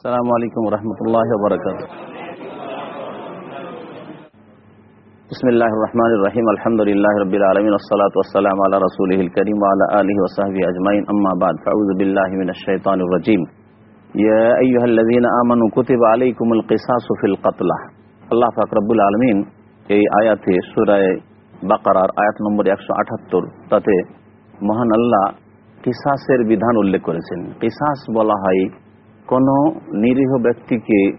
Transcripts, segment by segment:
السلام عليكم ورحمة الله وبركاته بسم الله الرحمن الرحيم الحمد لله رب العالمين والصلاة والسلام على رسوله الكريم وعلى آله وصحبه أجمعين أما بعد فأعوذ بالله من الشيطان الرجيم يا أيها الذين آمنوا كتب عليكم القصاص في القتلى আল্লাহ পাক রব্বুল আলমিন এই আয়াতে সুরায় বাকারার আয়াত নম্বর একশো আঠাত্তর তাতে মহান আল্লাহ কিসাসের বিধান উল্লেখ করেছেন কিসাস বলা হয় কোনো নিরীহ ব্যক্তিকে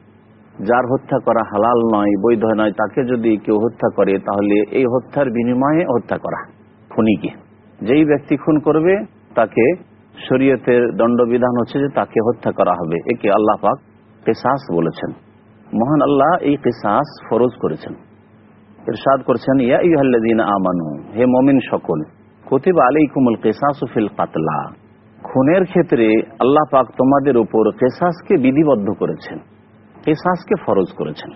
যার হত্যা করা হালাল নয়, বৈধ নয়, তাকে যদি কেউ হত্যা করে, তাহলে এই হত্যার বিনিময়ে হত্যা করা, খুনিকে। যেই ব্যক্তি খুন করবে, তাকে শরীয়তের দণ্ডবিধান হচ্ছে যে তাকে হত্যা করা হবে। একে আল্লাহ পাক কেসাস বলেছেন। মহান আল্লাহ এই কেসাস ফরজ করেছেন। ইরশাদ করছেন, ইয়া ইহাল্লাদিন আমানু হে মমিন সকল, কতিব আলাইকুমুল কেসাসুফিল কাতলা খুনের ক্ষেত্রে আল্লাহ পাক তোমাদের উপর কেসাসকে বিধিবদ্ধ করেছেন। কেসাসকে ফরজ করেছেন।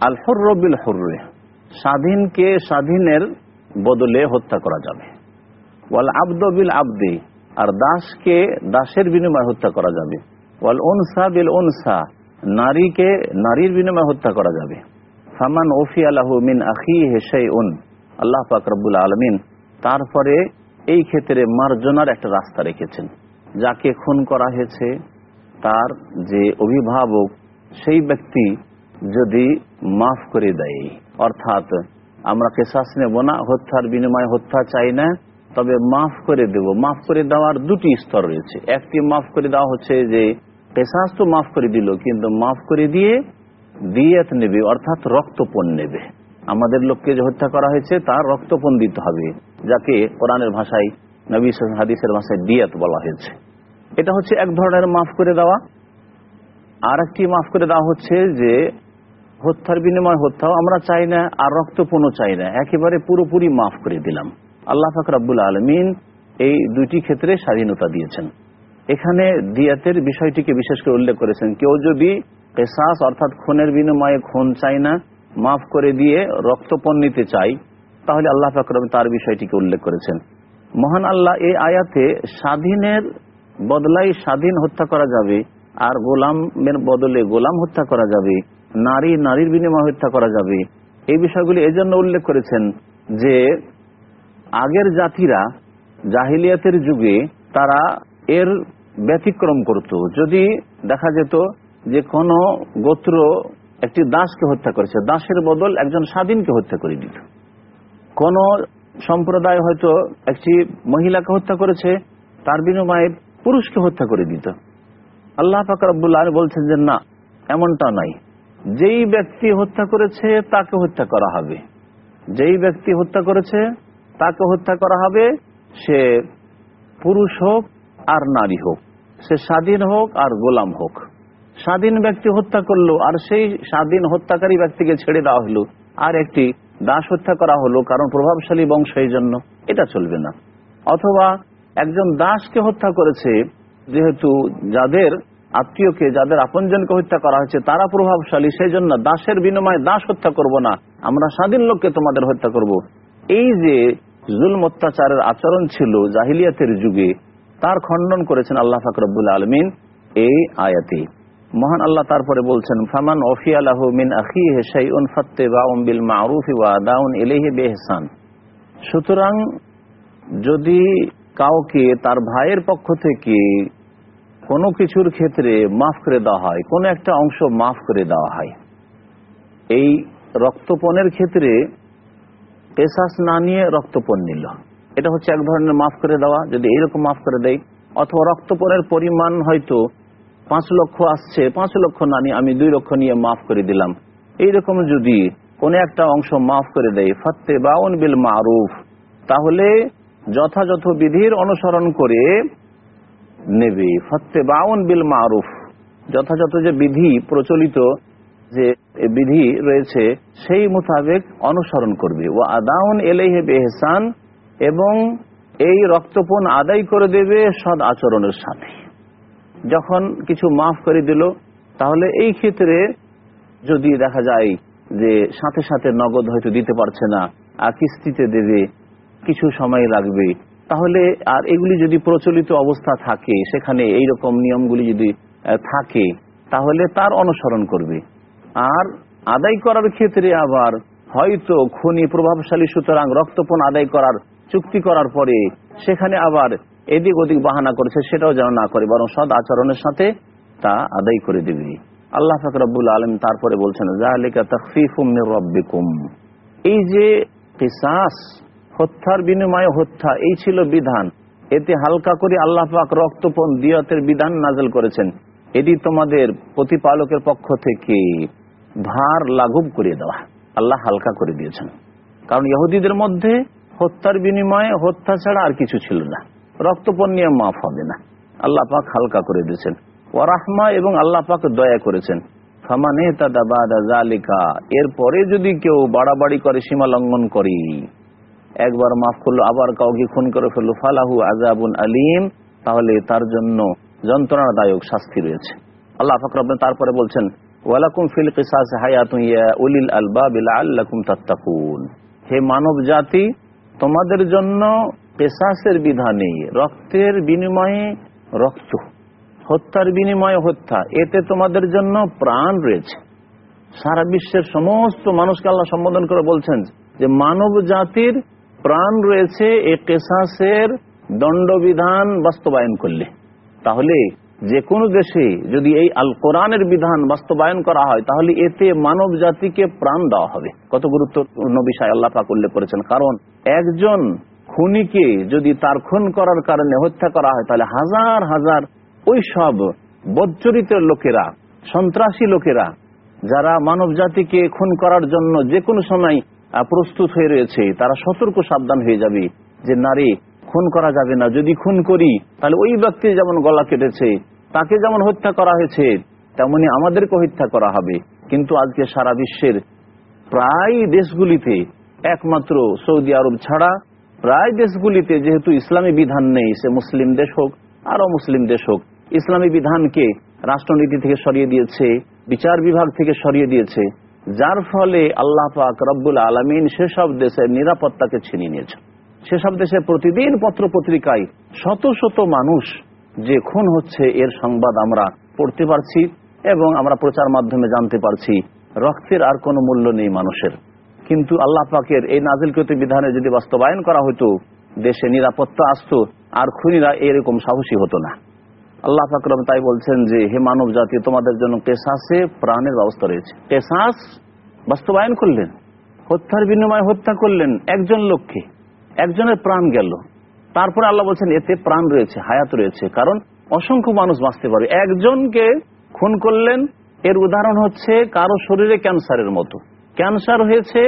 আল হর্রবিল হর্রে, স্বাধীনকে স্বাধীনের বদলে হত্যা করা যাবে। ওয়াল আব্দবিল আব্দি, আর দাসকে দাসের বিনিময়ে হত্যা করা যাবে। ওয়াল ওনসা বিল ওনসা নারীকে নারীর বিনিময়ে হত্যা করা যাবে। ফামান ওফি আলাহু মিন আখি হেসাই উন আল্লাহ পাক রব্বুল আলমিন তারপরে এই ক্ষেত্রে মার্জনার একটা রাস্তা রেখেছেন। যাকে খুন করা হয়েছে, তার যে অভিভাবক, সেই ব্যক্তি যদি মাফ করে দেয়, অর্থাৎ আমরা কেসাস নেব না, হত্যার বিনিময়ে হত্যা চাই না, তবে মাফ করে দেব। মাফ করে দেওয়ার দুটি স্তর রয়েছে। একটি মাফ করে দেওয়া হচ্ছে যে কেসাস তো মাফ করে দিল, কিন্তু মাফ করে দিয়ে দিয়াত নেবে, অর্থাৎ রক্তপণ নেবে। আমাদের লোককে যে হত্যা করা হয়েছে, তার রক্তপণ দিতে হবে, যাকে কোরআনের ভাষায় নবী হাদিসের ভাষায় দিয়াত বলা হয়েছে। এটা হচ্ছে এক ধরনের মাফ করে দেওয়া। আর একটি মাফ করে দেওয়া হচ্ছে যে, হত্যার বিনিময় হত্যাও আমরা চাই না, আর রক্তপণও চাই না। একেবারে পুরোপুরি মাফ করে দিলাম। আল্লাহ ফাকর আব্বুল আলমিন এই দুইটি ক্ষেত্রে স্বাধীনতা দিয়েছেন। এখানে দিয়াতের বিষয়টিকে বিশেষ করে উল্লেখ করেছেন। কেউ যদি পেশাস অর্থাৎ খুনের বিনিময়ে খুন চাই না, মাফ করে দিয়ে রক্তপণ নিতে চাই তাহলে আল্লাহ ফাকরম তার বিষয়টিকে উল্লেখ করেছেন। মহান আল্লাহ এই আয়াতে স্বাধীনের বদলাই স্বাধীন হত্যা করা যাবে, আর গোলামের বদলে গোলাম হত্যা করা যাবে, নারী নারীর বিনিময় হত্যা করা যাবে। এই বিষয়গুলি এই জন্য উল্লেখ করেছেন যে, আগের জাতিরা জাহিলিয়াতের যুগে তারা এর ব্যতিক্রম করত। যদি দেখা যেত যে কোন গোত্র একটি দাসকে হত্যা করেছে, দাসের বদল একজন স্বাধীনকে হত্যা করে দিত। কোন সম্প্রদায় হয়তো একটি মহিলাকে হত্যা করেছে, তার বিনিময়ে পুরুষকে হত্যা করে দিত। আল্লাহ ফাকরাবুল্লাহ বলছেন যে, না, এমনটা নাই যেই ব্যক্তি হত্যা করেছে, তাকে হত্যা করা হবে। যেই ব্যক্তি হত্যা করেছে, তাকে হত্যা করা হবে। সে পুরুষ হোক আর নারী হোক, সে স্বাধীন হোক আর গোলাম হোক। স্বাধীন ব্যক্তি হত্যা করল, আর সেই স্বাধীন হত্যাকারী ব্যক্তিকে ছেড়ে দেওয়া হলো। আর একটি দাস হত্যা করা হলো কারণ প্রভাবশালী বংশ এই জন্য। এটা চলবে না। অথবা একজন দাসকে হত্যা করেছে, যেহেতু যাদের আত্মীয়কে, যাদের আপনজনকে হত্যা করা হয়েছে, তারা প্রভাবশালী সেই জন্য দাসের বিনিময়ে দাস হত্যা করব না। আমরা স্বাধীন লোককে তোমাদের হত্যা করব। এই যে জুল অত্যাচারের আচরণ ছিল জাহিলিয়াতের যুগে, তার খণ্ডন করেছেন আল্লাহ ফাকরবুল আলমিন এই আয়াতে মহান আল্লাহ তারপরে বলছেন, ফামান ওফিয়ালাহ মিন আখি হেসাইউন ফত্তে বাউম বিল মারুফ ওয়া দাউন এলেহে বেহসান সুতরাং যদি কাউকে তার ভাইয়ের পক্ষ থেকে কোনো কিছুর ক্ষেত্রে মাফ করে দেওয়া হয়, কোনো একটা অংশ মাফ করে দেওয়া হয়, এই রক্তপণের ক্ষেত্রে পেশাস না নিয়ে রক্তপণ নিল। এটা হচ্ছে এক ধরনের মাফ করে দেওয়া, যদি এইরকম মাফ করে দেয়, অথবা রক্তপণের পরিমাণ হয়তো পাঁচ লক্ষ আসছে, পাঁচ লক্ষ না নিয়ে আমি দুই লক্ষ নিয়ে মাফ করে দিলাম। এইরকম যদি কোন একটা অংশ মাফ করে দেয় ফাতে বাউন বিল মারুফ, তাহলে যথাযথ বিধির অনুসরণ করে নেবে। ফত্তে বাউন বিল মারুফ, যথাযথ যে বিধি প্রচলিত যে বিধি রয়েছে, সেই মোতাবেক অনুসরণ করবে। ও আদাউন এলেহে বেহসান, এবং এই রক্তপণ আদায় করে দেবে সদ আচরণের সাথে। যখন কিছু মাফ করে দিল, তাহলে এই ক্ষেত্রে যদি দেখা যায় যে সাথে সাথে নগদ হয়তো দিতে পারছে না, আর কিস্তিতে দেবে, কিছু সময় লাগবে, তাহলে আর এগুলি যদি প্রচলিত অবস্থা থাকে, সেখানে এই রকম নিয়মগুলি যদি থাকে, তাহলে তার অনুসরণ করবে। আর আদায় করার ক্ষেত্রে আবার হয়তো খনি প্রভাবশালী সুতরাং রক্তপণ আদায় করার, চুক্তি করার পরে সেখানে আবার এদিক ওদিক বাহানা করেছে, সেটাও যেন না করে, বরং সদ আচরণের সাথে তা আদায় করে দিবি। আল্লাহ ফাকরাবুল আলম তারপরে বলছেন এই যে হত্যার বিনিময়ে হত্যা, এই ছিল বিধান। এতে হালকা করে আল্লাহ পাক রক্তপণ, দিয়তের বিধান নাজল করেছেন। এটি তোমাদের প্রতিপালকের পক্ষ থেকে ভার লাঘব করে দেওয়া। আল্লাহ হালকা করে দিয়েছেন। কারণ ইহুদিদের মধ্যে হত্যার বিনিময়ে হত্যা ছাড়া আর কিছু ছিল না। রক্তপণ নিয়ে মাফ হবে না। আল্লাহ পাক হালকা করে দিয়েছেন। ওয়ারাহমা এবং আল্লাহ পাক দয়া করেছেন। ফামানে জালিকা। এরপরে যদি কেউ বাড়াবাড়ি করে, সীমা লঙ্ঘন করি, একবার মাফ করল, আবার কাউকে খুন করে ফেলল, ফালাহু আজাবুন আলিম, তাহলে তার জন্য যন্ত্রণাদায়ক শাস্তি রয়েছে। আল্লাহ ফাকর তারপরে বলছেন, ওয়ালাকুম ফিল কিসাস হায়াতুন ইয়া উলিল আলবাব লাআল্লাকুম তাত্তাকুন। হে মানব জাতি তোমাদের জন্য কেসাসের বিধানে রক্তের বিনিময়ে রক্ত, হত্যার বিনিময়ে হত্যা, এতে তোমাদের জন্য প্রাণ রয়েছে। সারা বিশ্বের সমস্ত মানুষকে আল্লাহ সম্বোধন করে বলছেন যে মানব জাতির প্রাণ রয়েছে এ কেসাসের দণ্ডবিধান বাস্তবায়ন করলে। তাহলে যে কোনো দেশে যদি এই আল কোরআনের বিধান বাস্তবায়ন করা হয়, তাহলে এতে মানব জাতিকে প্রাণ দেওয়া হবে। কত গুরুত্বপূর্ণ বিষয় আল্লাহ পাক উল্লেখ করেছেন। কারণ একজন খুনিকে যদি তার খুন করার কারণে হত্যা করা হয়, তাহলে হাজার হাজার ওই সব বজ্জরিতের লোকেরা, সন্ত্রাসী লোকেরা, যারা মানব জাতিকে খুন করার জন্য যে কোনো সময় প্রস্তুত হয়ে রয়েছে, তারা সতর্ক সাবধান হয়ে যাবে যে, নারী, খুন করা যাবে না। যদি খুন করি, তাহলে ওই ব্যক্তি যেমন গলা কেটেছে, তাকে যেমন হত্যা করা হয়েছে, তেমনি আমাদেরকে হত্যা করা হবে। কিন্তু আজকে সারা বিশ্বের প্রায় দেশগুলিতে একমাত্র সৌদি আরব ছাড়া প্রায় দেশগুলিতে যেহেতু ইসলামী বিধান নেই, সে মুসলিম দেশ হোক আরও মুসলিম দেশ হোক, ইসলামী বিধানকে রাষ্ট্রনীতি থেকে সরিয়ে দিয়েছে, বিচার বিভাগ থেকে সরিয়ে দিয়েছে, যার ফলে আল্লাহ পাক রব্বুল আলমিন সেসব দেশের নিরাপত্তাকে ছিনিয়ে নিয়েছে সেসব দেশে প্রতিদিন পত্র পত্রিকায় শত শত মানুষ যে খুন হচ্ছে এর সংবাদ আমরা পড়তে পারছি এবং আমরা প্রচার মাধ্যমে জানতে পারছি, রক্তের আর কোনো মূল্য নেই মানুষের। কিন্তু আল্লাহ পাকের এই নাজিলকৃত বিধানে যদি বাস্তবায়ন করা হতো দেশে নিরাপত্তা আসতো, আর খুনিরা এরকম সাহসী হতো না। আল্লাহ ফাকরম তাই বলছেন যে, হে মানব জাতি, তোমাদের জন্য কেসাসে প্রাণের ব্যবস্থা রয়েছে। কেসাস বাস্তবায়ন করলেন, হত্যার বিনিময়ে হত্যা করলেন একজন লোককে, একজনের প্রাণ গেল। তারপরে আল্লাহ বলছেন, এতে প্রাণ রয়েছে, হায়াত রয়েছে, কারণ অসংখ্য মানুষ বাঁচতে পারবে। একজনকে খুন করলেন, এর উদাহরণ হচ্ছে কারও শরীরে ক্যান্সারের মতো। ক্যান্সার হয়েছে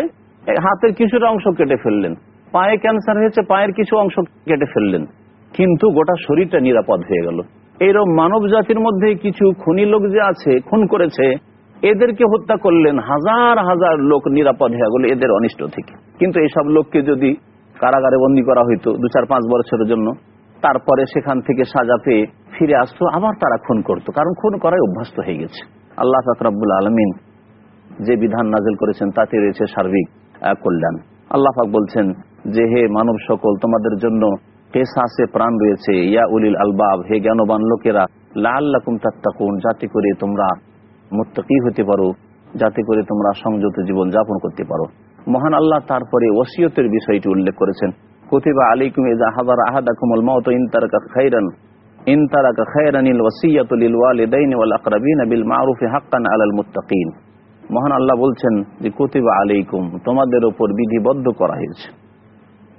হাতের কিছুটা অংশ কেটে ফেললেন। পায়ে ক্যান্সার হয়েছে, পায়ের কিছু অংশ কেটে ফেললেন। কিন্তু গোটা শরীরটা নিরাপদ হয়ে গেল। এইরকম মানব জাতির মধ্যে কিছু খুনি লোক যে আছে, খুন করেছে, এদেরকে হত্যা করলেন হাজার হাজার লোক নিরাপদ হয়ে গেল এদের অনিষ্ট থেকে। কিন্তু এইসব লোককে যদি কারাগারে বন্দি করা হইতো দু চার পাঁচ বছরের জন্য, তারপরে সেখান থেকে সাজা পেয়ে ফিরে আসতো, আবার তারা খুন করতো। কারণ খুন করায় অভ্যস্ত হয়ে গেছে। আল্লাহ ফাকরাবুল আলমিন যে বিধান নাজেল করেছেন তাতে রয়েছে সার্বিক কল্যাণ। আল্লাহ পাক বলছেন যে, হে মানব সকল, তোমাদের জন্য কেসাসে প্রাণ রয়েছে। ইয়া উলিল আলবাব, হে জ্ঞানবান লোকেরা লাল্লাকুম তাত্তাকুন, যাতে করে তোমরা মুত্তাকি হতে পারো, যাতে করে তোমরা সংযত জীবন যাপন করতে পারো। মহান আল্লাহ তারপরে ওসিয়তের বিষয়টি উল্লেখ করেছেন। কুতিবা আলাইকুম ইজা হাদার আহাদাকুমুল মাউত ইন তারাকা খাইরান ইন তারাকা খাইরানিল ওয়াসিয়াতু লিল ওয়ালিদাইনি ওয়াল আকরাবিন বিল মারুফি হাক্কান আলাল মুত্তাকিন। মহান আল্লাহ বলছেন যে, কুতিবা আলাইকুম, তোমাদের উপর বিধিবদ্ধ করা হয়েছে।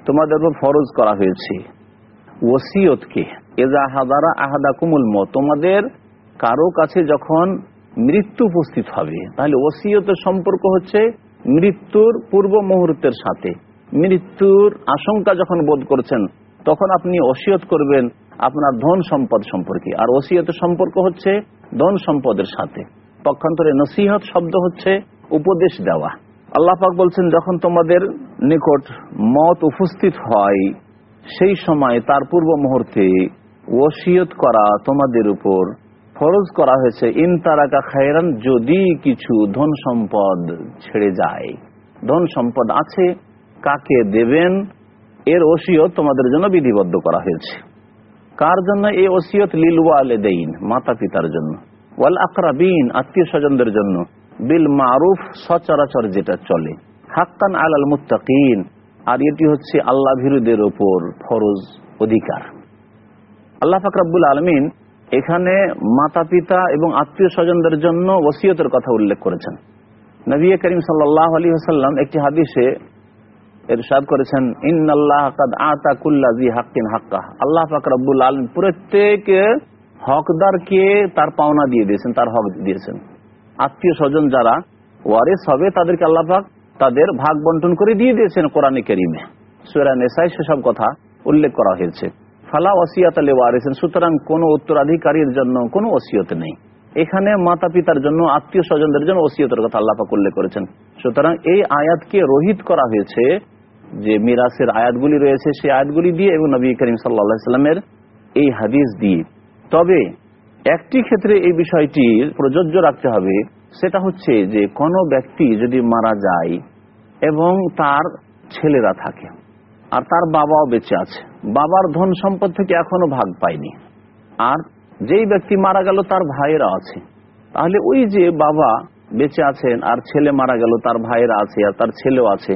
তোমাদের উপর ফরজ করা হয়েছে। ওসিয়তকে, এজা হাদারা আহাদা কুমুল ম তোমাদের কারও কাছে যখন মৃত্যু উপস্থিত হবে, তাহলে ওসিয়তের সম্পর্ক হচ্ছে মৃত্যুর পূর্ব মুহূর্তের সাথে। মৃত্যুর আশঙ্কা যখন বোধ করছেন, তখন আপনি ওসিয়ত করবেন আপনার ধন সম্পদ সম্পর্কে। আর ওসিয়তের সম্পর্ক হচ্ছে ধন সম্পদের সাথে। পক্ষান্তরে নসিহত শব্দ হচ্ছে উপদেশ দেওয়া। আল্লাহ পাক বলছেন, যখন তোমাদের নিকট মত উপস্থিত হয়, সেই সময় তার পূর্ব মুহূর্তে ওসিয়ত করা তোমাদের উপর ফরজ করা হয়েছে। ইন তারাকা খায়রান, যদি কিছু ধন সম্পদ ছেড়ে যায়। ধন সম্পদ আছে, কাকে দেবেন? এর ওসিয়ত তোমাদের জন্য বিধিবদ্ধ করা হয়েছে। কার জন্য এই ওসিয়ত? লিলওয়ালে দেইন মাতা পিতার জন্য। ওয়াল আকরাবিন, আত্মীয় স্বজনদের জন্য। বিল মারুফ, সচরাচর যেটা চলে। হাক্কান আলাল মুত্তাকিন। আর এটি হচ্ছে আল্লাহ ভীরুদের ওপর ফরজ অধিকার। আল্লাহ ফাকরাবুল আলমিন এখানে মাতা পিতা এবং আত্মীয় স্বজনদের জন্য ওসিয়তের কথা উল্লেখ করেছেন। নবী করিম সাল্লাহ আলী হাসাল্লাম একটি হাদিসে এরশাদ করেছেন, ইন্নাল্লাহ কাদ আতা কুল্লাজি হাক্কিন হাক্কা আল্লাহ ফাকরাবুল আলম প্রত্যেক হকদারকে তার পাওনা দিয়ে দিয়েছেন, তার হক দিয়েছেন। আত্মীয় স্বজন যারা ওয়ারেস হবে, তাদেরকে আল্লাহ তাদের ভাগ বন্টন করে দিয়ে দিয়েছেন কোরআনে কেরিমে। সুরা নেশায় সেসব কথা উল্লেখ করা হয়েছে। ফালা ওসিয়াত আলী ওয়ারেসেন, সুতরাং কোন উত্তরাধিকারীর জন্য কোনো ওসিয়ত নেই। এখানে মাতা পিতার জন্য, আত্মীয় স্বজনদের জন্য ওসিয়তের কথা আল্লাহ পাক উল্লেখ করেছেন। সুতরাং এই আয়াতকে রোহিত করা হয়েছে যে মিরাসের আয়াতগুলি রয়েছে, সেই আয়াতগুলি দিয়ে এবং নবী করিম সাল্লা সাল্লামের এই হাদিস দিয়ে তবে একটি ক্ষেত্রে এই বিষয়টি প্রযোজ্য রাখতে হবে, সেটা হচ্ছে যে কোনো ব্যক্তি যদি মারা যায় এবং তার ছেলেরা থাকে আর তার বাবাও বেঁচে আছে, বাবার ধন সম্পদ থেকে এখনও ভাগ পায়নি, আর যেই ব্যক্তি মারা গেল তার ভাইয়েরা আছে, তাহলে ওই যে বাবা বেঁচে আছেন আর ছেলে মারা গেল, তার ভাইয়েরা আছে আর তার ছেলেও আছে,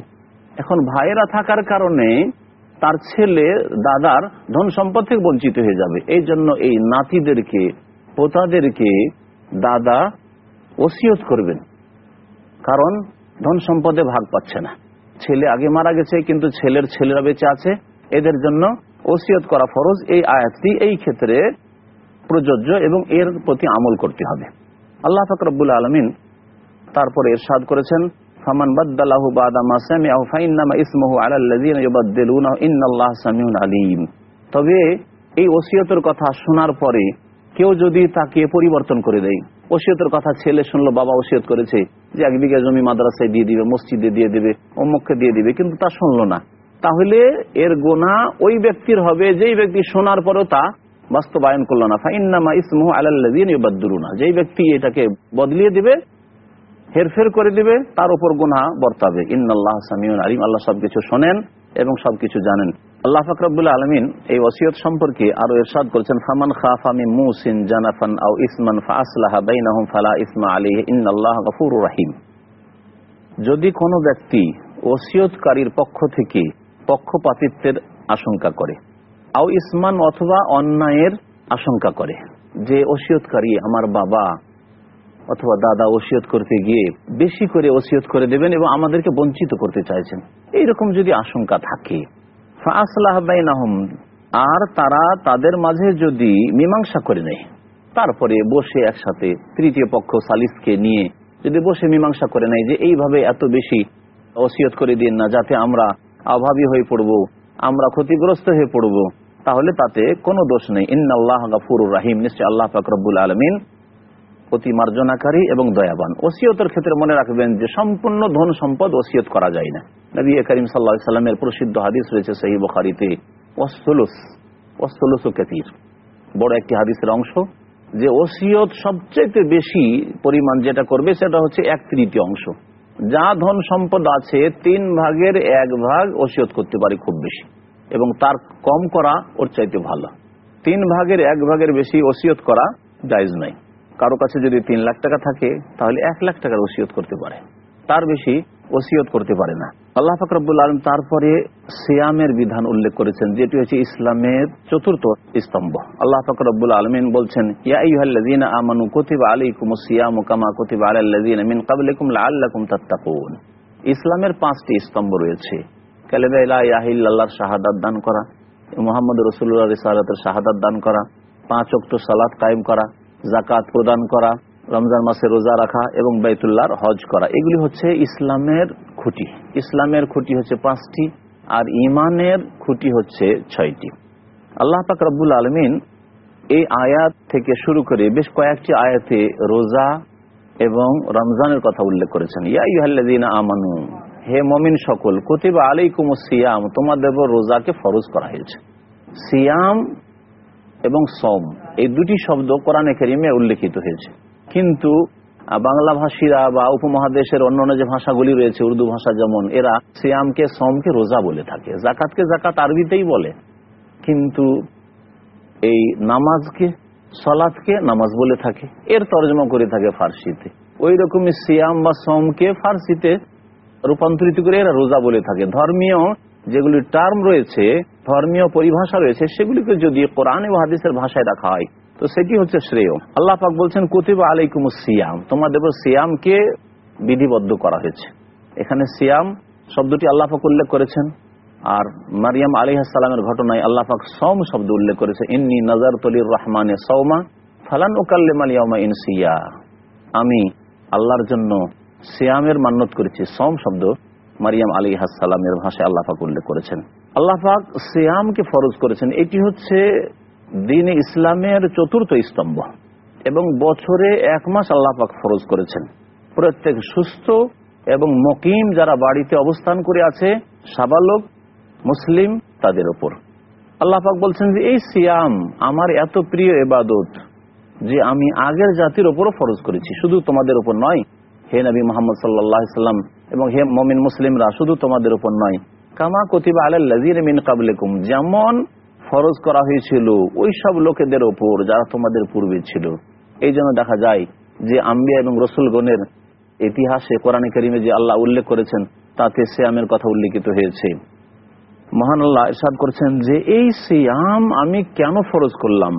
এখন ভাইয়েরা থাকার কারণে তার ছেলে, দাদার ধন সম্পদ থেকে বঞ্চিত হয়ে যাবে। এই জন্য এই নাতিদেরকে, পোতাদেরকে দাদা ওসিয়ত করবেন। কারণ ধন সম্পদে ভাগ পাচ্ছে না। ছেলে আগে মারা গেছে, কিন্তু ছেলের ছেলেরা বেঁচে আছে। এদের জন্য ওসিয়ত করা ফরজ। এই আয়াতটি এই ক্ষেত্রে প্রযোজ্য এবং এর প্রতি আমল করতে হবে। আল্লাহ ফকরবুল আলমিন তারপরে এরশাদ করেছেন ফামান বাদ্দালাহু বাদা মা সামিআহু ফাইন্নামা ইসমুহু আলাল্লাযিনা ইউবাদদিলুনা ইন্নাল্লাহা সামিউন আলীম। তবে এই ওসিয়তের কথা শোনার পরে কেউ যদি তাকে পরিবর্তন করে দেয়, ওসিয়তের কথা ছেলে শুনলো, বাবা ওসিয়ত করেছে যে এক বিঘা জমি মাদ্রাসায় দিয়ে দিবে, মসজিদে দিয়ে দিবে, অমুককে দিয়ে দিবে, কিন্তু তা শুনলো না। তাহলে এর গোনা ওই ব্যক্তির হবে, যেই ব্যক্তি শোনার পরেও তা বাস্তবায়ন করল না। ফাইন্নামা ইসমুহু আলাল্লাযিনা ইউবাদদিলুনা যেই ব্যক্তি এটাকে বদলিয়ে দিবে হেরফের করে দিবে, তার উপর গুনা বর্তাবে। ইন্নআল্লাহ সামিউন আলিম, আল্লাহ সবকিছু শোনেন এবং সবকিছু জানেন। আল্লাহ ফাকরাবুল্লাহ আলমিন এই ওসিয়ত সম্পর্কে আরও এরশাদ করেছেন, ফামান খাফামি মুসিন জানাফান আও ইসমান ফাসলাহ বাইনাহুম ফালা ইসমা আলী ইন্নআল্লাহ গফুর রাহিম। যদি কোনো ব্যক্তি ওসিয়তকারীর পক্ষ থেকে পক্ষপাতিত্বের আশঙ্কা করে, আও ইসমান অথবা অন্যায়ের আশঙ্কা করে, যে ওসিয়তকারী আমার বাবা অথবা দাদা ওসিয়ত করতে গিয়ে বেশি করে ওসিয়ত করে দেবেন এবং আমাদেরকে বঞ্চিত করতে চাইছেন। এইরকম যদি আশঙ্কা থাকে আর তারা তাদের মাঝে যদি মীমাংসা করে নেয়, তারপরে বসে একসাথে তৃতীয় পক্ষ সালিসকে নিয়ে যদি বসে মীমাংসা করে নেয় যে এইভাবে এত বেশি ওসিয়ত করে দিন না, যাতে আমরা অভাবী হয়ে পড়ব, আমরা ক্ষতিগ্রস্ত হয়ে পড়ব, তাহলে তাতে কোনো দোষ নেই। ইন্নআল্লাহ গাফুরুর রাহিম। নিশ্চয় আল্লাহ ফাকরবুল আলমিন অতি মার্জনাকারী এবং দয়াবান। ওসিয়তের ক্ষেত্রে মনে রাখবেন যে সম্পূর্ণ ধন সম্পদ ওসিয়ত করা যায় না। নবী করিম সাল্লা সাল্লামের প্রসিদ্ধ হাদিস রয়েছে সেই বখারিতে, ওসলুস কেতির বড় একটি হাদিসের অংশ, যে ওসিয়ত সবচেয়ে বেশি পরিমাণ যেটা করবে সেটা হচ্ছে এক তৃতীয় অংশ। যা ধন সম্পদ আছে, তিন ভাগের এক ভাগ ওসিয়ত করতে পারে খুব বেশি। এবং তার কম করা ওর চাইতে ভালো। তিন ভাগের এক ভাগের বেশি ওসিয়ত করা জায়জ নাই কারও কাছে যদি তিন লাখ টাকা থাকে, তাহলে এক লাখ টাকার ওসিয়ত করতে পারে। তার বেশি ওসিয়ত করতে পারে না। আল্লাহ ফাকরুল আলম তারপরে সিয়ামের বিধান উল্লেখ করেছেন, যেটি হচ্ছে ইসলামের চতুর্থ স্তম্ভ। আল্লাহ ফাকরুল আলমিন বলছেন আমানু মিন ইসলামের পাঁচটি স্তম্ভ রয়েছে। কালেমা শাহাদাত দান করা, মুহাম্মদ রাসূলুল্লাহর রিসালাতের শাহাদাত দান করা, পাঁচ ওয়াক্ত সালাত কায়েম করা জাকাত প্রদান করা, রমজান মাসে রোজা রাখা এবং বাইতুল্লাহর হজ করা। এগুলি হচ্ছে ইসলামের খুঁটি। ইসলামের খুঁটি হচ্ছে পাঁচটি আর ইমানের খুঁটি হচ্ছে ছয়টি। আল্লাহ পাক রব্বুল আলমিন এই আয়াত থেকে শুরু করে বেশ কয়েকটি আয়াতে রোজা এবং রমজানের কথা উল্লেখ করেছেন। ইয়াইহাল্লাদিন আমানু, হে মমিন সকল, কতিবা আলাইকুম সিয়াম, তোমাদের রোজাকে ফরজ করা হয়েছে। সিয়াম এবং সম এই দুটি শব্দ কোরআনে কেরিমে উল্লেখিত হয়েছে। কিন্তু বাংলা ভাষীরা বা উপমহাদেশের অন্যান্য যে ভাষাগুলি রয়েছে, উর্দু ভাষা যেমন, এরা সিয়ামকে সমকে রোজা বলে থাকে। জাকাতকে জাকাত আরবিতেই বলে। কিন্তু এই নামাজকে সলাৎকে নামাজ বলে থাকে। এর তর্জমা করে থাকে ফার্সিতে। ওই রকমই সিয়াম বা সোমকে ফার্সিতে রূপান্তরিত করে এরা রোজা বলে থাকে। ধর্মীয় যেগুলি টার্ম রয়েছে, ধর্মীয় পরিভাষা রয়েছে, সেগুলিকে যদি কোরআন ও হাদিসের ভাষায় রাখা হয়, তো সেটি হচ্ছে শ্রেয়। আল্লাহ পাক বলছেন, কুতিবা আলাইকুম সিয়াম। তোমাদের সিয়ামকে বিধিবদ্ধ করা হয়েছে। এখানে সিয়াম শব্দটি আল্লাহ পাক উল্লেখ করেছেন, আর মারিয়াম আলিহাসালামের ঘটনায় আল্লাহ পাক সম শব্দ উল্লেখ করেছে, ইন্নি নজর তলির রহমানে সৌমা ফালান ওকাল্লেম আলিয়ামা ইনসিয়া। আমি আল্লাহর জন্য সিয়ামের মান্যত করেছি, সম শব্দ। মারিয়াম আলী হাসালামের ভাষায় আল্লাহ পাক উল্লেখ করেছেন। আল্লাহ পাক সিয়ামকে ফরজ করেছেন। এটি হচ্ছে দিন ইসলামের চতুর্থ স্তম্ভ এবং বছরে এক মাস আল্লাহ পাক ফরজ করেছেন। প্রত্যেক সুস্থ এবং মকিম যারা বাড়িতে অবস্থান করে আছে, সাবালক, মুসলিম, তাদের ওপর। আল্লাহ পাক বলছেন যে, এই সিয়াম, আমার এত প্রিয় এবাদত যে আমি আগের জাতির ওপরও ফরজ করেছি। শুধু তোমাদের উপর নয় হে নবী মোহাম্মদ সাল্লাহ সাল্লাম এবং হে মমিন মুসলিমরা, শুধু তোমাদের উপর নয়। কামা কতিবা আলাল্লাজির মিন কাবলেকুম যেমন ফরজ করা হয়েছিল ওই সব লোকেদের ওপর যারা তোমাদের পূর্বে ছিল। এই জন্য দেখা যায় যে আম্বিয়া এবং রসুলগণের ইতিহাসে, কোরআনে করিমে যে আল্লাহ উল্লেখ করেছেন, তাতে সিয়ামের কথা উল্লেখিত হয়েছে। মহান আল্লাহ ইরশাদ করেছেন যে, এই সিয়াম আমি কেন ফরজ করলাম?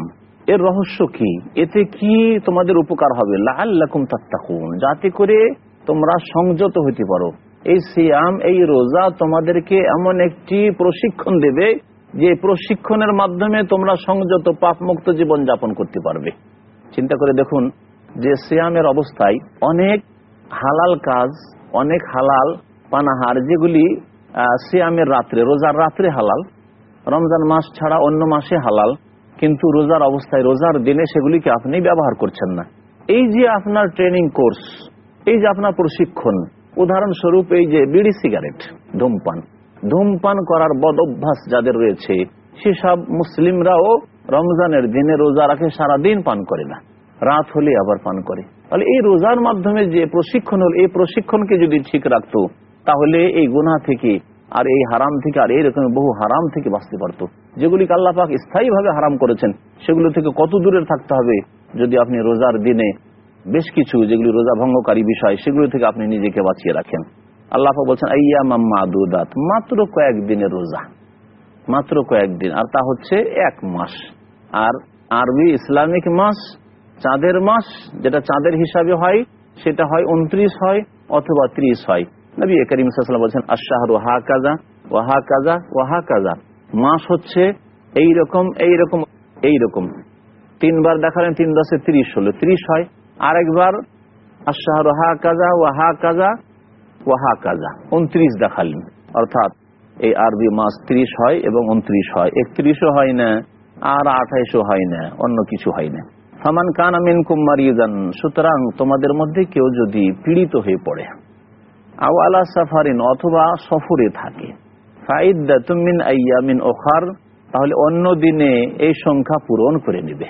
এর রহস্য কি? এতে কি তোমাদের উপকার হবে? লাল্লাকুম তাত্তাকুন। যাতে করে তোমরা সংযত হইতে পারো। এই সিয়াম, এই রোজা তোমাদেরকে এমন একটি প্রশিক্ষণ দেবে যে প্রশিক্ষণের মাধ্যমে তোমরা সংযত পাপ মুক্ত জীবন যাপন করতে পারবে। চিন্তা করে দেখুন যে সিয়ামের অবস্থায় অনেক হালাল কাজ, অনেক হালাল পানাহার, যেগুলি সিয়ামের রাত্রে, রোজার রাত্রে হালাল। রমজান মাস ছাড়া অন্য মাসে হালাল। কিন্তু রোজার অবস্থায়, রোজার দিনে সেগুলিকে আপনি ব্যবহার করছেন না। এই যে আপনার ট্রেনিং কোর্স, এই যে আপনার প্রশিক্ষণ, উদাহরণস্বরূপ এই যে বিড়ি সিগারেট, ধূমপান। ধূমপান করার বদ অভ্যাস যাদের রয়েছে, সেসব মুসলিমরাও রমজানের দিনে রোজা রাখে, সারাদিন পান করে না। রাত হলে আবার পান করে। তাহলে এই রোজার মাধ্যমে যে প্রশিক্ষণ হল, এই প্রশিক্ষণকে যদি ঠিক রাখতো, তাহলে এই গুনা থেকে আর এই হারাম থেকে আর এইরকম বহু হারাম থেকে বাঁচতে পারতো। যেগুলিকে আল্লাহ পাক স্থায়ীভাবে হারাম করেছেন, সেগুলো থেকে কত দূরে থাকতে হবে যদি আপনি রোজার দিনে বেশ কিছু যেগুলি রোজা ভঙ্গকারী বিষয়, সেগুলো থেকে আপনি নিজেকে বাঁচিয়ে রাখেন। আল্লাহ বলছেন আইয়া দুদাত মাত্র কয়েকদিনের রোজা। মাত্র কয়েকদিন আর তা হচ্ছে এক মাস। আর আরবি ইসলামিক মাস চাঁদের মাস, যেটা চাঁদের হিসাবে হয়, সেটা হয় উনত্রিশ হয় অথবা ত্রিশ হয়। নবী করিম সাল্লাম বলছেন আশাহরু হা কাজা ওয়াহা কাজা ওয়াহা কাজা মাস হচ্ছে এই রকম এই রকম এই রকম তিনবার দেখালেন, তিন দশে ত্রিশ হলো ত্রিশ হয়, আরেকবার আশাহরু হা কাজা ওয়াহা কাজা ওয়াহা কাজা উনত্রিশ দেখালেন। অর্থাৎ এই আরবি মাস ত্রিশ হয় এবং উনত্রিশ হয়। একত্রিশও হয় না, আর আঠাইশও হয় না, অন্য কিছু হয় না। ফামান কান আমিন কুমারিজান সুতরাং তোমাদের মধ্যে কেউ যদি পীড়িত হয়ে পড়ে আওয়ালা সাফারিন অথবা সফরে থাকে। ফাইদাতুমিন আইয়ামিন ওখার তাহলে অন্য দিনে এই সংখ্যা পূরণ করে নেবে।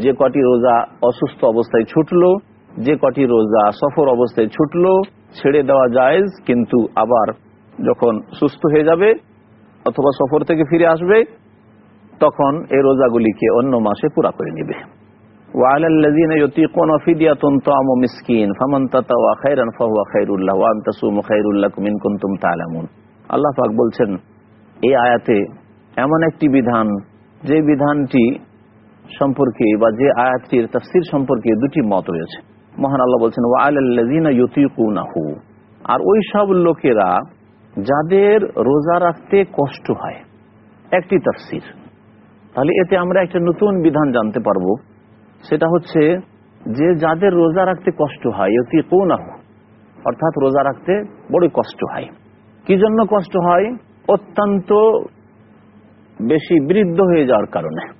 যে কটি রোজা অসুস্থ অবস্থায় ছুটলো, যে কটি রোজা সফর অবস্থায় ছুটলো, ছেড়ে দেওয়া যায় কিন্তু আবার যখন সুস্থ হয়ে যাবে অথবা সফর থেকে ফিরে আসবে, তখন এই রোজাগুলিকে অন্য মাসে পুরা করে নেবে। وعلى الذين يطيقون فدية طعام مسكين فمن تطوع خيرا فهو خير له وان تصوموا خير لكم ان كنتم تعلمون আল্লাহ পাক বলছেন এই আয়াতে এমন একটি বিধান যে বিধানটি সম্পর্কে বা যে আয়াতটির তাফসীর সম্পর্কে দুটি মত রয়েছে মহান আল্লাহ বলছেন ওয়ালাল্লাযিনা ইউতিকুনাহু আর ওই সব লোকেরা যাদের রোজা রাখতে কষ্ট হয় একটি তাফসীর তাহলে এতে আমরা একটা নতুন বিধান জানতে পারবো সেটা হচ্ছে যে যাদের রোজা রাখতে কষ্ট হয় অতি কৌনাহ অর্থাৎ রোজা রাখতে বড় কষ্ট হয়। কি জন্য কষ্ট হয়? অত্যন্ত বেশি বৃদ্ধ হয়ে যাওয়ার কারণে।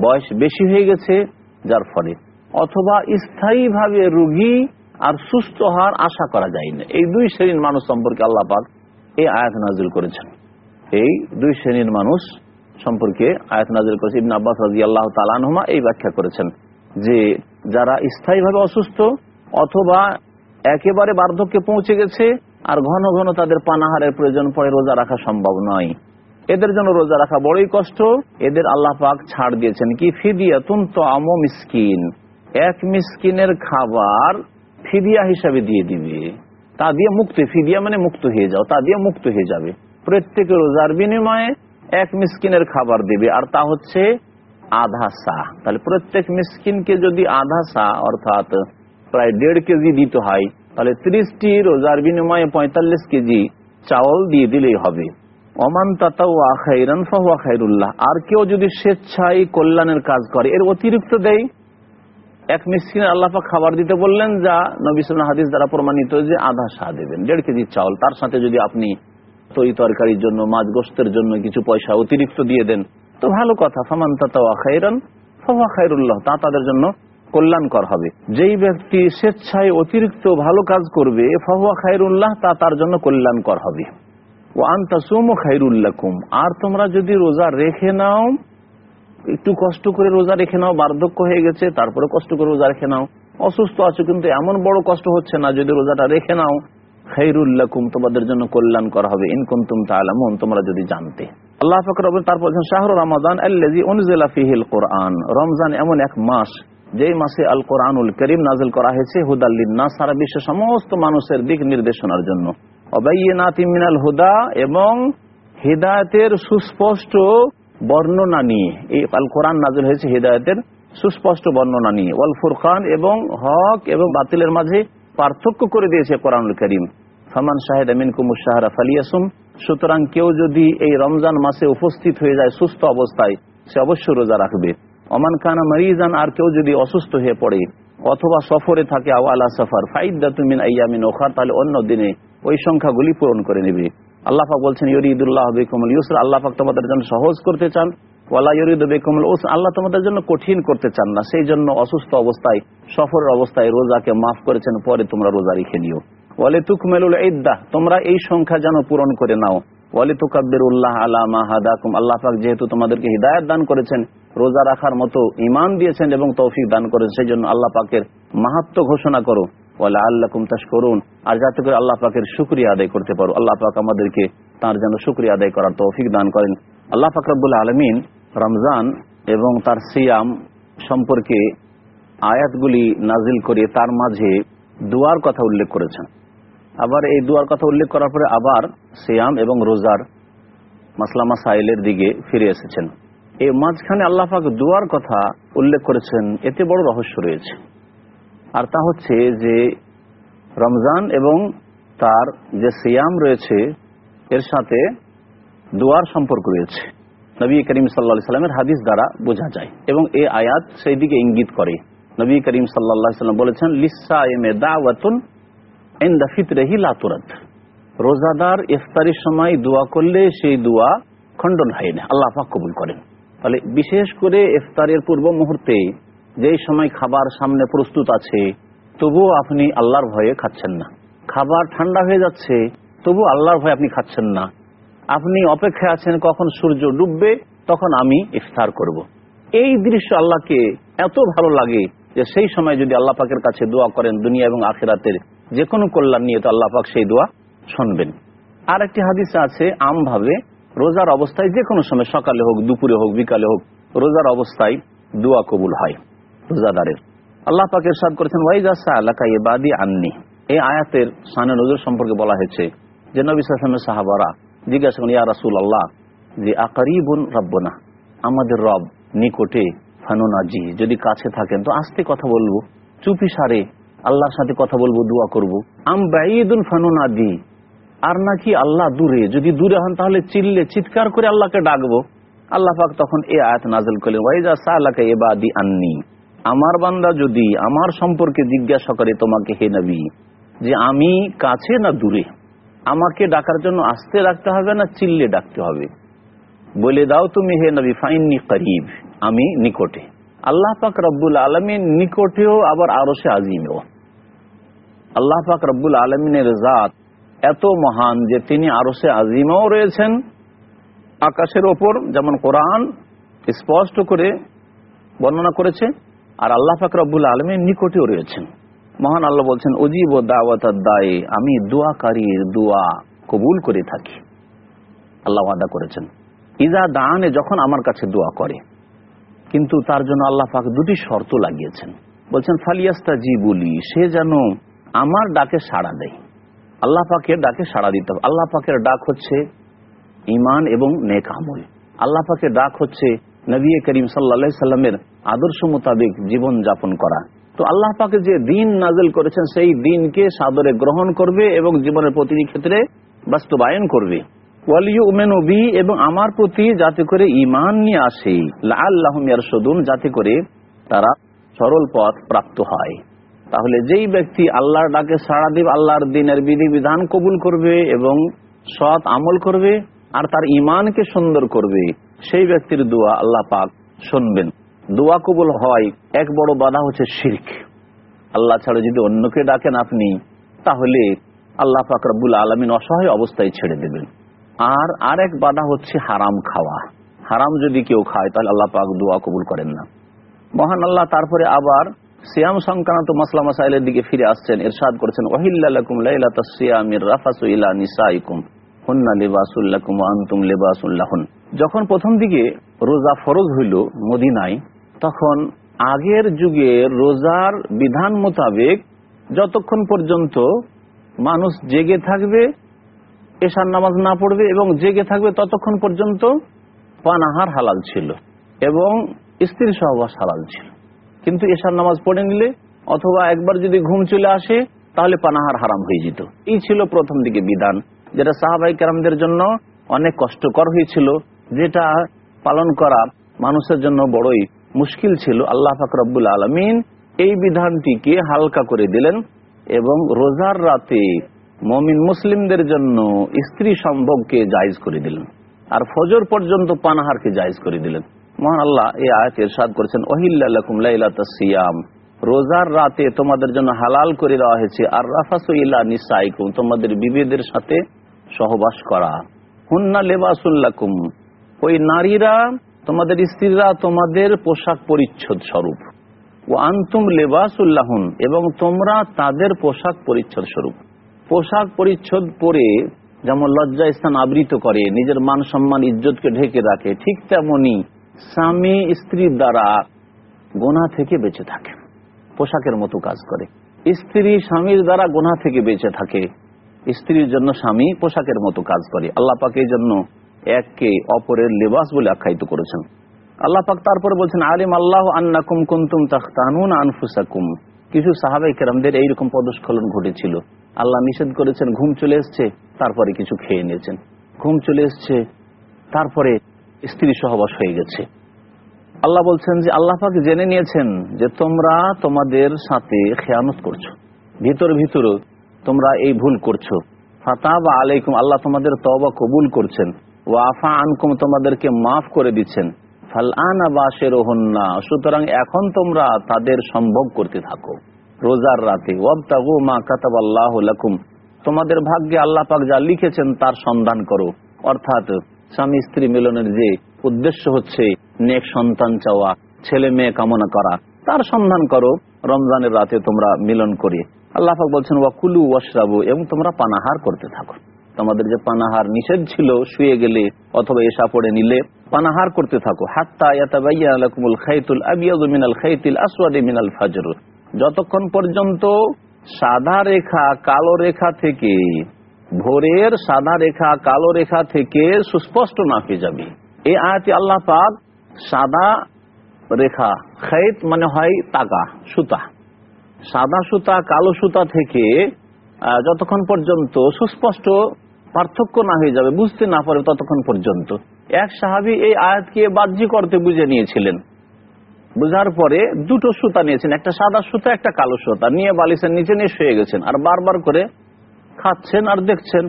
বয়স বেশি হয়ে গেছে যার ফলে। অথবা স্থায়ীভাবে রুগী আর সুস্থ হওয়ার আশা করা যায় না। এই দুই শ্রেণির মানুষ সম্পর্কে আল্লাহ পাক এই আয়াত নাজিল করেছেন। এই দুই শ্রেণির মানুষ সম্পর্কে আয়াত নাজিল করেছে ইবন আব্বাস রাজি আল্লাহ তালানহমা এই ব্যাখ্যা করেছেন। যে যারা স্থায়ীভাবে অসুস্থ অথবা একেবারে বার্ধক্যে পৌঁছে গেছে, আর ঘন ঘন তাদের পানাহারের প্রয়োজন পড়ে, রোজা রাখা সম্ভব নয়। এদের জন্য রোজা রাখা বড়ই কষ্ট। এদের আল্লাহ পাক ছাড় দিয়েছেন। কি? ফিদিয়া তুন আমো মিসকিন। এক মিসকিনের খাবার ফিদিয়া হিসাবে দিয়ে দিবে। তা দিয়ে মুক্ত, ফিদিয়া মানে মুক্ত হয়ে যাও, তা দিয়ে মুক্ত হয়ে যাবে। প্রত্যেক রোজার বিনিময়ে এক মিসকিনের খাবার দেবে। আর তা হচ্ছে আধা সা তাহলে প্রত্যেক মিসকিনকে যদি আধা সা অর্থাৎ প্রায় দেড় কেজি দিতে হয়, তাহলে ত্রিশটি রোজার বিনিময়ে পঁয়তাল্লিশ কেজি চাউল দিয়ে দিলেই হবে। অমান আর কেউ যদি স্বেচ্ছায় কল্যাণের কাজ করে, এর অতিরিক্ত দেয়। এক মিসকিনের আল্লাপা খাবার দিতে বললেন, যা নবিসুল হাদিস দ্বারা প্রমাণিত যে আধা সা দেবেন। দেড় কেজি চাউল, তার সাথে যদি আপনি তৈ তরকারির জন্য, মাছ গোস্তের জন্য কিছু পয়সা অতিরিক্ত দিয়ে দেন তো ভালো কথা, ফামান তাতাওয়া খাইরান তা তাদের জন্য কল্যাণকর হবে। যেই ব্যক্তি স্বেচ্ছায় অতিরিক্ত ভালো কাজ করবে, ফাহুয়া খাইরুল্লাহ, তা তার জন্য কল্যাণকর হবে। ও আন্তাসুম খাইরুল্লাকুম, আর তোমরা যদি রোজা রেখে নাও, একটু কষ্ট করে রোজা রেখে নাও, বার্ধক্য হয়ে গেছে, তারপরে কষ্ট করে রোজা রেখে নাও। অসুস্থ আছো কিন্তু এমন বড় কষ্ট হচ্ছে না যদি রোজাটা রেখে নাও। খাইরুল্লাকুম তোমাদের জন্য কল্যাণ করা হবে। তুম তালামুন তোমরা যদি জানতে। আল্লাহ ফকর তারপর শাহর রমাদান ফিহিল কোরআন। রমজান এমন এক মাস, যেই মাসে আল কোরআনুল করিম নাজিল করা হয়েছে হুদাল্লিন্না সারা বিশ্বের সমস্ত মানুষের দিক নির্দেশনার জন্য। অবাইনাতিমিনাল হুদা এবং হৃদায়তের সুস্পষ্ট বর্ণনা নিয়ে, এই আল কোরআন নাজিল হয়েছে হৃদায়তের সুস্পষ্ট বর্ণনা নিয়ে। ওয়াল ফুরকান এবং হক এবং বাতিলের মাঝে পার্থক্য করে দিয়েছে কোরআনুল করিম। ফমান শাহেদ আমিন কুমুর শাহরা ফালিয়াসুম। সুতরাং কেউ যদি এই রমজান মাসে উপস্থিত হয়ে যায় সুস্থ অবস্থায়, সে অবশ্যই রোজা রাখবে। অমান খানা মারিজান, আর কেউ যদি অসুস্থ হয়ে পড়ে অথবা সফরে থাকে আওয়ালা সফর ফাইদা তুমিন আইয়ামিন ওখার, তাহলে অন্য দিনে ওই সংখ্যাগুলি পূরণ করে নেবে। আল্লাহাক বলছেন, ইউরিদুল্লাহ বেকুমুল ইউসর। আল্লাহাক তোমাদের জন্য সহজ করতে চান। ওয়ালা আল্লাহ তোমাদের জন্য কঠিন করতে চান না। সেই জন্য অসুস্থ অবস্থায়, সফরের অবস্থায় রোজাকে মাফ করেছেন, পরে তোমরা রোজা রেখে নিও। ওয়ালে তুকমেলুল ইদ্দাহ তোমরা এই সংখ্যা যেন পূরণ করে নাও। ওয়ালে তুকাব্বির উল্লাহ আলা মাহাদাকুম আল্লাহ পাক যেহেতু তোমাদেরকে হৃদায়ত দান করেছেন, রোজা রাখার মতো ইমান দিয়েছেন এবং তৌফিক দান করেছেন সেই জন্য আল্লাহ পাকের মাহাত্ম ঘোষণা করো। বলে আল্লাহ কুমতাস করুন আর যাতে করে আল্লাহ পাকের শুক্রিয়া আদায় করতে পারো। আল্লাহ পাক আমাদেরকে তার যেন শুক্রিয়া আদায় করার তৌফিক দান করেন। আল্লাহ পাক আলমিন রমজান এবং তার সিয়াম সম্পর্কে আয়াতগুলি নাজিল করে তার মাঝে দুয়ার কথা উল্লেখ করেছেন। আবার এই দুয়ার কথা উল্লেখ করার পরে আবার সিয়াম এবং রোজার মাসলামা মাসাইলের দিকে ফিরে এসেছেন। এই মাঝখানে আল্লাহ পাক দুয়ার কথা উল্লেখ করেছেন, এতে বড় রহস্য রয়েছে। আর তা হচ্ছে যে রমজান এবং তার যে সিয়াম রয়েছে, এর সাথে দুয়ার সম্পর্ক রয়েছে। নবী করিম সাল্লা সাল্লামের হাদিস দ্বারা বোঝা যায় এবং এই আয়াত সেই দিকে ইঙ্গিত করে। নবী করিম সাল্লাহ সাল্লাম বলেছেন লিসা এম এ দাওয়াতুন এন্দা ফিতরেহি লাতুরাত রোজাদার ইফতারির সময় দোয়া করলে সেই দোয়া খণ্ডন হয় না, আল্লাহ পাক কবুল করেন। তাহলে বিশেষ করে ইফতারের পূর্ব মুহূর্তে যেই সময় খাবার সামনে প্রস্তুত আছে, তবুও আপনি আল্লাহর ভয়ে খাচ্ছেন না। খাবার ঠান্ডা হয়ে যাচ্ছে তবু আল্লাহর ভয়ে আপনি খাচ্ছেন না। আপনি অপেক্ষায় আছেন কখন সূর্য ডুববে, তখন আমি ইফতার করব। এই দৃশ্য আল্লাহকে এত ভালো লাগে যে সেই সময় যদি আল্লাহ পাকের কাছে দোয়া করেন দুনিয়া এবং আখেরাতের যে কোনো কল্যাণ নিয়ে, তো আল্লাহ পাক সেই দোয়া শুনবেন। আর একটি হাদিস আছে, আমভাবে রোজার অবস্থায় যে কোনো সময়, সকালে হোক, দুপুরে হোক, বিকালে হোক, রোজার অবস্থায় দোয়া কবুল হয়, রোজাদারের। আল্লাহ পাকের সাদ করেছেন ওয়াইজাসা আল্লাহ বাদি আননি। এই আয়াতের সানে নজর সম্পর্কে বলা হয়েছে যে নবী সালামের সাহাবারা জিজ্ঞাসা করেন ইয়া রাসুল আল্লাহ যে আকারিবুন রব্বনা, আমাদের রব নিকটে ফানুনাজি, যদি কাছে থাকেন তো আস্তে কথা বলব, চুপি সারে, আল্লাহর সাথে কথা বলব, দোয়া করব। আম বাইদুন ফানুনাদি আর নাকি আল্লাহ দূরে, যদি দূরে হন তাহলে চিল্লে চিৎকার করে আল্লাহকে ডাকবো। আল্লাহ পাক তখন এ আয়াত নাজল করলেন ওয়াইজা সালাকে এবাদি আননি, আমার বান্দা যদি আমার সম্পর্কে জিজ্ঞাসা করে তোমাকে, হে নবী, যে আমি কাছে না দূরে আমাকে ডাকার জন্য আসতে রাখতে হবে না চিল্লে ডাকতে হবে? বলে দাও তুমি, হে নবী, ফাইননি করিব, আমি নিকটে। আল্লাহ পাক রব্বুল আলমিন নিকটেও, আবার আরও সে আজিমেও। আল্লাহ পাক রব্বুল আলমিনের জাত এত মহান যে তিনি আরও সে আজিমেও রয়েছেন। আকাশের ওপর যেমন কোরআন স্পষ্ট করে বর্ণনা করেছে, আর আল্লাহ পাক রব্বুল আলমের নিকটেও রয়েছেন। মহান আল্লাহ বলছেন অজীব ও দাওয়াত দায়ে আমি দোয়াকারীর দোয়া কবুল করে থাকি। আল্লাহ আদা করেছেন। ইজা দানে যখন আমার কাছে দোয়া করে। কিন্তু তার জন্য আল্লাহ পাক দুটি শর্ত লাগিয়েছেন। বলছেন ফালিয়াস্তা জি বলি সে যেন আমার ডাকে সাড়া দেয়। আল্লাহ পাকের ডাকে সাড়া দিতে হবে। আল্লাহ পাকের ডাক হচ্ছে ইমান এবং নেক আমল। আল্লাহ পাকের ডাক হচ্ছে নবী করিম সাল্লা সাল্লামের আদর্শ মোতাবেক জীবন যাপন করা। তো আল্লাহ পাকে যে দিন নাজেল করেছেন, সেই দিনকে সাদরে গ্রহণ করবে এবং জীবনের প্রতিটি ক্ষেত্রে বাস্তবায়ন করবে। এবং আমার প্রতি যাতে করে ইমান নিয়ে আসে আল্লাহ সদুন যাতে করে তারা সরল পথ প্রাপ্ত হয়। তাহলে যেই ব্যক্তি আল্লাহর ডাকে সাড়া দিব, আল্লাহর দিনের বিধি বিধান কবুল করবে এবং সৎ আমল করবে, আর তার ইমানকে সুন্দর করবে, সেই ব্যক্তির দোয়া আল্লাহ পাক শুনবেন। দোয়া কবুল হয়, এক বড় বাধা হচ্ছে শির্ক। আল্লাহ ছাড়া যদি অন্যকে ডাকেন আপনি, তাহলে আল্লাহ পাক রব্বুল আলমিন অসহায় অবস্থায় ছেড়ে দেবেন। আর আরেক বাধা হচ্ছে হারাম খাওয়া। হারাম যদি কেউ খায়, তাহলে আল্লাহ পাক দোয়া কবুল করেন না। মহান আল্লাহ তারপরে আবার সিয়াম সংক্রান্ত মাসলা মাসাইলের দিকে ফিরে আসছেন, এরশাদ করেছেন ওহিল্লাকুম ইলা হুন্না আনতুম যখন প্রথম দিকে রোজা ফরজ হইল মদিনায় তখন আগের যুগে রোজার বিধান মোতাবেক যতক্ষণ পর্যন্ত মানুষ জেগে থাকবে, এশার নামাজ না পড়বে এবং জেগে থাকবে ততক্ষণ পর্যন্ত পানাহার হালাল ছিল এবং স্ত্রী সহবাস হালাল ছিল। কিন্তু এশার নামাজ পড়ে নিলে অথবা একবার যদি ঘুম চলে আসে, তাহলে পানাহার হারাম হয়ে যেত। এই ছিল প্রথম দিকে বিধান, যেটা সাহাবাই কেরামদের জন্য অনেক কষ্টকর হয়েছিল, যেটা পালন করা মানুষের জন্য বড়ই মুশকিল ছিল, আল্লাহ ফাকরাবুল আলমিন এই বিধানটিকে হালকা করে দিলেন এবং রোজার রাতে মমিন মুসলিমদের জন্য স্ত্রী সম্ভবকে জায়জ করে দিলেন আর ফজর পর্যন্ত পানাহারকে জায়জ করে দিলেন। মহান আল্লাহ এই আয়াত ইরশাদ করেছেন ওহিল্লাকুম সিয়াম। রোজার রাতে তোমাদের জন্য হালাল করে দেওয়া হয়েছে আর রাফাসু ইল্লা নিসাইকুম। তোমাদের বিবেদের সাথে সহবাস করা। হুন্না লেবাসুল্লাকুম ওই নারীরা তোমাদের স্ত্রীরা তোমাদের পোশাক পরিচ্ছদ স্বরূপ। ও আন্তুম লেবাসুল্লাহুন, এবং তোমরা তাদের পোশাক পরিচ্ছদ স্বরূপ। পোশাক পরিচ্ছদ পরে যেমন লজ্জা স্থান আবৃত করে, নিজের মান সম্মান, ইজ্জতকে ঢেকে রাখে, ঠিক তেমনি স্বামী স্ত্রীর দ্বারা গোনা থেকে বেঁচে থাকে, পোশাকের মতো কাজ করে। স্ত্রী স্বামীর দ্বারা গোনা থেকে বেঁচে থাকে, স্ত্রীর জন্য স্বামী পোশাকের মতো কাজ করে। আল্লাহ পাক জন্য এককে অপরের লেবাস বলে আখ্যায়িত করেছেন। আল্লাহ পাক তারপরে বলছেন, আলিম আল্লাহ আন্নাকুম কুন্তুম তাখতানুন আনফুসাকুম। কিছু সাহাবাই কেরামদের এইরকম পদস্খলন ঘটেছিল। আল্লাহ নিষেধ করেছেন, ঘুম চলে এসছে, তারপরে কিছু খেয়ে নিয়েছেন। ঘুম চলে এসছে, তারপরে স্ত্রী সহবাস হয়ে গেছে। আল্লাহ বলছেন যে, আল্লাহ পাক জেনে নিয়েছেন যে তোমরা তোমাদের সাথে খেয়ানত করছ। ভিতর ভিতর তোমরা এই ভুল করছ। ফাতা বা আলাইকুম, আল্লাহ তোমাদের তবা কবুল করছেন। ওয়াফা তোমাদেরকে মাফ করে দিচ্ছেন। সুতরাং এখন তোমরা তাদের সম্ভব করতে থাকো। রোজার রাতে তোমাদের ভাগ্যে আল্লাহ পাক যা লিখেছেন তার সন্ধান করো। অর্থাৎ, স্বামী স্ত্রী মিলনের যে উদ্দেশ্য হচ্ছে নেক সন্তান চাওয়া, ছেলে মেয়ে কামনা করা, তার সন্ধান করো। রমজানের রাতে তোমরা মিলন করে। আল্লাহ পাক বলছেন ওয়াকুলু ওয়াশরাবু এবং তোমরা পানাহার করতে থাকো। তোমাদের যে পানাহার নিষেধ ছিল, শুয়ে গেলে অথবা এসা পড়ে নিলে পানাহার করতে থাকো। হাত্তা যতক্ষণ পর্যন্ত সাদা রেখা কালো রেখা থেকে, ভোরের সাদা রেখা কালো রেখা থেকে সুস্পষ্ট না পেয়ে যাবে। এই আয়াতে আল্লাহ পাক সাদা রেখা খেত মানে হয় তাকা সুতা। সাদা সুতা, কালো সুতা থেকে যতক্ষণ পর্যন্ত সুস্পষ্ট পার্থক্য না হয়ে যাবে, বুঝতে না পারে ততক্ষণ পর্যন্ত। এক সাহাবি এই আয়াতকে বাহ্যিক অর্থে বুঝে নিয়েছিলেন। বুঝার পরে দুটো সুতা নিয়েছেন, একটা সাদা সুতা, একটা কালো সুতা। নিয়ে বালিশের নিচে নিয়ে শুয়ে গেছেন আর বারবার করে খাচ্ছেন আর দেখছেন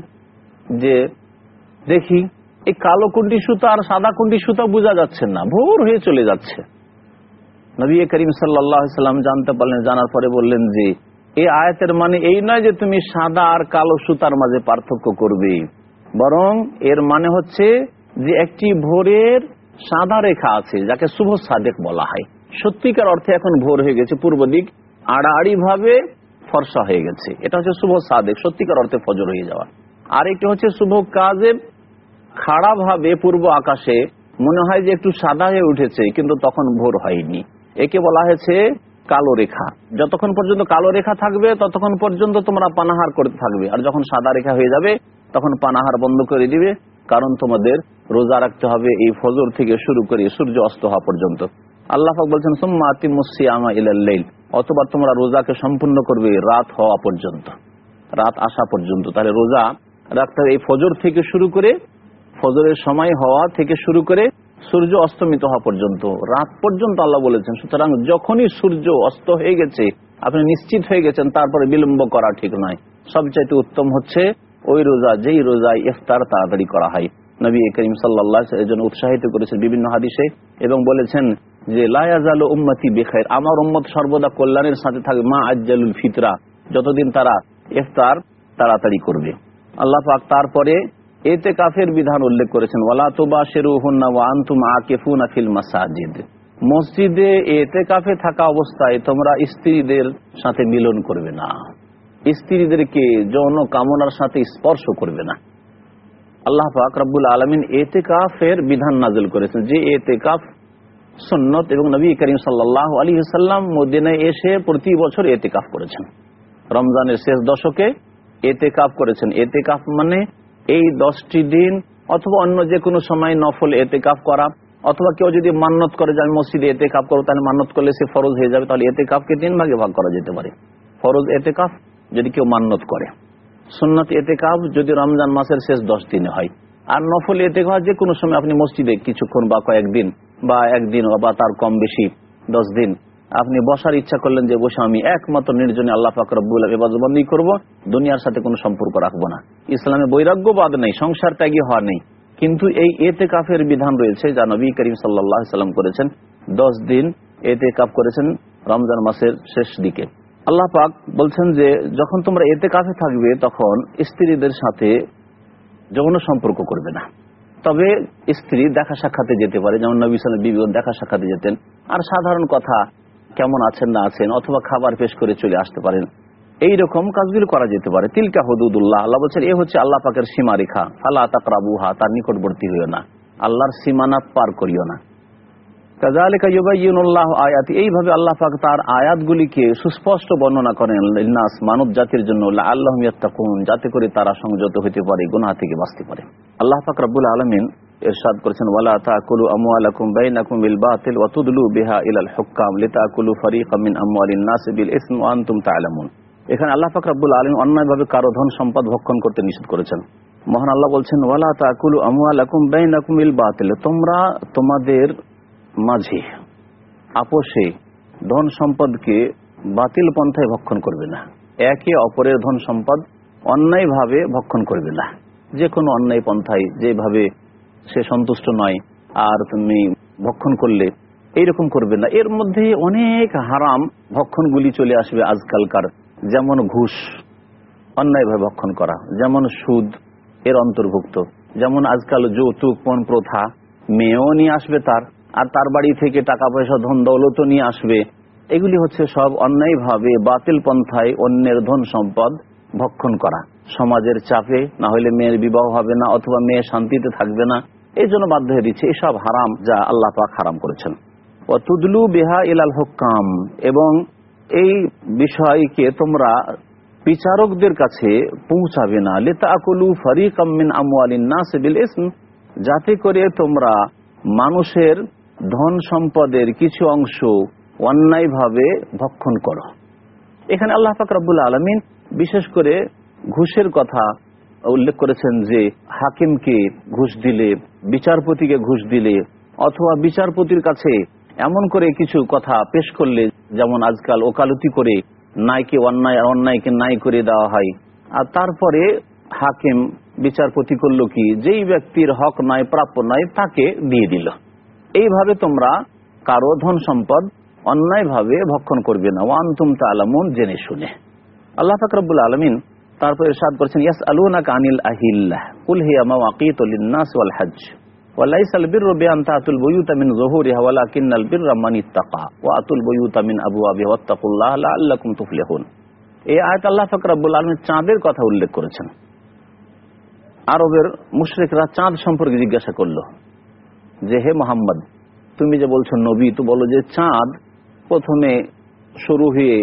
যে, দেখি, এই কালো কুন্ডি সুতা আর সাদা কুন্ডি সুতা বোঝা যাচ্ছে না, ভোর হয়ে চলে যাচ্ছে। নবী করিম সাল্লাম জানতে পারলেন, জানার পরে বললেন যে এই আয়াতের মানে এই নয় যে তুমি সাদা আর কালো সুতার মাঝে পার্থক্য করবে। বরং এর মানে হচ্ছে যে একটি ভোরের সাদা রেখা আছে, যাকে শুভ সাদেক বলা হয়। সত্যিকার অর্থে এখন ভোর হয়ে গেছে, পূর্ব দিক আড়াআড়ি ভাবে ফর্সা হয়ে গেছে। এটা হচ্ছে শুভ সাদেক, সত্যিকার অর্থে ফজর হয়ে যাওয়া। আর একটি হচ্ছে শুভ কাজে খাড়া ভাবে পূর্ব আকাশে মনে হয় যে একটু সাদা হয়ে উঠেছে, কিন্তু তখন ভোর হয়নি। একে বলা হয়েছে কালো রেখা। যতক্ষণ পর্যন্ত কালো রেখা থাকবে, ততক্ষণ পর্যন্ত তোমরা পানাহার করতে থাকবে। আর যখন সাদা রেখা হয়ে যাবে, তখন পানাহার বন্ধ করে দিবে, কারণ তোমাদের রোজা রাখতে হবে এই ফজর থেকে শুরু করে সূর্য অস্ত হওয়া পর্যন্ত। আল্লাহ বলছেন অথবা তোমরা রোজাকে সম্পূর্ণ করবে রাত হওয়া পর্যন্ত। রাত আসা পর্যন্ত। তাহলে রোজা রাখতে এই ফজর থেকে শুরু করে, ফজরের সময় হওয়া থেকে শুরু করে সূর্য অস্তমিত হওয়া পর্যন্ত, রাত পর্যন্ত আল্লাহ বলেছেন, সুতরাং যখনই সূর্য অস্ত হয়ে গেছে, আপনি নিশ্চিত হয়ে গেছেন, তারপরে বিলম্ব করা ঠিক নয়। সবচাইতে উত্তম হচ্ছে, ওই রোজা, যেই রোজায় ইফতার তাড়াতাড়ি করা হয়। নবী করিম সাল্লাহ এর জন্য উৎসাহিত করেছেন বিভিন্ন হাদিসে এবং বলেছেন যে লায়াজাল উম্মতি বেখায় আমার উম্মত সর্বদা কল্যাণের সাথে থাকবে মা আজ্জালুল ফিতরা, যতদিন তারা ইফতার তাড়াতাড়ি করবে। আল্লাহ পাক তারপরে এতে কাফের বিধান উল্লেখ করেছেন, ওয়ালা তোবা শেরু হুন্না ওয়া আন্তুম আকিফুন আফিল মাসাজিদ। মসজিদে এতে কাফে থাকা অবস্থায় তোমরা স্ত্রীদের সাথে মিলন করবে না। স্ত্রীদেরকে যৌন কামনার সাথে স্পর্শ করবে না। আল্লাহ পাক আলমিন এতে কাফের বিধান নাজল করেছেন যে এতে কাফ সন্নত এবং নবী করিম সাল্লাহ আলী সাল্লাম মদিনায় এসে প্রতি বছর এতে কাফ করেছেন। রমজানের শেষ দশকে এতে কাপ করেছেন। এতে কাপ মানে এই দশটি দিন অথবা অন্য যে কোনো সময় নফল এতে কাপ করা, অথবা কেউ যদি মান্নত করে যে আমি মসজিদে এতে কাপ করব, তাহলে মান্নত করলে সে ফরজ হয়ে যাবে, তাহলে এতে কাপকে তিন ভাগে ভাগ করা যেতে পারে। ফরজ এতে কাপ যদি কেউ মান্নত করে। সুন্নত এতে কাপ যদি রমজান মাসের শেষ দশ দিনে হয়। আর নফল এতে কাপ যে কোনো সময় আপনি মসজিদে কিছুক্ষণ বা কয়েকদিন বা একদিন বা তার কম বেশি দশ দিন আপনি বসার ইচ্ছা করলেন যে বসে আমি একমাত্র নির্জনে আল্লাহ ফাকরবুল এবাজবন্দি করব, দুনিয়ার সাথে কোনো সম্পর্ক রাখব না। ইসলামে বৈরাগ্যবাদ নেই, সংসার ত্যাগী হওয়া নেই। কিন্তু এই এতে কাফের বিধান রয়েছে যা নবী করিম সাল্লাম করেছেন। দশ দিন এতে কাপ করেছেন রমজান মাসের শেষ দিকে। আল্লাহ পাক বলছেন যে, যখন তোমরা এতে কাফে থাকবে, তখন স্ত্রীদের সাথে যৌন সম্পর্ক করবে না। তবে স্ত্রী দেখা সাক্ষাতে যেতে পারে, যেমন নবী সালের বিবিগণ দেখা সাক্ষাতে যেতেন। আর সাধারণ কথা কেমন আছেন না আছেন, অথবা খাবার পেশ করে চলে আসতে পারেন। এই রকম কাজগুলো করা যেতে পারে। তিলকা হদুদুল্লাহ, আল্লাহ বলছেন, এ হচ্ছে আল্লাহ পাকের সীমারেখা। ফালা তাকরাবুহা, তার নিকটবর্তী হইও না। আল্লাহর সীমানা পার করিও না। এইভাবে আল্লাহ পাক তার আয়াতগুলিকে সুস্পষ্ট বর্ণনা করেন মানব জাতির জন্য আল্লাহ যাতে করে তারা সংযত হইতে পারে, গুনাহ থেকে বাঁচতে পারে। আল্লাহ পাক রব্বুল আলমিন ইরশাদ করেছেন, ওয়ালা তাকুলু আমওয়ালাকুম বাইনাকুম বিল বাতিল ওয়া তুদলু বিহা ইলাল হুক্কাম নাস বিল ইসমি ওয়া আনতুম তা'লামুন এখানে আল্লাহ পাক রব্বুল আলামিন অন্যায়ভাবে কারও ধন সম্পদ ভক্ষণ করতে নিষেধ করেছেন। মহান আল্লাহ বলছেন, ওয়ালা তাকুলু আমওয়ালাকুম বাইনাকুম বাতিল। তোমরা তোমাদের মাঝে আপোষে ধন সম্পদকে বাতিল পন্থায় ভক্ষণ করবে না। একে অপরের ধন সম্পদ অন্যায়ভাবে ভক্ষণ করবে না। যে কোনো অন্যায় পন্থায় যেভাবে সে সন্তুষ্ট নয়। আর তুমি ভক্ষণ করলে, এইরকম করবে না। এর মধ্যে অনেক হারাম ভক্ষণগুলি চলে আসবে আজকালকার। যেমন ঘুষ, অন্যায়ভাবে ভক্ষণ করা। যেমন সুদ, এর অন্তর্ভুক্ত। যেমন আজকাল যৌতুক, পণ প্রথা, মেয়েও নিয়ে আসবে তার। আর তার বাড়ি থেকে টাকা পয়সা ধন দৌলত নিয়ে আসবে। এগুলি হচ্ছে সব অন্যায়ভাবে বাতিল পন্থায় অন্যের ধন সম্পদ ভক্ষণ করা। সমাজের চাপে, না হলে মেয়ের বিবাহ হবে না, অথবা মেয়ে শান্তিতে থাকবে না। এই জন্য বাধ্য হয়ে দিচ্ছে, এসব হারাম যা আল্লাহ পাক হারাম করেছেন। তুদলু বেহা ইলাল হকাম এবং এই বিষয়কে তোমরা বিচারকদের কাছে পৌঁছাবে না। লেতা আকলু ফরিক নাসিবিল ইসম, যাতে করে তোমরা মানুষের ধন সম্পদের কিছু অংশ অন্যায়ভাবে ভক্ষণ করো। এখানে আল্লাহ পাক রব্বুল আলমিন বিশেষ করে ঘুষের কথা উল্লেখ করেছেন যে হাকিমকে ঘুষ দিলে, বিচারপতিকে ঘুষ দিলে, অথবা বিচারপতির কাছে এমন করে কিছু কথা পেশ করলে, যেমন আজকাল ওকালতি করে নাইকে অন্যায় অন্যায়কে নাই করে দেওয়া হয়। আর তারপরে হাকিম বিচারপতি করল কি? যেই ব্যক্তির হক নয় প্রাপ্য নয় তাকে দিয়ে দিল। এইভাবে তোমরা কারও ধন সম্পদ অন্যায়ভাবে ভক্ষণ করবে না। ওয়ান ওয়ান্তুম তালামুন জেনে শুনে। আল্লাহ ফাকরবুল আলমিন তারপর ইরশাদ করেছেন ইয়াস আলুনা কানিল আহিল্লাহ, কুল হিয়া মাওয়াকিতু লিন-নাস ওয়াল হজ ওয়ালাইসাল বিররু বিআন তাতুল বুয়ুতা মিন যুহুরিহা ওয়ালাকিন্নাল বিররা মান ইত্তাকা, ওয়া আতুল বুয়ুতা মিন আবওয়াবিহা ওয়াত্তাকুল্লাহা লাআল্লাকুম তুফলিহুন। এই আয়াত আল্লাহ পাক রব্বুল আলামিন চাঁদের কথা উল্লেখ করেছেন। আরবের মুশরেকরা চাঁদ সম্পর্কে জিজ্ঞাসা করল, যে হে মোহাম্মদ, তুমি যে বলছো নবী, তো বলো যে চাঁদ প্রথমে শুরু হয়ে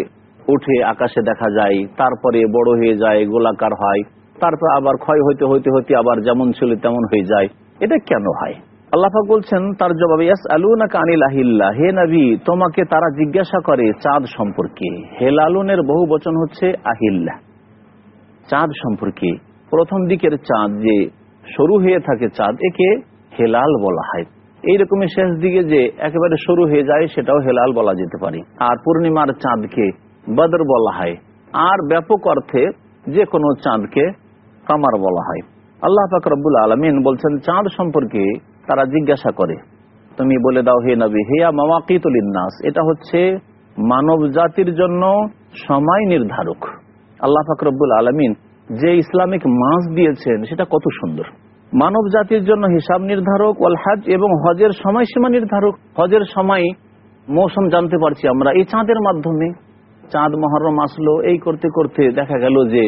উঠে আকাশে দেখা যায়, তারপরে বড় হয়ে যায়, গোলাকার হয়, তারপর আবার ক্ষয় হইতে হইতে হইতে আবার যেমন ছিল তেমন হয়ে যায়। এটা কেন হয়? আল্লাহাক বলছেন, তার জবাবে ইয়াস আলুনা কানিল আহিল্লা, হে নবী, তোমাকে তারা জিজ্ঞাসা করে চাঁদ সম্পর্কে। হেলালুনের বহু বচন হচ্ছে আহিল্লা। চাঁদ সম্পর্কে। প্রথম দিকের চাঁদ যে শুরু হয়ে থাকে চাঁদ, একে হেলাল বলা হয়। এইরকমই শেষ দিকে যে একেবারে শুরু হয়ে যায়, সেটাও হেলাল বলা যেতে পারে। আর পূর্ণিমার চাঁদকে বদর বলা হয়। আর ব্যাপক অর্থে যে কোনো চাঁদকে কামার বলা হয়। আল্লাহ ফাকরবুল আলমিন বলছেন, চাঁদ সম্পর্কে তারা জিজ্ঞাসা করে। তুমি বলে দাও, হে নবী, হেয়া মামাকিতুল ইন্নাস এটা হচ্ছে মানব জাতির জন্য সময় নির্ধারক। আল্লাহ ফাকরবুল আলমিন যে ইসলামিক মাস দিয়েছেন, সেটা কত সুন্দর। মানব জাতির জন্য হিসাব নির্ধারক, ওয়াল হাজ এবং হজের সময়সীমা নির্ধারক। হজের সময় মৌসুম জানতে পারছি আমরা, এই চাঁদের মাধ্যমে। চাঁদ মহরম আসলো, এই করতে করতে দেখা গেল যে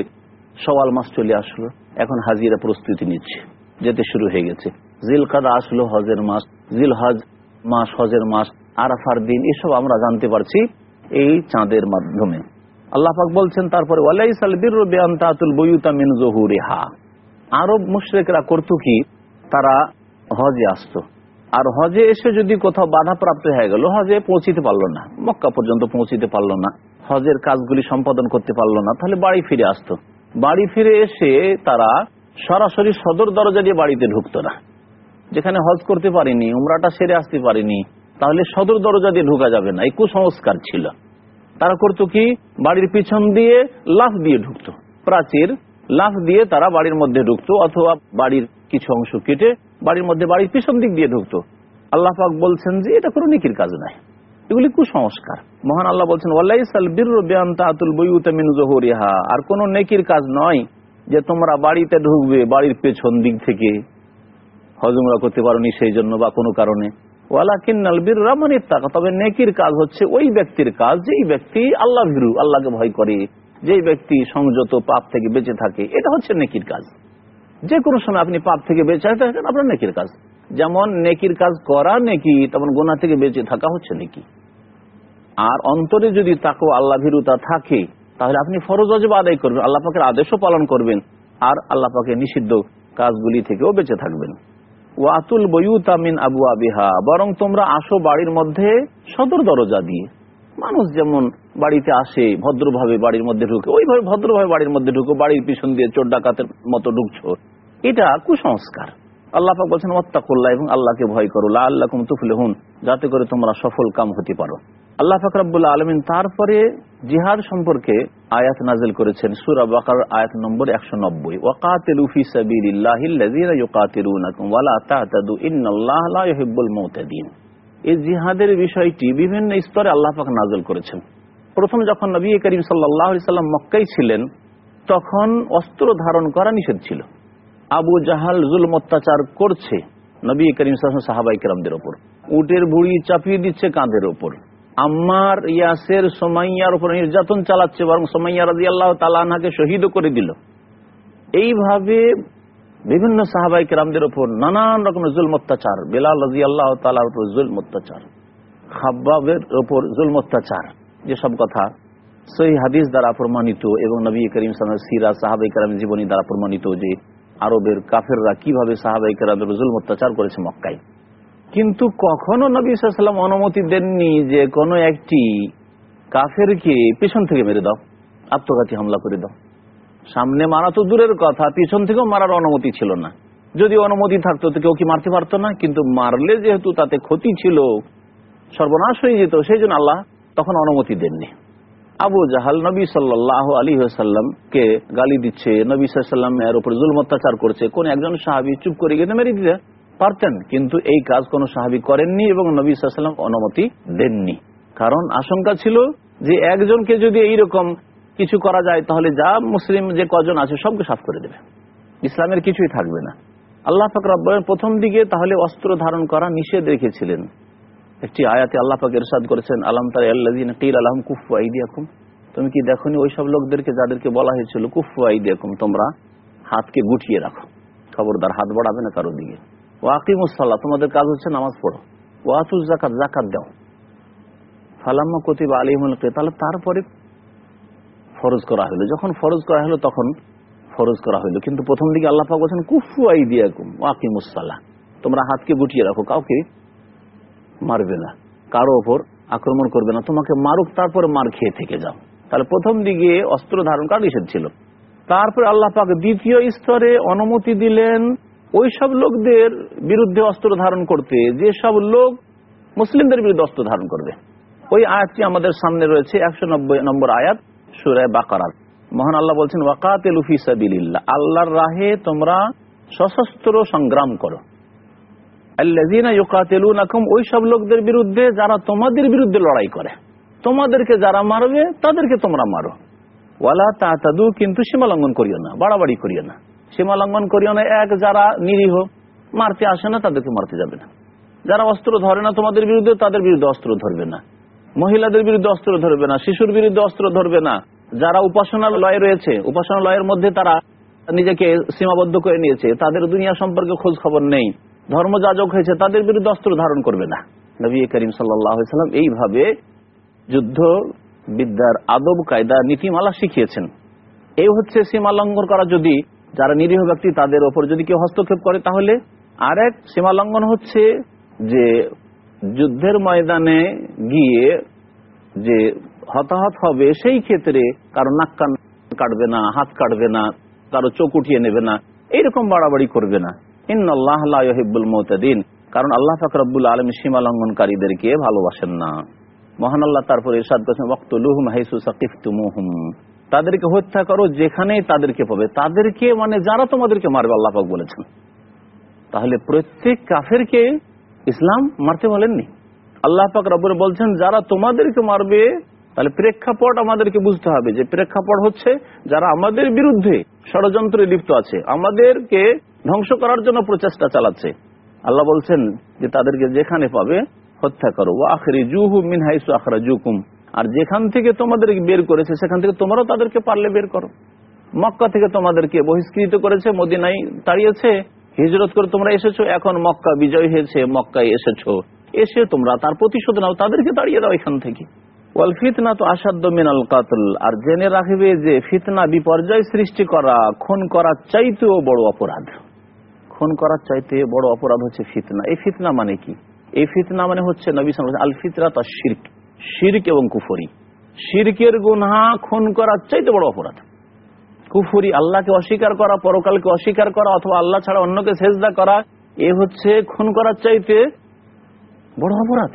সওয়াল মাস চলে আসলো। এখন হাজিরা প্রস্তুতি নিচ্ছে, যেতে শুরু হয়ে গেছে। জিল কাদা আসলো হজের মাস জিল হজ মাস, হজের মাস, আরাফার দিন, এসব আমরা জানতে পারছি এই চাঁদের মাধ্যমে। আল্লাহ পাক বলছেন, তারপরে আরব মুশরেকরা করত কি তারা হজে আসতো। আর হজে এসে যদি কোথাও বাধা প্রাপ্ত হয়ে গেল, হজে পৌঁছিতে পারল না, মক্কা পর্যন্ত পৌঁছিতে পারল না। হজের কাজগুলি সম্পাদন করতে পারল না, তাহলে বাড়ি ফিরে আসতো। বাড়ি ফিরে এসে তারা সরাসরি সদর দরজা দিয়ে বাড়িতে ঢুকতো না। যেখানে হজ করতে পারিনি, উমরাটা সেরে আসতে পারিনি, তাহলে সদর দরজা দিয়ে ঢুকা যাবে না। এই কুসংস্কার ছিল। তারা করতো কি? বাড়ির পিছন দিয়ে লাফ দিয়ে ঢুকতো। প্রাচীর লাফ দিয়ে তারা বাড়ির মধ্যে ঢুকতো, অথবা বাড়ির কিছু অংশ কেটে বাড়ির মধ্যে বাড়ির পিছন দিক দিয়ে ঢুকতো। আল্লাহ পাক বলছেন যে, এটা কোনো নিকির কাজ নাই এগুলি কুসংস্কার। মহান আল্লাহ বলছেন আর কোন নেকির কাজ নয় যে তোমরা বাড়িতে ঢুকবে, বাড়ির পেছন দিক থেকে হজমরা করতে পারোনি সেই জন্য বা কোনো কারণে। ওয়ালা কিন্নাল বীর রামানির টাকা তবে নেকির কাজ হচ্ছে ওই ব্যক্তির কাজ, যেই ব্যক্তি আল্লাহ ভীরু আল্লাহকে ভয় করে। যেই ব্যক্তি সংযত পাপ থেকে বেঁচে থাকে, এটা হচ্ছে নেকির কাজ। যে কোনো সময় আপনি পাপ থেকে বেঁচে থাকেন, আপনার নেকির কাজ। যেমন নেকির কাজ করা নেকি, তেমন গোনা থেকে বেঁচে থাকা হচ্ছে নেকি। আর অন্তরে যদি তাকে আল্লাহ ভীরুতা থাকে, তাহলে আপনি ফরজ অজব আদায় করবেন, আল্লাহ পাকের আদেশও পালন করবেন, আর আল্লাহ পাকের নিষিদ্ধ কাজগুলি থেকেও বেঁচে থাকবেন। ওয়াতুল বয়ুতামিন আবু আবিহা বরং তোমরা আসো বাড়ির মধ্যে সদর দরজা দিয়ে। মানুষ যেমন বাড়িতে আসে, ভদ্রভাবে বাড়ির মধ্যে ঢুকে, ওইভাবে ভদ্রভাবে বাড়ির মধ্যে ঢুকো বাড়ির পিছন দিয়ে চোর ডাকাতের মতো ঢুকছো। এটা কুসংস্কার। আল্লাহ পাক বলছেন ওত্তাকুল্লাহ এবং আল্লাহকে ভয় করো। লা আল্লাহ কুম তুফলেহুন, যাতে করে তোমরা সফল কাম হতে পারো। আল্লাহ ফাকরাবুল্লাহ আলমিন তারপরে জিহাদ সম্পর্কে আয়াত নাজিল করেছেন, সুরা বাকার আয়াত নম্বর একশো নব্বই। ওয়াকাতিল উফি সাবিলিল্লাহিল এই জিহাদের বিষয়টি বিভিন্ন স্তরে আল্লাহ পাক নাজল করেছেন। প্রথম যখন নবী করিম সাল্লাল্লাহু আলাইহি সাল্লাম মক্কাই ছিলেন, তখন অস্ত্র ধারণ করা নিষেধ ছিল। আবু জাহাল জুল অত্যাচার করছে নবী করিম সাহাবাই কেরামদের ওপর। উটের বুড়ি চাপিয়ে দিচ্ছে কাঁধের ওপর। আম্মার ইয়াসের সোমাইয়ার উপর নির্যাতন চালাচ্ছে বরং সোমাইয়া রাজি আল্লাহ তালাকে শহীদও করে দিল। এইভাবে বিভিন্ন সাহাবাই কেরামদের ওপর নানান রকমের জুল অত্যাচার, বেলাল রাজি আল্লাহ তালার উপর জুল অত্যাচার, খাব্বাবের ওপর জুল অত্যাচার, যেসব কথা সহি হাদিস দ্বারা প্রমাণিত এবং নবী করিম সিরা সাহাবাই কেরাম জীবনী দ্বারা প্রমাণিত যে আরবের কাফেররা কীভাবে সাহাবাই কেরামের অত্যাচার করেছে মক্কায়? কিন্তু কখনো নবী সাল্লাম অনুমতি দেননি যে কোনো একটি কাফেরকে পিছন থেকে মেরে দাও, আত্মঘাতী হামলা করে দাও। সামনে মারা তো দূরের কথা, পিছন থেকেও মারার অনুমতি ছিল না। যদি অনুমতি থাকতো তো কেউ কি মারতে পারতো না? কিন্তু মারলে যেহেতু তাতে ক্ষতি ছিল, সর্বনাশ হয়ে যেত, সেই জন্য আল্লাহ তখন অনুমতি দেননি। আবু জাহাল নবী সাল্লাহ আলী সাল্লামকে গালি দিচ্ছে, নবী সাল্লামের উপর জুল অত্যাচার করছে, কোন একজন সাহাবি চুপ করে গিয়ে মেরে দিতে পারতেন, কিন্তু এই কাজ কোন সাহাবি করেননি এবং নবী সাল্লাম অনুমতি দেননি। কারণ আশঙ্কা ছিল যে একজনকে যদি এইরকম কিছু করা যায়, তাহলে যা মুসলিম যে কজন আছে সবকে সাফ করে দেবে। ইসলামের কিছুই থাকবে না। আল্লাহ রব্বান প্রথম দিকে তাহলে অস্ত্র ধারণ করা নিষেধ রেখেছিলেন। একটি আয়াতে আল্লাহ পাক এরশাদ করেছেন, আলম তার আল্লাহ আলহাম কুফু আইদিয়াকুম? তুমি কি দেখনি ওই সব লোকদেরকে যাদেরকে বলা হয়েছিল কুফু আইদিয়াকুম, তোমরা হাতকে গুটিয়ে রাখো। খবরদার, হাত বাড়াবে না কারও দিকে। ওয়াকিমুসাল্লাহ তোমাদের কাজ হচ্ছে নামাজ পড়ো। ওয়াতুল জাকাত জাকাত দাও। ফালাম্মা কতিব আলিমুল কেতাল তারপরে ফরজ করা হলো। যখন ফরজ করা হলো, তখন ফরজ করা হলো। কিন্তু প্রথম দিকে আল্লাহ পাক বলছেন কুফু আই দিয়াকুম ওয়াকিমুসাল্লাহ তোমরা হাতকে গুটিয়ে রাখো। কাউকে মারবে না। কারও ওপর আক্রমণ করবে না। তোমাকে মারুক, তারপরে মার খেয়ে থেকে যাও। তাহলে প্রথম দিকে অস্ত্র ধারণ করা নিষেধ ছিল। তারপরে আল্লাহ পাক দ্বিতীয় স্তরে অনুমতি দিলেন ওই সব লোকদের বিরুদ্ধে অস্ত্র ধারণ করতে যে সব লোক মুসলিমদের বিরুদ্ধে অস্ত্র ধারণ করবে। ওই আয়াতটি আমাদের সামনে রয়েছে, একশো নব্বই নম্বর আয়াত, সুরায় বাকারাত মহান আল্লাহ বলছেন ওয়াকাত এলুফিসাবিল্লা আল্লাহর রাহে তোমরা সশস্ত্র সংগ্রাম করো। ওই সব লোকদের বিরুদ্ধে যারা তোমাদের বিরুদ্ধে লড়াই করে। তোমাদেরকে যারা মারবে, তাদেরকে তোমরা মারো। ওয়ালা কিন্তু করিও না, বাড়াবাড়ি করিও না। করিও না, এক যারা নিরীহ, মারতে আসে না, তাদেরকে মারতে যাবে না। যারা অস্ত্র ধরে না তোমাদের বিরুদ্ধে, তাদের বিরুদ্ধে অস্ত্র ধরবে না। মহিলাদের বিরুদ্ধে অস্ত্র ধরবে না, শিশুর বিরুদ্ধে অস্ত্র ধরবে না। যারা উপাসনা লয় রয়েছে উপাসনা লয়ের মধ্যে তারা নিজেকে সীমাবদ্ধ করে নিয়েছে, তাদের দুনিয়া সম্পর্কে খোঁজ খবর নেই। ধর্মযাজক হয়েছে, তাদের বিরুদ্ধে অস্ত্র ধারণ করবে না। নবী করিম সাল্লাম এইভাবে যুদ্ধ বিদ্যার আদব, কায়দা, নীতিমালা শিখিয়েছেন। এই হচ্ছে সীমা লঙ্ঘন করা। যদি যারা নিরীহ ব্যক্তি, তাদের ওপর যদি কেউ হস্তক্ষেপ করে, তাহলে আরেক সীমা লঙ্ঘন হচ্ছে যে যুদ্ধের ময়দানে গিয়ে যে হতাহত হবে, সেই ক্ষেত্রে কারও নাক কান কাটবে না, হাত কাটবে না, কারও চোখ উঠিয়ে নেবে না, এইরকম বাড়াবাড়ি করবে না। ইন্নআল্লাহিবুল মতাদিন। কারণ আল্লাহ ফাকরাবুল আলম সীমা লঙ্ঘনকারীদেরকে ভালোবাসেন না। মহান আল্লাহ তারপরে ইরশাদ করেছেন, ওয়াক্তুলুহুম হাইসু সাকিফতুমুহুম। তাদেরকে হত্যা করো যেখানেই তাদেরকে পাবে। তাদেরকে মানে যারা তোমাদেরকে মারবে, আল্লাহ বলেছেন। তাহলে প্রত্যেক কাফেরকে ইসলাম মারতে বলেননি? আল্লাহ পাক রব্বর বলছেন, যারা তোমাদেরকে মারবে, তাহলে প্রেক্ষাপট আমাদেরকে বুঝতে হবে যে প্রেক্ষাপট হচ্ছে, যারা আমাদের বিরুদ্ধে ষড়যন্ত্রে লিপ্ত আছে, আমাদেরকে ধ্বংস করার জন্য প্রচেষ্টা চালাচ্ছে। আল্লাহ বলছেন যে তাদেরকে যেখানে পাবে, হত্যা করো। আখরি জুহু মিন হাইসু আখরা জুকুম আর যেখান থেকে তোমাদের বের করেছে, সেখান থেকে তোমরাও তাদেরকে পারলে বের করো। মক্কা থেকে তোমাদেরকে বহিষ্কৃত করেছে মদিনাই তাড়িয়েছে হিজরত করে তোমরা এসেছ, এখন মক্কা বিজয় হয়েছে, মক্কায় এসেছ। এসে তোমরা তার প্রতিশোধ নাও, তাদেরকে তাড়িয়ে দাও এখান থেকে। ওয়াল ফিতনা তো আসাধ্য মিনাল কাতল। আর জেনে রাখবে যে ফিতনা বিপর্যয় সৃষ্টি করা, খুন করার চাইতেও বড় অপরাধ। খুন করার চাইতে বড় অপরাধ হচ্ছে ফিতনা। এই ফিতনা মানে কি? এই ফিতনা মানে হচ্ছে নবী আল ফিতরা তার শির্ক শির্ক এবং কুফরি। শিরকের গুনহা খুন করার চাইতে বড় অপরাধ। কুফরি আল্লাহকে অস্বীকার করা, পরকালকে অস্বীকার করা অথবা আল্লাহ ছাড়া অন্যকে সেজদা করা, এ হচ্ছে খুন করার চাইতে বড় অপরাধ।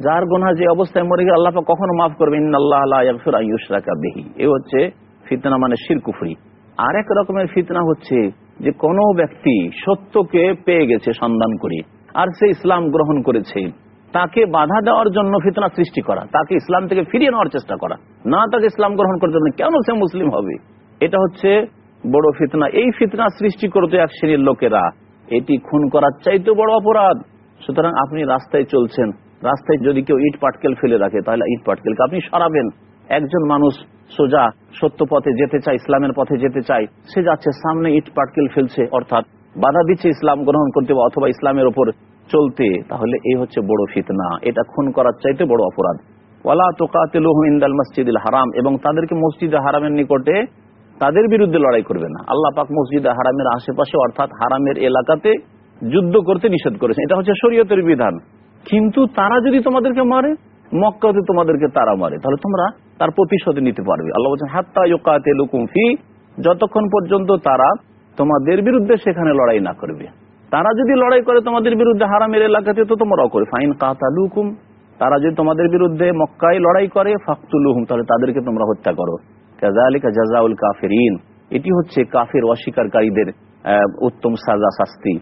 যার গোনা যে অবস্থায় মরে গেলে আল্লাহ কখনো মাফ করবেন করবে বেহি। এ হচ্ছে ফিতনা মানে শির কুফরি। আরেক রকমের ফিতনা হচ্ছে যে কোন ব্যক্তি সত্যকে পেয়ে গেছে সন্ধান করে, আর সে ইসলাম গ্রহণ করেছে। তাকে বাধা দেওয়ার জন্য ফিতনা সৃষ্টি করা, তাকে ইসলাম থেকে ফিরিয়ে নেওয়ার চেষ্টা করা। না তাকে ইসলাম গ্রহণ করতে হবে কেন সে মুসলিম হবে? এটা হচ্ছে বড় ফিতনা। এই ফিতনা সৃষ্টি করতে এক শ্রেণির লোকেরা এটি খুন করার চাইতে বড় অপরাধ। সুতরাং আপনি রাস্তায় চলছেন, রাস্তায় যদি কেউ ইট পাটকেল ফেলে রাখে, তাহলে ইট পাটকেলকে আপনি সরাবেন। একজন মানুষ সোজা সত্য পথে যেতে চায়, ইসলামের পথে যেতে চায়, সে যাচ্ছে সামনে ইট পাটকেল ফেলছে, অর্থাৎ বাধা দিচ্ছে ইসলাম গ্রহণ করতে বা অথবা ইসলামের ওপর চলতে। তাহলে এই হচ্ছে বড় ফিতনা। এটা খুন করার চাইতে বড় অপরাধ। ওয়ালা তোকাতিল মসজিদ হারাম এবং তাদেরকে মসজিদ হারামের নিকটে তাদের বিরুদ্ধে লড়াই করবে না। আল্লাহ পাক মসজিদ হারামের আশেপাশে অর্থাৎ হারামের এলাকাতে যুদ্ধ করতে নিষেধ করেছেন। এটা হচ্ছে শরীয়তের বিধান। কিন্তু তারা যদি তোমাদেরকে মারে মক্কাতে তোমাদেরকে তারা মারে, তাহলে তোমরা তার প্রতিশোধ নিতে পারবে। আল্লাহ বলছেন, হাত্তা ইয়োকাতে লুকুমফি যতক্ষণ পর্যন্ত তারা তোমাদের বিরুদ্ধে সেখানে লড়াই না করবে। তারা যদি লড়াই করে তোমাদের বিরুদ্ধে হারামের এলাকাতে তো তোমরাও করে ফাইন কাতালুকুম, তারা যদি তোমাদের বিরুদ্ধে মক্কায় লড়াই করে, ফাকতুলুহুম, তাহলে তাদেরকে তোমরা হত্যা করো। কাজালিকা জাজাউল কাফেরিন, এটি হচ্ছে কাফের অস্বীকারীদের উত্তম সাজা শাস্তি।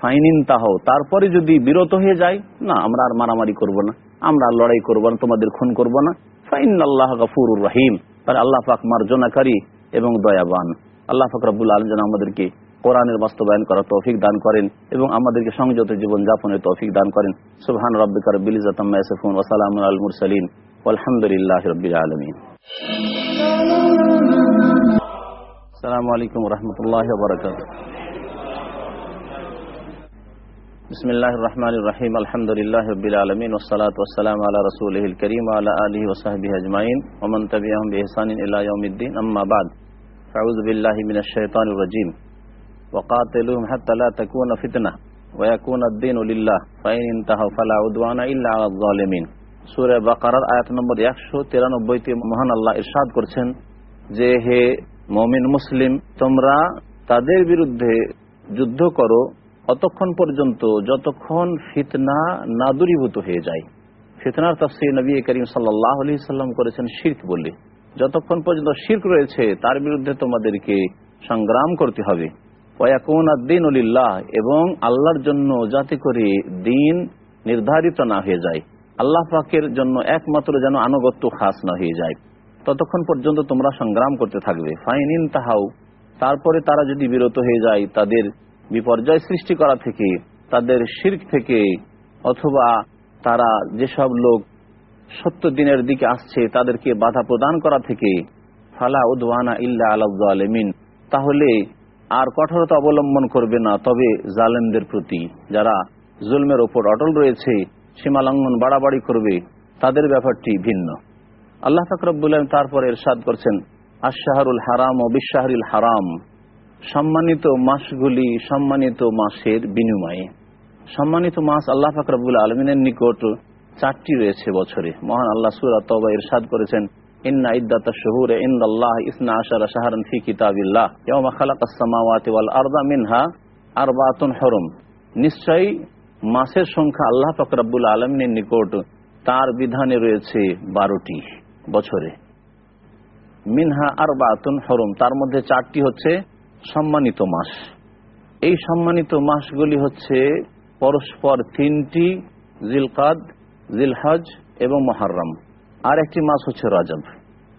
ফাইনিন তাহ তারপরে যদি বিরত হয়ে যায়, না, আমরা আর মারামারি করব না। আমরা লড়াই করব না, তোমাদের খুন করব না। ফাইন আল্লাহ গফুরুর রাহিম। তাহলে আল্লাহ পাক মার্জনাকারী এবং দয়াবান। আল্লাহ ফাকরাবুল আলম যেন আমাদেরকে কোরআনের বাস্তবায়ন করার তৌফিক দান করেন এবং আমাদেরকে সংযত জীবন যাপনের তৌফিক দান করেন। সুবহান রব্বিকার বিলিজাতফুন ওসালাম আল মুরসালিন। আলহামদুলিল্লাহ রবিল আলমিন। আসসালামু আলাইকুম রহমতুল্লাহ বরকাত بسم الله الرحمن الرحيم الحمد لله رب العالمين والصلاة والسلام على رسوله الكريم وعلى آله وصحبه أجمعين ومن تبعهم بإحسان إلى يوم الدين أما بعد فأعوذ بالله من الشيطان الرجيم وقاتلوهم حتى لا تكون فتنة ويكون الدين لله فإن انتهوا فلا عدوان إلا على الظالمين সুরে বাকারার আয়াত নম্বর একশো তিরানব্বইতে মহান আল্লাহ ইরশাদ করছেন যে হে মমিন মুসলিম তোমরা তাদের বিরুদ্ধে যুদ্ধ করো অতক্ষণ পর্যন্ত যতক্ষণ ফিতনা না দূরীভূত হয়ে যায়। ফিতনার তফসির নবী করিম সাল্লাহ আলি সাল্লাম করেছেন শির্ক বলে। যতক্ষণ পর্যন্ত শির্ক রয়েছে, তার বিরুদ্ধে তোমাদেরকে সংগ্রাম করতে হবে। ওয়াকুন আদিন উলিল্লাহ এবং আল্লাহর জন্য যাতে করে দিন নির্ধারিত না হয়ে যায়। আল্লাহ পাকের জন্য একমাত্র যেন আনুগত্য খাস না হয়ে যায়। ততক্ষণ পর্যন্ত তোমরা সংগ্রাম করতে থাকবে। ফাইন ইন তাহাও তারপরে তারা যদি বিরত হয়ে যায়, তাদের বিপর্যয় সৃষ্টি করা থেকে, তাদের শির্ক থেকে, অথবা তারা যেসব লোক সত্য দিনের দিকে আসছে, তাদেরকে বাধা প্রদান করা থেকে, ফালা উদ্ওয়ানা ইল্লা আলমিন তাহলে আর কঠোরতা অবলম্বন করবে না, তবে জালেমদের প্রতি যারা জুলমের ওপর অটল রয়েছে সীমালঙ্ঘন বাড়াবাড়ি করবে, তাদের ব্যাপারটি ভিন্ন। আল্লাহ ফাকরবুল তারপর এরশাদ করছেন আশাহরুল হারাম ও বিশ্বাহরুল হারাম। সম্মানিত মাসগুলি সম্মানিত মাসের বিনিময়ে। সম্মানিত মাস আল্লাহ ফাকরবুল আলমিনের নিকট চারটি রয়েছে বছরে। মহান আল্লাহ সুরা তবা ইরশাদ করেছেন আরবাতুন নিশ্চয়ই মাসের সংখ্যা আল্লাহ ফাকরাবুল আলমিনের নিকট তার বিধানে রয়েছে বারোটি বছরে। মিনহা আর বাতুন হরম। তার মধ্যে চারটি হচ্ছে সম্মানিত মাস। এই সম্মানিত মাসগুলি হচ্ছে পরস্পর তিনটি, জিলকাদ, জিলহজ এবং মহারম। আর একটি মাস হচ্ছে রজব।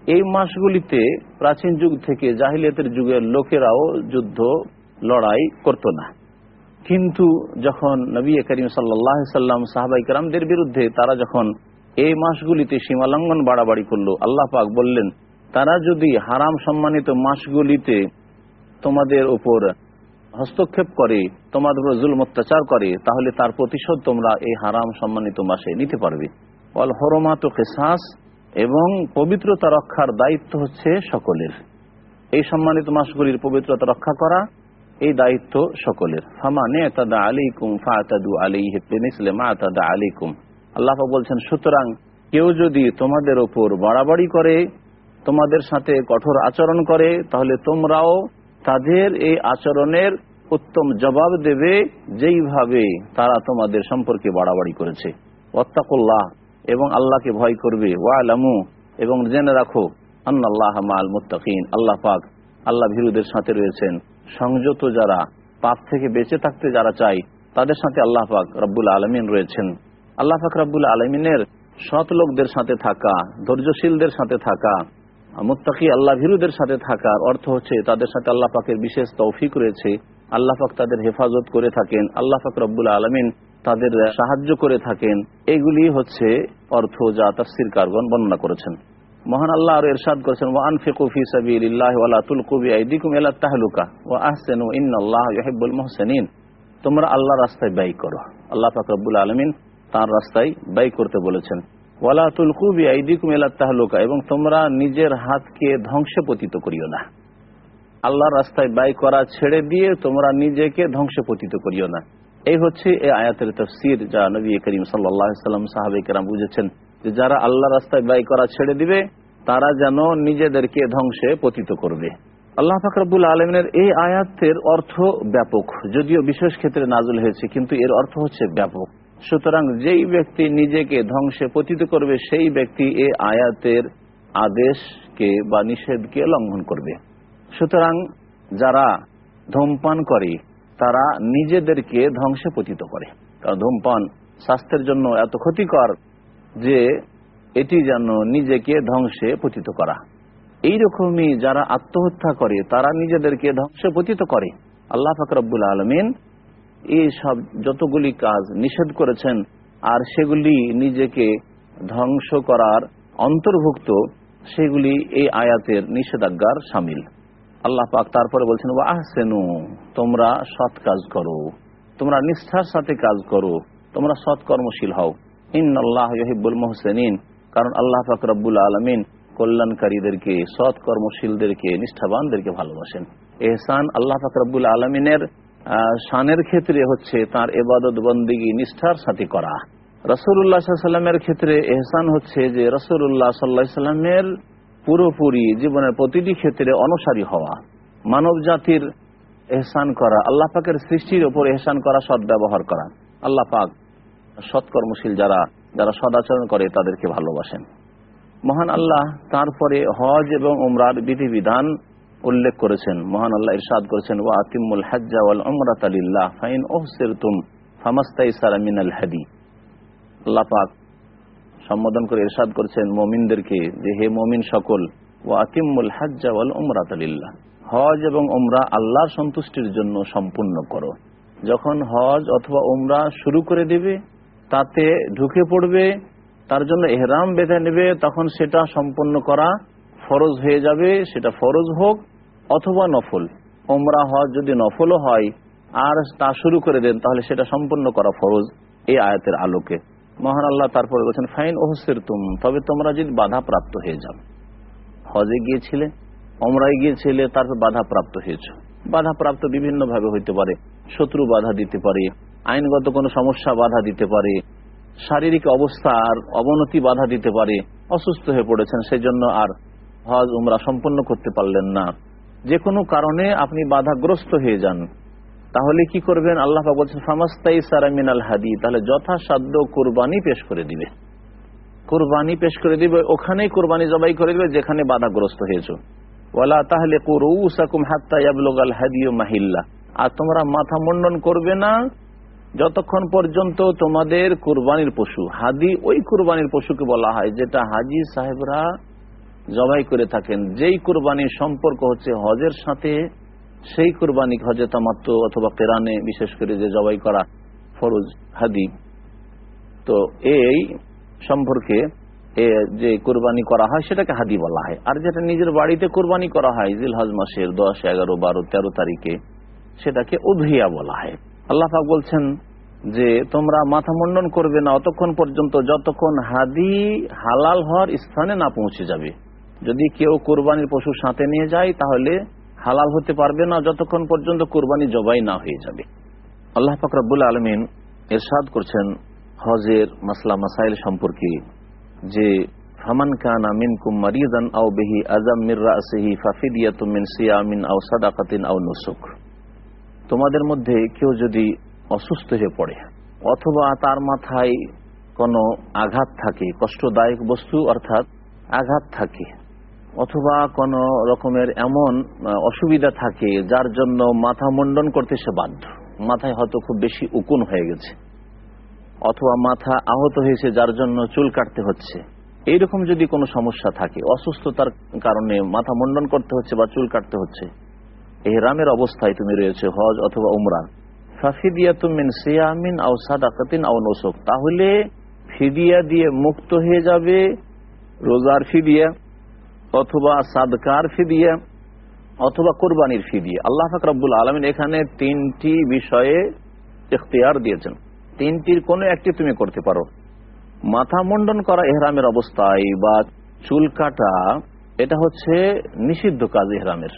এই মাসগুলিতে প্রাচীন যুগ থেকে জাহিলিয়াতের যুগের লোকেরাও যুদ্ধ, লড়াই করত না। কিন্তু যখন নবী করিম সাল্লাহ সাল্লাম সাহাবাই কালামদের বিরুদ্ধে তারা যখন এই মাসগুলিতে সীমালঙ্ঘন বাড়াবাড়ি করল, আল্লাহ পাক বললেন, তারা যদি হারাম সম্মানিত মাসগুলিতে তোমাদের উপর হস্তক্ষেপ করে, তোমাদের উপর জুল অত্যাচার করে, তাহলে তার প্রতিশোধ তোমরা এই হারাম সম্মানিত মাসে নিতে পারবে। অল হরমাত কেসাস এবং পবিত্রতা রক্ষার দায়িত্ব হচ্ছে সকলের। এই সম্মানিত মাসগুলির পবিত্রতা রক্ষা করা, এই দায়িত্ব সকলের। আলিকুম আলিকুম আল্লাহ বলছেন, সুতরাং কেউ যদি তোমাদের ওপর বাড়াবাড়ি করে, তোমাদের সাথে কঠোর আচরণ করে, তাহলে তোমরাও তাদের এই আচরণের উত্তম জবাব দেবে যেইভাবে তারা তোমাদের সম্পর্কে বাড়াবাড়ি করেছে। ওত্তাকুল্লাহ এবং আল্লাহকে ভয় করবে। ওয়ালামু, এবং জেনে রাখো, আন্নাল্লাহ মাল মুত্তাকিন, আল্লাহ পাক আল্লাহ ভীরুদের সাথে রয়েছেন। সংযত যারা, পাপ থেকে বেঁচে থাকতে যারা চাই তাদের সাথে আল্লাহ পাক রব্বুল আলমিন রয়েছেন। আল্লাহ পাক রব্বুল আলমিনের সৎ লোকদের সাথে থাকা, ধৈর্যশীলদের সাথে থাকা মুত্তাকি আল্লাহ ভীরুদের সাথে থাকার অর্থ হচ্ছে তাদের সাথে আল্লাহ পাকের বিশেষ তৌফিক রয়েছে। আল্লাহ পাক তাদের হেফাজত করে থাকেন। আল্লাহ পাক রব্বুল আলমিন তাদের সাহায্য করে থাকেন। এগুলি হচ্ছে অর্থ যা তাফসির কারগন বর্ণনা করেছেন। মহান আল্লাহ আর এরশাদ করেছেন, ওয়া আনফিকু ফি সাবিলিল্লাহ ওয়া লা তুলকু বিআইদিকুম ইলা তাহলুকা ওয়া আহসিনু ইন্নাল্লাহা ইউহিব্বুল মুহসিনিন। তোমরা আল্লাহ রাস্তায় ব্যয় করো। আল্লাহ পাক রব্বুল আলামিন তার রাস্তায় ব্যয় করতে বলেছেন। ওয়ালা তুলকু বিআইদিকুম ইলা তাহলুকা, এবং তোমরা নিজের হাতকে ধ্বংসে পতিত করিও না। আল্লাহর রাস্তায় ব্যয় করা ছেড়ে দিয়ে তোমরা নিজেকে ধ্বংসে পতিত করিও না। এই হচ্ছে এই আয়াতের তফসির যা নবী করিম সাল্লাহ সাল্লাম সাহাবে কেরাম বুঝেছেন যে যারা আল্লাহ রাস্তায় ব্যয় করা ছেড়ে দিবে, তারা যেন নিজেদেরকে ধ্বংসে পতিত করবে। আল্লাহ ফাকরাবুল আলমিনের এই আয়াতের অর্থ ব্যাপক, যদিও বিশেষ ক্ষেত্রে নাজুল হয়েছে, কিন্তু এর অর্থ হচ্ছে ব্যাপক। সুতরাং যেই ব্যক্তি নিজেকে ধ্বংসে পতিত করবে, সেই ব্যক্তি এ আয়াতের আদেশকে বা নিষেধকে লঙ্ঘন করবে। সুতরাং যারা ধূমপান করে, তারা নিজেদেরকে ধ্বংসে পতিত করে। কারণ ধূমপান স্বাস্থ্যের জন্য এত ক্ষতিকর যে এটি যেন নিজেকে ধ্বংসে পতিত করা। এইরকমই যারা আত্মহত্যা করে, তারা নিজেদেরকে ধ্বংসে পতিত করে। আল্লাহ ফাকরাবুল আলমিন এই সব যতগুলি কাজ নিষেধ করেছেন, আর সেগুলি নিজেকে ধ্বংস করার অন্তর্ভুক্ত, সেগুলি এই আয়াতের নিষেধাজ্ঞার সামিল। আল্লাহ পাক তারপরে বলছেন আহসেনু তোমরা সৎ কাজ করো। তোমরা নিষ্ঠার সাথে কাজ করো। তোমরা সৎকর্মশীল হও। ইন্নআল্লাহ ইহিবুল মোহসেনিন। কারণ আল্লাহ ফাকরাবুল আলমিন কল্যাণকারীদেরকে সৎকর্মশীলদেরকে নিষ্ঠাবানদেরকে ভালোবাসেন। এহসান আল্লাহ ফাকরাবুল আলমিনের শানের ক্ষেত্রে হচ্ছে তার এবাদত বন্দিগি নিষ্ঠার সাথে করা। রসুল্লাহ সাল্লামের ক্ষেত্রে এহসান হচ্ছে যে রসুল্লাহ সাল্লাহ পুরোপুরি জীবনের প্রতিটি ক্ষেত্রে অনুসারী হওয়া। মানব জাতির এহসান করা, আল্লাহ পাকের সৃষ্টির ওপর এহসান করা সৎ ব্যবহার করা। আল্লাহ পাক সৎকর্মশীল যারা যারা সদাচরণ করে তাদেরকে ভালোবাসেন। মহান আল্লাহ তারপরে হজ এবং উমরার বিধিবিধান উল্লেখ করেছেন, মহান আল্লাহ ইরশাদ করেছেন, ওয়া আতিমুল হাজ্জা ওয়াল উমরাত লিল্লাহ, ফাইন ওহসিরতুম ফামাস্তাইসারা মিনাল হাদি। আল্লাহ পাক সম্বোধন করে ইরশাদ করেছেন মমিনদেরকে যে, হে মমিন সকল ও আতিমুল হাজ্জা ওয়াল উমরাত লিল্লাহ, হজ এবং উমরা আল্লাহর সন্তুষ্টির জন্য সম্পূর্ণ করো। যখন হজ অথবা উমরা শুরু করে দেবে, তাতে ঢুকে পড়বে, তার জন্য এহরাম বেঁধে নেবে, তখন সেটা সম্পন্ন করা ফরজ হয়ে যাবে, সেটা ফরজ হোক অথবা নফল। ওমরা হজ যদি নফলও হয়, আর তা শুরু করে দেন, তাহলে সেটা সম্পন্ন করা ফরজ এই আয়াতের আলোকে। মহান আল্লাহ তারপরে বলছেন, ফাইন ওহসের তুম তবে তোমরা যদি বাধা প্রাপ্ত হয়ে যাও। হজে গিয়েছিলে অমরায় গিয়েছিলে, তারপর বাধা প্রাপ্ত হয়েছ। বাধা প্রাপ্ত বিভিন্ন ভাবে হইতে পারে, শত্রু বাধা দিতে পারে, আইনগত কোনো সমস্যা বাধা দিতে পারে, শারীরিক অবস্থার অবনতি বাধা দিতে পারে, অসুস্থ হয়ে পড়েছেন সেই জন্য আর হজ উমরা সম্পন্ন করতে পারলেন না। যে কোনো কারণে আপনি বাধাগ্রস্ত হয়ে যান। তাহলে কি করবেন? আল্লাহ বলছেন ফামাস্তাই সারামিনাল হাদি তাহলে যথাসাধ্য কোরবানি পেশ করে দিবে। কোরবানি পেশ করে দিবে, ওখানেই কোরবানি জবাই করে দিবে, যেখানে বাধাগ্রস্ত হয়েছ। ওয়ালা তাহলে মাহিল্লা। আর তোমরা মাথা মুন্ডন করবে না, যতক্ষণ পর্যন্ত তোমাদের কোরবানির পশু, হাদি ওই কোরবানির পশুকে বলা হয়, যেটা হাজি সাহেবরা জবাই করে থাকেন, যেই কোরবানির সম্পর্ক হচ্ছে হজের সাথে, সেই কোরবানি হজে তামাত্ম অথবা কেরানে, বিশেষ করে যে জবাই করা ফরজ হাদি। তো এই সম্পর্কে যে কোরবানি করা হয়, সেটাকে হাদি বলা হয়। আর যেটা নিজের বাড়িতে কোরবানি করা হয় জিল হজ মাসের দশ, এগারো, বারো, তেরো তারিখে, সেটাকে উধিয়া বলা হয়। আল্লাহাক বলছেন যে, তোমরা মাথা মুন্ডন করবে না, অতক্ষণ পর্যন্ত যতক্ষণ হাদি হালাল হওয়ার স্থানে না পৌঁছে যাবে। যদি কেউ কোরবানির পশু সাথে নিয়ে যায়, তাহলে হালাল হতে পারবে না যতক্ষণ পর্যন্ত কোরবানি জবাই না হয়ে যাবে। আল্লাহ ফাকরাবুল আলমিন এরশাদ করছেন হজের মাসলা, মাসাইল সম্পর্কে যে, ফামান কানা মিনকুম মারিদান আও বেহি আজাম মির রাসিহি ফাফিদিয়াতুম মিন সিয়ামিন আও সাদাকাতিন আও নুসুক। তোমাদের মধ্যে কেউ যদি অসুস্থ হয়ে পড়ে, অথবা তার মাথায় কোনো আঘাত থাকে, কষ্টদায়ক বস্তু অর্থাৎ আঘাত থাকে অথবা কোন রকমের এমন অসুবিধা থাকে যার জন্য মাথা মুন্ডন করতে সে বাধ্য। মাথায় হয়তো খুব বেশি উকুন হয়ে গেছে। অথবা মাথা আহত হয়েছে যার জন্য চুল কাটতে হচ্ছে। এইরকম যদি কোনো সমস্যা থাকে, অসুস্থতার কারণে মাথা মুন্ডন করতে হচ্ছে বা চুল কাটতে হচ্ছে, এহরামের অবস্থায় তুমি রয়েছে হজ অথবা উমরা। ফাফিদিয়া তুমিন সিয়ামিন আও সাদাকাতিন আও নসক। তাহলে ফিদিয়া দিয়ে মুক্ত হয়ে যাবে রোজার ফিদিয়া। অথবা সাদকার ফিদিয়া, অথবা কোরবানির ফিদিয়া। আল্লাহ ফাকরাবুল আলমিন এখানে তিনটি বিষয়ে এখতিয়ার দিয়েছেন। তিনটির কোনো একটি তুমি করতে পারো। মাথা মুন্ডন করা এহরামের অবস্থায় বা চুল কাটা, এটা হচ্ছে নিষিদ্ধ কাজ এহরামের।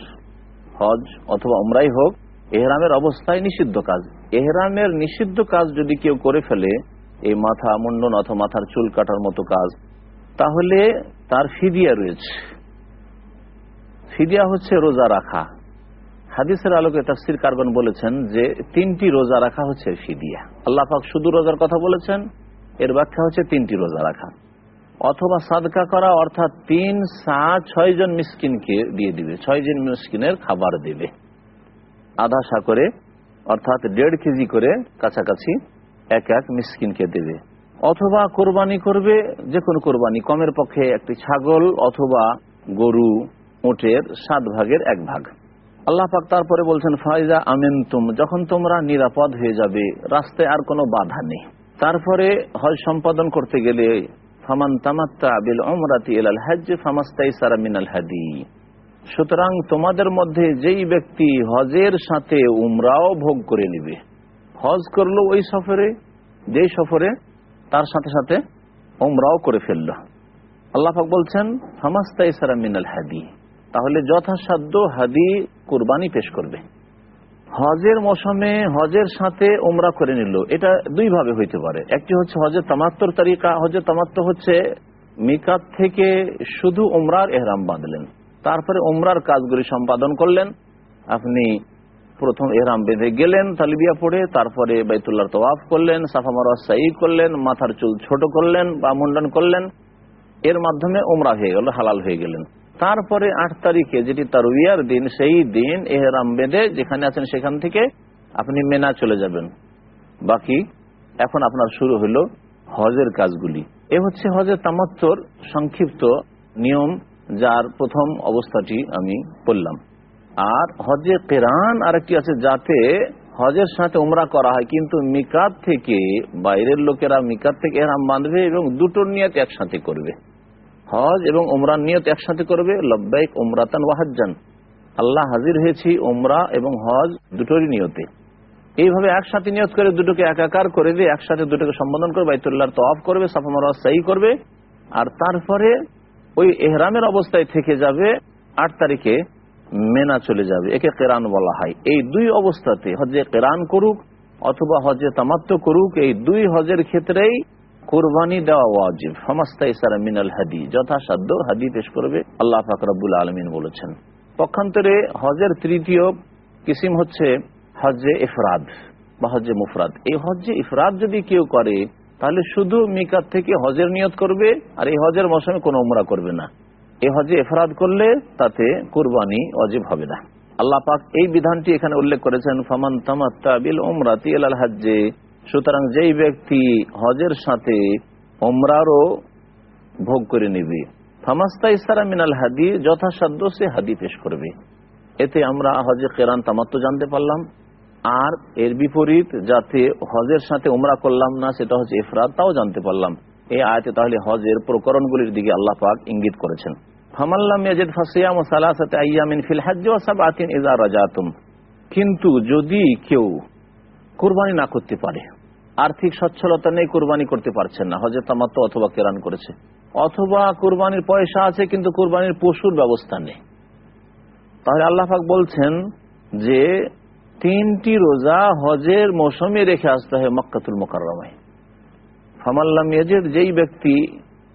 হজ অথবা উমরাই হোক, এহরামের অবস্থায় নিষিদ্ধ কাজ। এহরামের নিষিদ্ধ কাজ যদি কেউ করে ফেলে, এই মাথা মুন্ডন অথবা মাথার চুল কাটার মতো কাজ, তাহলে তার ফিদিয়া রয়েছে। ফিদিয়া হচ্ছে রোজা রাখা। হাদিসের আলোকে তাফসির কারগন বলেছেন যে তিনটি রোজা রাখা হচ্ছে ফিদিয়া আল্লাহ পাক শুধু রোজার কথা বলেছেন, এর ব্যাখ্যা হচ্ছে তিনটি রোজা রাখা। অথবা সাদকা করা, অর্থাৎ তিন, সাত, ছয় জন মিসকিনকে দিয়ে দিবে, ছয় জন মিসকিনের খাবার দেবে। আধা সা করে, অর্থাৎ দেড় কেজি করে কাছাকাছি এক এক মিসকিনকে দেবে। অথবা কোরবানি করবে, যে কোনো কোরবানি, কমের পক্ষে একটি ছাগল অথবা গরু। উটের সাত ভাগের এক ভাগ। আল্লাহ পাক তারপরে বলছেন, ফাইজা আমেন তুম যখন তোমরা নিরাপদ হয়ে যাবে, রাস্তায় আর কোনো বাধা নেই। তারপরে হজ সম্পাদন করতে গেলে, ফামান তামাত্তা বিল অমরাতি এলাল হাজ ফামাস্তাই সারা মিনাল হাদি। সুতরাং তোমাদের মধ্যে যেই ব্যক্তি হজের সাথে উমরাও ভোগ করে নিবে, হজ করল ওই সফরে যেই সফরে তার সাথে সাথে উমরাও করে ফেলল। আল্লাহাক বলছেন হামাস্তাইসারা মিনাল হাদি। তাহলে যথাসাধ্য হাদি কুরবানি পেশ করবে। হজের মৌসুমে হজের সাথে ওমরা করে নিল। এটা দুই ভাবে হইতে পারে। একটি হচ্ছে হজের তামাত্তর তারিকা হজের তামাত্ম হচ্ছে মিকাত থেকে শুধু ওমরার এহরাম বাঁধলেন। তারপরে ওমরার কাজগুলি সম্পাদন করলেন। আপনি প্রথম এহরাম বেঁধে গেলেন তালিবিয়া পড়ে, তারপরে বাইতুল্লাহ তওয়াফ করলেন, সাফা মারা সাই করলেন, মাথার চুল ছোট করলেন বা মুন্ডন করলেন। এর মাধ্যমে ওমরা হয়ে গেল, হালাল হয়ে গেলেন। তারপরে আট তারিখে যেটি তার উইয়ার দিন, সেই দিন এহরাম বেঁধে যেখানে আছেন সেখান থেকে আপনি মেনা চলে যাবেন। বাকি, এখন আপনার শুরু হলো হজের কাজগুলি। এ হচ্ছে হজের তামাত্তর সংক্ষিপ্ত নিয়ম, যার প্রথম অবস্থাটি আমি বললাম। আর হজে কেরান আরেকটি আছে, যাতে হজের সাথে উমরা করা হয়। কিন্তু মিকাত থেকে বাইরের লোকেরা মিকাত থেকে এরাম বাঁধবে এবং দুটোর নিয়ত একসাথে করবে। হজ এবং উমরার নিয়ত একসাথে করবে, লব্বাইক উমরাতান ওয়াহাজান আল্লাহ হাজির হয়েছি উমরা এবং হজ দুটোরই নিয়তে। এইভাবে একসাথে নিয়ত করে দুটোকে একাকার করে দিয়ে একসাথে দুটোকে সম্বোধন করে বাইতুল্লাহ তফ করবে, সাফা মারা সাই করবে। আর তারপরে ওই এহরামের অবস্থায় থেকে যাবে, আট তারিখে মেনা চলে যাবে, একে কেরান বলা হয়। এই দুই অবস্থাতে হজে কেরান করুক অথবা হজে তামাত্ম করুক, এই দুই হজের ক্ষেত্রেই কোরবানি দেওয়া ওয়াজিব। সমস্ত ইসারা মিনাল হাদি, যথাসাধ্য হাদি পেশ করবে, আল্লাহ ফাকরাবুল আলমিন বলেছেন। পক্ষান্তরে হজের তৃতীয় কিসিম হচ্ছে হজে ইফরাদ বা হজে মুফরাদ। এই হজে ইফরাদ যদি কেউ করে, তাহলে শুধু মিকাত থেকে হজের নিয়ত করবে, আর এই হজের মৌসুমে কোনো উমরা করবে না। এই হজে এফরাদ করলে তাতে কুরবানি অজীব হবে না। আল্লাহ পাক এই বিধানটি এখানে উল্লেখ করেছেন, ফমান তামাত্তাবিল ওমরাতি আল হাজ্জে। সুতরাং যেই ব্যক্তি হজের সাথে ওমরারও ভোগ করে নেবে ফামাস্তা ইসারা মিনাল হাদি, যথাসাধ্য সে হাদি পেশ করবে। এতে আমরা হজে কেরান তামাত্ম জানতে পারলাম। আর এর বিপরীত, যাতে হজের সাথে উমরা করলাম না, সেটা হচ্ছে এফরাদ তাও জানতে পারলাম। এই আয়তে তাহলে হজের প্রকরণগুলির দিকে আল্লাহ পাক ইঙ্গিত করেছেন। কিন্তু যদি কেউ কোরবানি না করতে পারে আর্থিক সচ্ছলতা নেই, কোরবানি করতে পারছেন না। হজের তামাত্ম অথবা কেরান করেছে। অথবা কোরবানির পয়সা আছে, কিন্তু কোরবানির পশুর ব্যবস্থা নেই। তাহলে আল্লাহ পাক বলছেন যে, তিনটি রোজা হজের মৌসুমে রেখে আসতে হয় মক্কাতুল মোকাররমায়। ফামাল্লাম ইয়াজিদ, যেই ব্যক্তি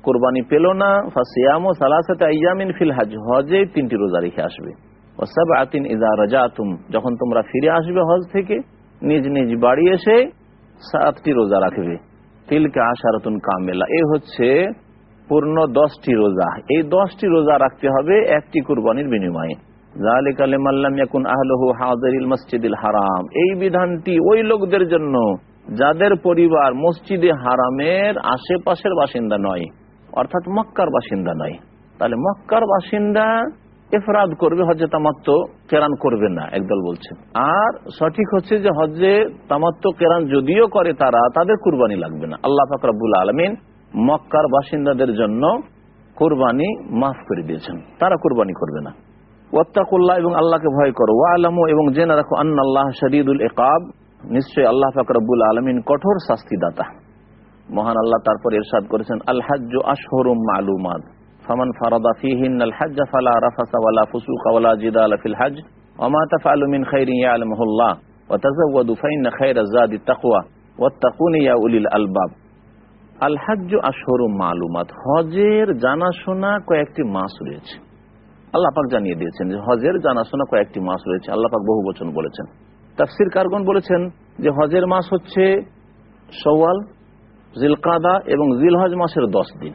কোরবানি পেল না, ফাসিয়াম সালাসাতে আইয়ামিন ফিল হাজ, হজে তিনটি রোজা রেখে আসবে। ও সব আতিন ইজা রাজাতুম, যখন তোমরা ফিরে আসবে হজ থেকে, নিজ নিজ বাড়ি এসে সাতটি রোজা রাখবে তিলকে আশারতুন কামেলা। এ হচ্ছে পূর্ণ দশটি রোজা। এই দশটি রোজা রাখতে হবে একটি কুরবানির বিনিময়ে। হারাম। এই বিধানটি ওই লোকদের জন্য, যাদের পরিবার মসজিদে হারামের আশেপাশের বাসিন্দা নয়, অর্থাৎ মক্কার বাসিন্দা নয়। তাহলে মক্কার বাসিন্দা এফরাদ করবে হজে তামাত্ম কেরান করবে না, একদল বলছেন আর সঠিক হচ্ছে যে হজে তামাত্ম কেরান যদিও করে তারা, তাদের কুরবানি লাগবে না। আল্লাহ ফাকরাবুল আলমিন মক্কার বাসিন্দাদের জন্য কোরবানি মাফ করে দিয়েছেন। তারা কোরবানি করবে না। ওয়াত্তাকুল্লাহ, এবং আল্লাহকে ভয় করো। ওয়া আলমু এবং জেনে রাখো আন্না আল্লাহ শরীদুল একাব নিশ্চয় আল্লাহ ফাকরাবুল আলমিন কঠোর শাস্তিদাতা। মহান আল্লাহ তারপর এরশাদ করেছেন আল হাজ্জ আশহরুম মালুমাত। ফামান ফারাদা ফিহিন আল হাজ্জ ফালা রাফাসা ওয়ালা ফুসুকা ওয়ালা জিদালা ফিল হজ ওমা তাফআলু মিন খাইরিন ইয়ালামুহুল্লাহ ওয়া তাযাওয়াদু ফাইন্না খায়রা যাদি তাকওয়া ওয়াত্তাকুনি ইয়া উলিল আলবাব আল হাজ্জ আশহরুম মালুমাত হজের জানাশোনা কয়েকটি মাস রয়েছে। আল্লাহ পাক জানিয়ে দিয়েছেন যে হজের জানাশোনা কয়েকটি মাস রয়েছে। আল্লাহ পাক বহু বচন বলেছেন। তাফসির কারগন বলেছেন যে হজের মাস হচ্ছে সওয়াল জিলকাদা এবং জিলহজ মাসের দশ দিন।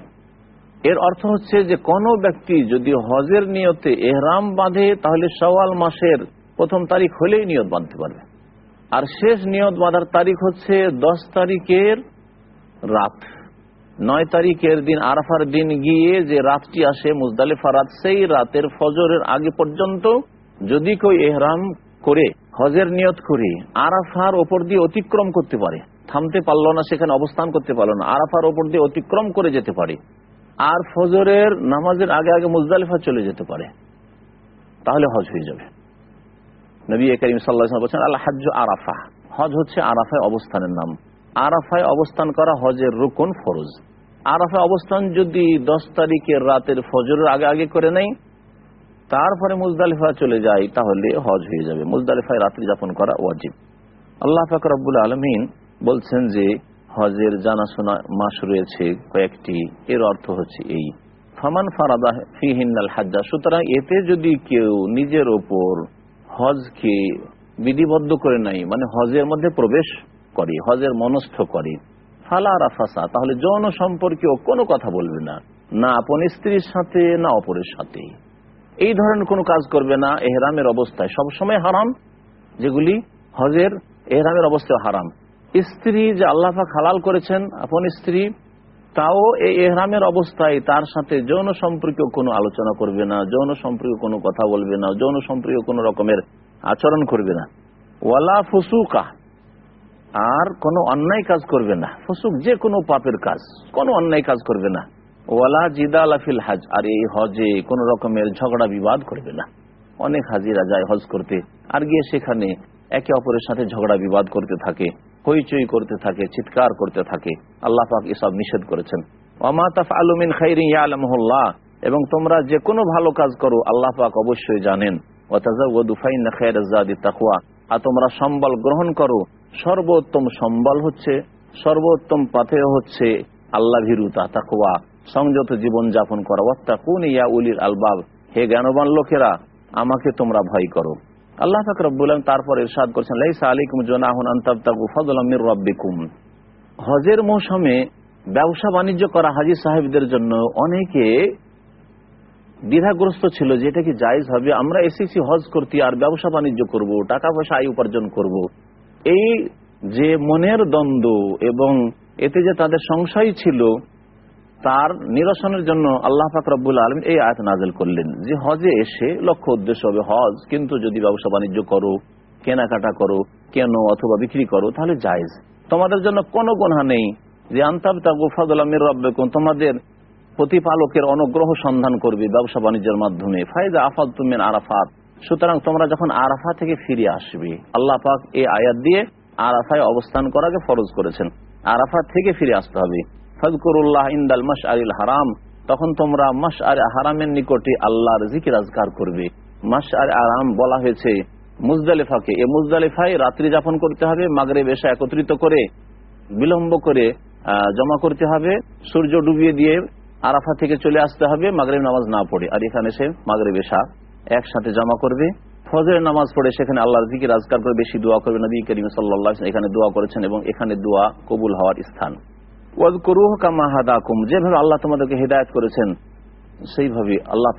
এর অর্থ হচ্ছে যে কোন ব্যক্তি যদি হজের নিয়তে এহরাম বাঁধে, তাহলে সওয়াল মাসের প্রথম তারিখ হলেই নিয়ত বাঁধতে পারবে। আর শেষ নিয়ত বাঁধার তারিখ হচ্ছে দশ তারিখের রাত। নয় তারিখের দিন আরাফার দিন গিয়ে যে রাতটি আসে, মুজদালিফা রাত, সেই রাতের ফজরের আগে পর্যন্ত যদি কেউ এহরাম করে, হজের নিয়ত করে, আরাফার ওপর দিয়ে অতিক্রম করতে পারে, থামতে পারল না, সেখানে অবস্থান করতে পারল না, আরাফার ওপর দিয়ে অতিক্রম করে যেতে পারে আর ফজরের নামাজের আগে আগে মুজদালিফা চলে যেতে পারে, তাহলে হজ হয়ে যাবে। নবী করিম সাল্লাহ বলছেন আল্লাহ হাজ আরাফা। হজ হচ্ছে আরাফায় অবস্থানের নাম। আরাফায় অবস্থান করা হজের রুকন ফরজ। আরাফায় অবস্থান যদি দশ তারিখের রাতের ফজরের আগে আগে করে নেই, তারপরে মুজদালিফা চলে যায়, তাহলে হজ হয়ে যাবে। মুজদালিফায় রাত্রি যাপন করা ওয়াজিব। আল্লাহ ফাকর আব্বুল আলমিন বলছেন যে হজের জানাশোনা মাস রয়েছে, কয়েকটি। এর অর্থ হচ্ছে এই। ফামান ফারাদা ফিহিনাল হাজ্জা। সুতরাং এতে যদি কেউ নিজের ওপর হজকে বিধিবদ্ধ করে নাই মানে হজের মধ্যে প্রবেশ করে, হজের মনস্থ করে, ফালা রাফাসা, তাহলে যৌন সম্পর্কেও কোনো কথা বলবে না। না আপন স্ত্রীর সাথে, না অপরের সাথে। এই ধরনের কোনো কাজ করবে না, এহরামের অবস্থায়। সবসময় হারাম, যেগুলি হজের এহরামের অবস্থায় হারাম। স্ত্রী যে আল্লাহাক হালাল করেছেন আপন স্ত্রী, তাও এই এহরামের অবস্থায় তার সাথে যৌন সম্পর্কে কোনো আলোচনা করবে না, যৌন সম্পর্কে কোনো কথা বলবে না, যৌন সম্পর্কে কোনো রকমের আচরণ করবে না। ওয়ালা ফুসুকা, আর কোনো অন্যায় কাজ করবে না। ফুসুক যে কোনো পাপের কাজ, কোনো অন্যায় কাজ করবে না। ওয়ালা জিদা আলাফিল হাজ, আর এই হজে কোন রকমের ঝগড়া বিবাদ করবে না। অনেক হাজিরা যায় হজ করতে, আর গিয়ে সেখানে একে অপরের সাথে ঝগড়া বিবাদ করতে থাকে। হইচই করতে থাকে, চিৎকার করতে থাকে। আল্লাহ পাক এসব নিষেধ করেছেন। অমাতাফ আলমিন খাইরি আলমহল্লা এবং তোমরা যে কোনো ভালো কাজ করো, আল্লাহ পাক অবশ্যই জানেন। তোমরা সম্বল গ্রহণ করো, সর্বোত্তম সম্বল হচ্ছে, সর্বোত্তম পাথে হচ্ছে আল্লাহ তাকুয়া সংযত জীবন যাপন করা। অত্তা কোন ইয়া উলির আলবাব। হে জ্ঞানবান লোকেরা, আমাকে তোমরা ভয় করো। আল্লাহ ফাকরুল তারপর ইরশাদ করছেন, লাইসা আলাইকুম জোনাহুন আন্তাবতাগু ফাদলাম মির রাব্বিকুম। হজের মৌসুমে ব্যবসা বাণিজ্য করা হাজি সাহেবদের জন্য অনেকে দ্বিধাগ্রস্ত ছিল যে এটা কি জায়জ হবে? আমরা এসেছি, হজ করতে আর ব্যবসা বাণিজ্য করব, টাকা পয়সা, আয় উপার্জন করব। এই যে মনের দ্বন্দ্ব এবং এতে যে তাদের সংশয় ছিল তার নিরসনের জন্য আল্লাহ ফাকরাবুল আলম এই আয়াত নাজেল করলেন যে হজে এসে লক্ষ্য উদ্দেশ্য হবে হজ, কিন্তু যদি ব্যবসা বাণিজ্য করো, কেনাকাটা করো, কেন অথবা বিক্রি করো, তাহলে জায়েজ। তোমাদের জন্য কোনো গুণা নেই যে আন্তাব তাগুফাদুল্লামির রব্বেকুন তোমাদের প্রতিপালকের অনুগ্রহ সন্ধান করবে ব্যবসা বাণিজ্যের মাধ্যমে। ফায়দা আফাদ তুমিন আরাফাত। সুতরাং তোমরা যখন আরাফা থেকে ফিরে আসবে, আল্লাহ পাক এই আয়াত দিয়ে আরাফায় অবস্থান করাকে ফরজ করেছেন। আরাফা থেকে ফিরে আসতে হবে। ফজকুরুল্লাহ ইন্দাল মাস আরিল হারাম। তখন তোমরা মাস আর হারামের নিকটে আল্লাহর জিকির আজকার করবে। মাস আর আরাম বলা হয়েছে, মুজদালিফাকে। এ মুজদালিফায় রাত্রি যাপন করতে হবে মাগরে বেশা একত্রিত করে বিলম্ব করে জমা করতে হবে, সূর্য ডুবিয়ে দিয়ে আরাফা থেকে চলে আসতে হবে, মাগরেব নামাজ না পড়ে। আর এখানে সে মাগরে বেশা একসাথে জমা করবে। ফজরের নামাজ পড়ে সেখানে আল্লাহর জিকির আজকার করে, বেশি দোয়া করবে। নবী করিম সাল্লাহ এখানে দোয়া করেছেন এবং এখানে দোয়া কবুল হওয়ার স্থান। যেভাবে আল্লাহ তোমাদেরকে হেদায়ত করেছেন, সেইভাবে আল্লাহ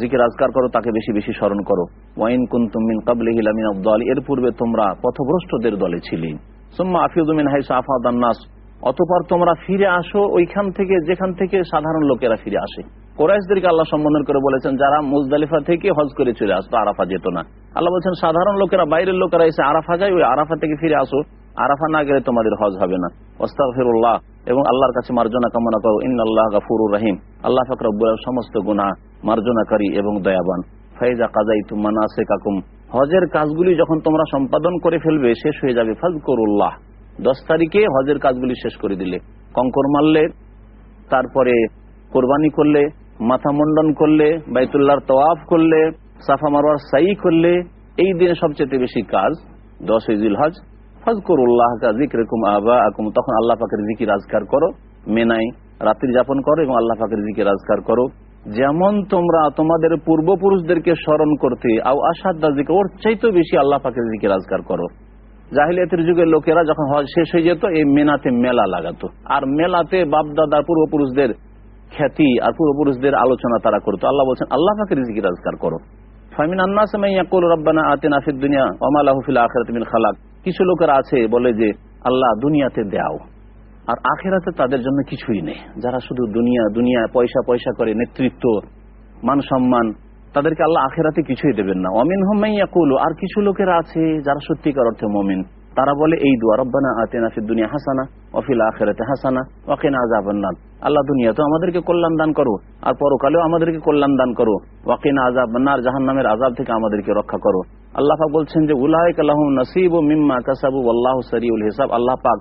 জিকির আজকার করো, তাকে বেশি বেশি স্মরণ করো। ওয়াইন কুন্তুমিন কাবলে হিলামিন আব্দাল এর পূর্বে তোমরা পথভ্রষ্টদের দলে ছিলে। সুম্মা আফিউদ্দিন আফাদান্নাস অতপর তোমরা ফিরে আসো ওইখান থেকে, যেখান থেকে সাধারণ লোকেরা ফিরে আসে। কোরাইশদেরকে আল্লাহ সম্বোধন করে বলেছেন, যারা মুজদালিফা থেকে হজ করে চলে আসতো, আরাফা যেত না। আল্লাহ বলছেন, সাধারণ লোকেরা, বাইরের লোকেরা এসে আরাফা যায়, ওই আরাফা থেকে ফিরে আসো। আরাফা না গেলে তোমাদের হজ হবে না। ওস্তাফিরুল্লাহ এবং আল্লাহর কাছে মার্জনা কামনা করো ইন আল্লাহ গাফুরুর রাহিম। আল্লাহ ফাকরুল সমস্ত গুণা মার্জনাকারী এবং দয়াবান। ফাইজা কাজাই তুমানা কাকুম হজের কাজগুলি যখন তোমরা সম্পাদন করে ফেলবে, শেষ হয়ে যাবে ফাজকরুল্লাহ দশ তারিখে হজের কাজগুলি শেষ করে দিলে। কঙ্কর মারলে, তারপরে কোরবানি করলে, মাথা মন্ডন করলে, বাইতুল্লাহর তওয়াফ করলে, সাফা মারোয়ার সাই করলে, এই দিনে সবচেয়ে বেশি কাজ দশ ইজুল হজ। তখন আল্লাহ পাকের জিকির আজকার করো, মেনাই, রাত্রি যাপন করো এবং আল্লাহ পাকের জিকির আজকার করো। যেমন তোমরা তোমাদের পূর্বপুরুষদেরকে স্মরণ করতে, আও ওর বেশি আল্লাহ পাকের জিকির আজকার করো। জাহিলিয়াতের যুগের লোকেরা যখন হজ শেষ হয়ে যেত, এই মেনাতে মেলা লাগাতো। আর মেলাতে বাপদাদার পূর্বপুরুষদের খ্যাতি আর পূর্বপুরুষদের আলোচনা তারা করতো। আল্লাহ বলছেন, আল্লাহ পাকের জিকির আজকার করো। ফামিন আন্না সামাইয়াকুল রব্বানা আতিনা ফিদ দুনিয়া ওমালাহু ফিল মিন খালাক। কিছু লোকের আছে বলে যে, আল্লাহ দুনিয়াতে দাও আর আখেরাতে তাদের জন্য কিছুই নেই। যারা শুধু দুনিয়া দুনিয়া, পয়সা পয়সা করে, নেতৃত্ব, মান সম্মান, তাদেরকে আল্লাহ আখেরাতে কিছুই দেবেন না। অমিন হোমাইয়াকুল আর কিছু লোকেরা আছে যারা সত্যিকার অর্থে মমিন। তারা বলে, এই দোয়া, রব্বানা আতেনা ফিদ দুনিয়া হাসানা অফিল আখেরাতে হাসানা ওয়াকিনা আজাবান্নার আল্লাহ দুনিয়া তো আমাদেরকে কল্যাণ দান করো, আর পরকালেও আমাদেরকে কল্যাণ দান করো। ওয়াকিনা আজাবান্নার জাহান নামের আজাব থেকে আমাদেরকে রক্ষা করো। আল্লাহ পাক বলছেন যে আল্লাহ পাক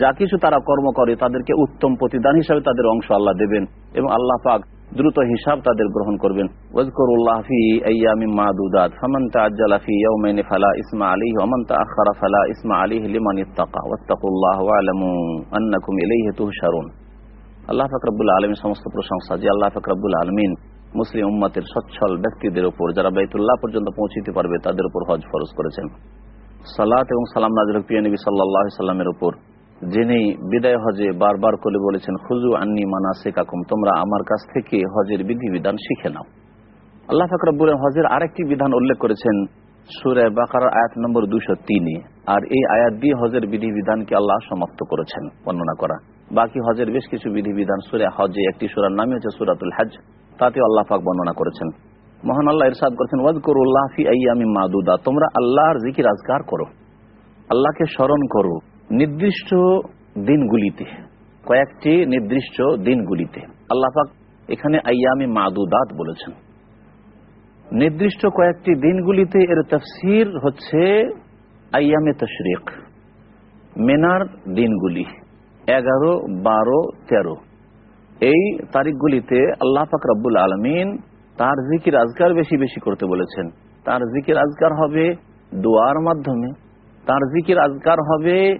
যা কিছু তারা কর্ম করে, তাদেরকে উত্তম প্রতিদান হিসাবে তাদের অংশ আল্লাহ দেবেন এবং আল্লাহ পাক দ্রুত হিসাব তাদের গ্রহণ করবেন। আল্লাহ পাক রব্বুল সমস্ত প্রশংসা যে আল্লাহ পাক আলামিন মুসলিম উম্মতের সচ্ছল ব্যক্তিদের উপর যারা বাইতুল্লাহ পর্যন্ত পৌঁছিতে পারবে, তাদের উপর হজ ফরজ করেছেন। সালাত এবং সালাম নাজর প্রিয় নবী সাল্লাহ সাল্লামের উপর। যিনি বিদায় হজে বারবার করে বলেছেন খুজু আন্নি মানা শেখাকুম তোমরা আমার কাছ থেকে হজের বিধিবিধান শিখে নাও। আল্লাহ ফাকরাবুল হজের আরেকটি বিধান উল্লেখ করেছেন, সুরে বাকার আয়াত নম্বর দুশো তিনে আর এই আয়াত দিয়ে হজের বিধিবিধানকে আল্লাহ সমাপ্ত করেছেন, বর্ণনা করা। বাকি হজের বেশ কিছু বিধিবিধান সুরে হজে, একটি সুরার নামই হচ্ছে সুরাতুল হজ তাতে আল্লাহ পাক বর্ণনা করেছেন। মহান আল্লাহ ইরশাদ করেছেন ওয়াজ করুল্লাহ আইয়ামি মাদুদা তোমরা আল্লাহর জিকির আজগার করো। আল্লাহকে স্মরণ করো নির্দিষ্ট দিনগুলিতে, কয়েকটি নির্দিষ্ট দিনগুলিতে। আল্লাহ পাক এখানে আইয়ামি মাদুদাত বলেছেন। নির্দিষ্ট কয়েকটি দিনগুলিতে এর তফসির হচ্ছে আইয়ামে তশরিক, মেনার দিনগুলি, এগারো, বারো, তেরো। এই তারিখগুলিতে আল্লাহ পাক রব্বুল আলমিন তার জিকির আজগার বেশি বেশি করতে বলেছেন। তার জিকির আজগার হবে দোয়ার মাধ্যমে। তার জিকির আজগার হবে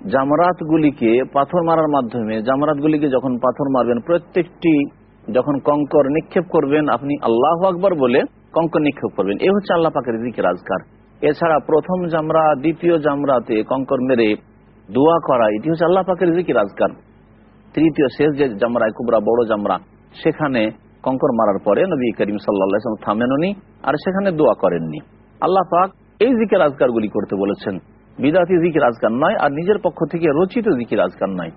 জামরাত গুলিকে পাথর মারার মাধ্যমে। জামরাত গুলিকে যখন পাথর মারবেন, প্রত্যেকটি যখন কঙ্কর নিক্ষেপ করবেন, আপনি আল্লাহ আকবর বলে কঙ্কর নিক্ষেপ করবেন। এ হচ্ছে আল্লাহ পাকের জিকির আজগার এছাড়া প্রথম জামরা দ্বিতীয় জামরাতে কঙ্কর মেরে দোয়া করা, এটি হচ্ছে আল্লাহ পাকের জিকির আজগার তৃতীয় শেষ যে জামরায় কুবরা, বড় জামরা, সেখানে কঙ্কর মারার পরে নবী করিম সাল্লা থামেননি আর সেখানে দোয়া করেননি। আল্লাহ পাক এই জিকের আজকার গুলি করতে বলেছেন। বিদাতি জিকির আজকার নয় আর নিজের পক্ষ থেকে রচিত জিকির আজকার নয়।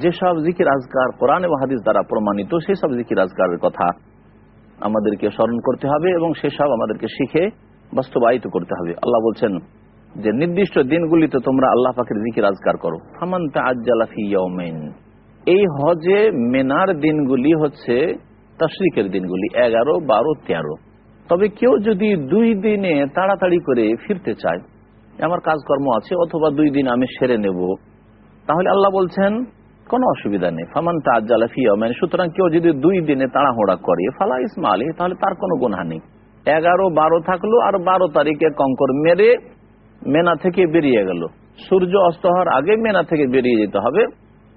যেসব জিকির আজকার কোরআন এবং দ্বারা প্রমাণিত, সেসব জিকির আজকারের কথা আমাদেরকে স্মরণ করতে হবে এবং সেসব আমাদেরকে শিখে বাস্তবায়িত করতে হবে। আল্লাহ বলছেন যে নির্দিষ্ট দিনগুলিতে তোমরা আল্লাহ পাকের জিকির আজকার করো। হামান তাজ্জালাফি এই হজে মেনার দিনগুলি হচ্ছে তশরিকের দিনগুলি, এগারো, বারো, তেরো। তবে কেউ যদি দুই দিনে তাড়াতাড়ি করে ফিরতে চায়, আমার কাজকর্ম আছে, অথবা দুই দিন আমি সেরে নেব, তাহলে আল্লাহ বলছেন, কোনো অসুবিধা নেই। ফামান তাজ্জালা ফিয়মেন সুতরাং কেউ যদি দুই দিনে তাড়াহুড়া করে, ফালা ইসমা আলী তাহলে তার কোনো গুণা নেই। এগারো, বারো থাকল, আর বারো তারিখে কঙ্কর মেরে মেনা থেকে বেরিয়ে গেল। সূর্য অস্ত হওয়ার আগে মেনা থেকে বেরিয়ে যেতে হবে,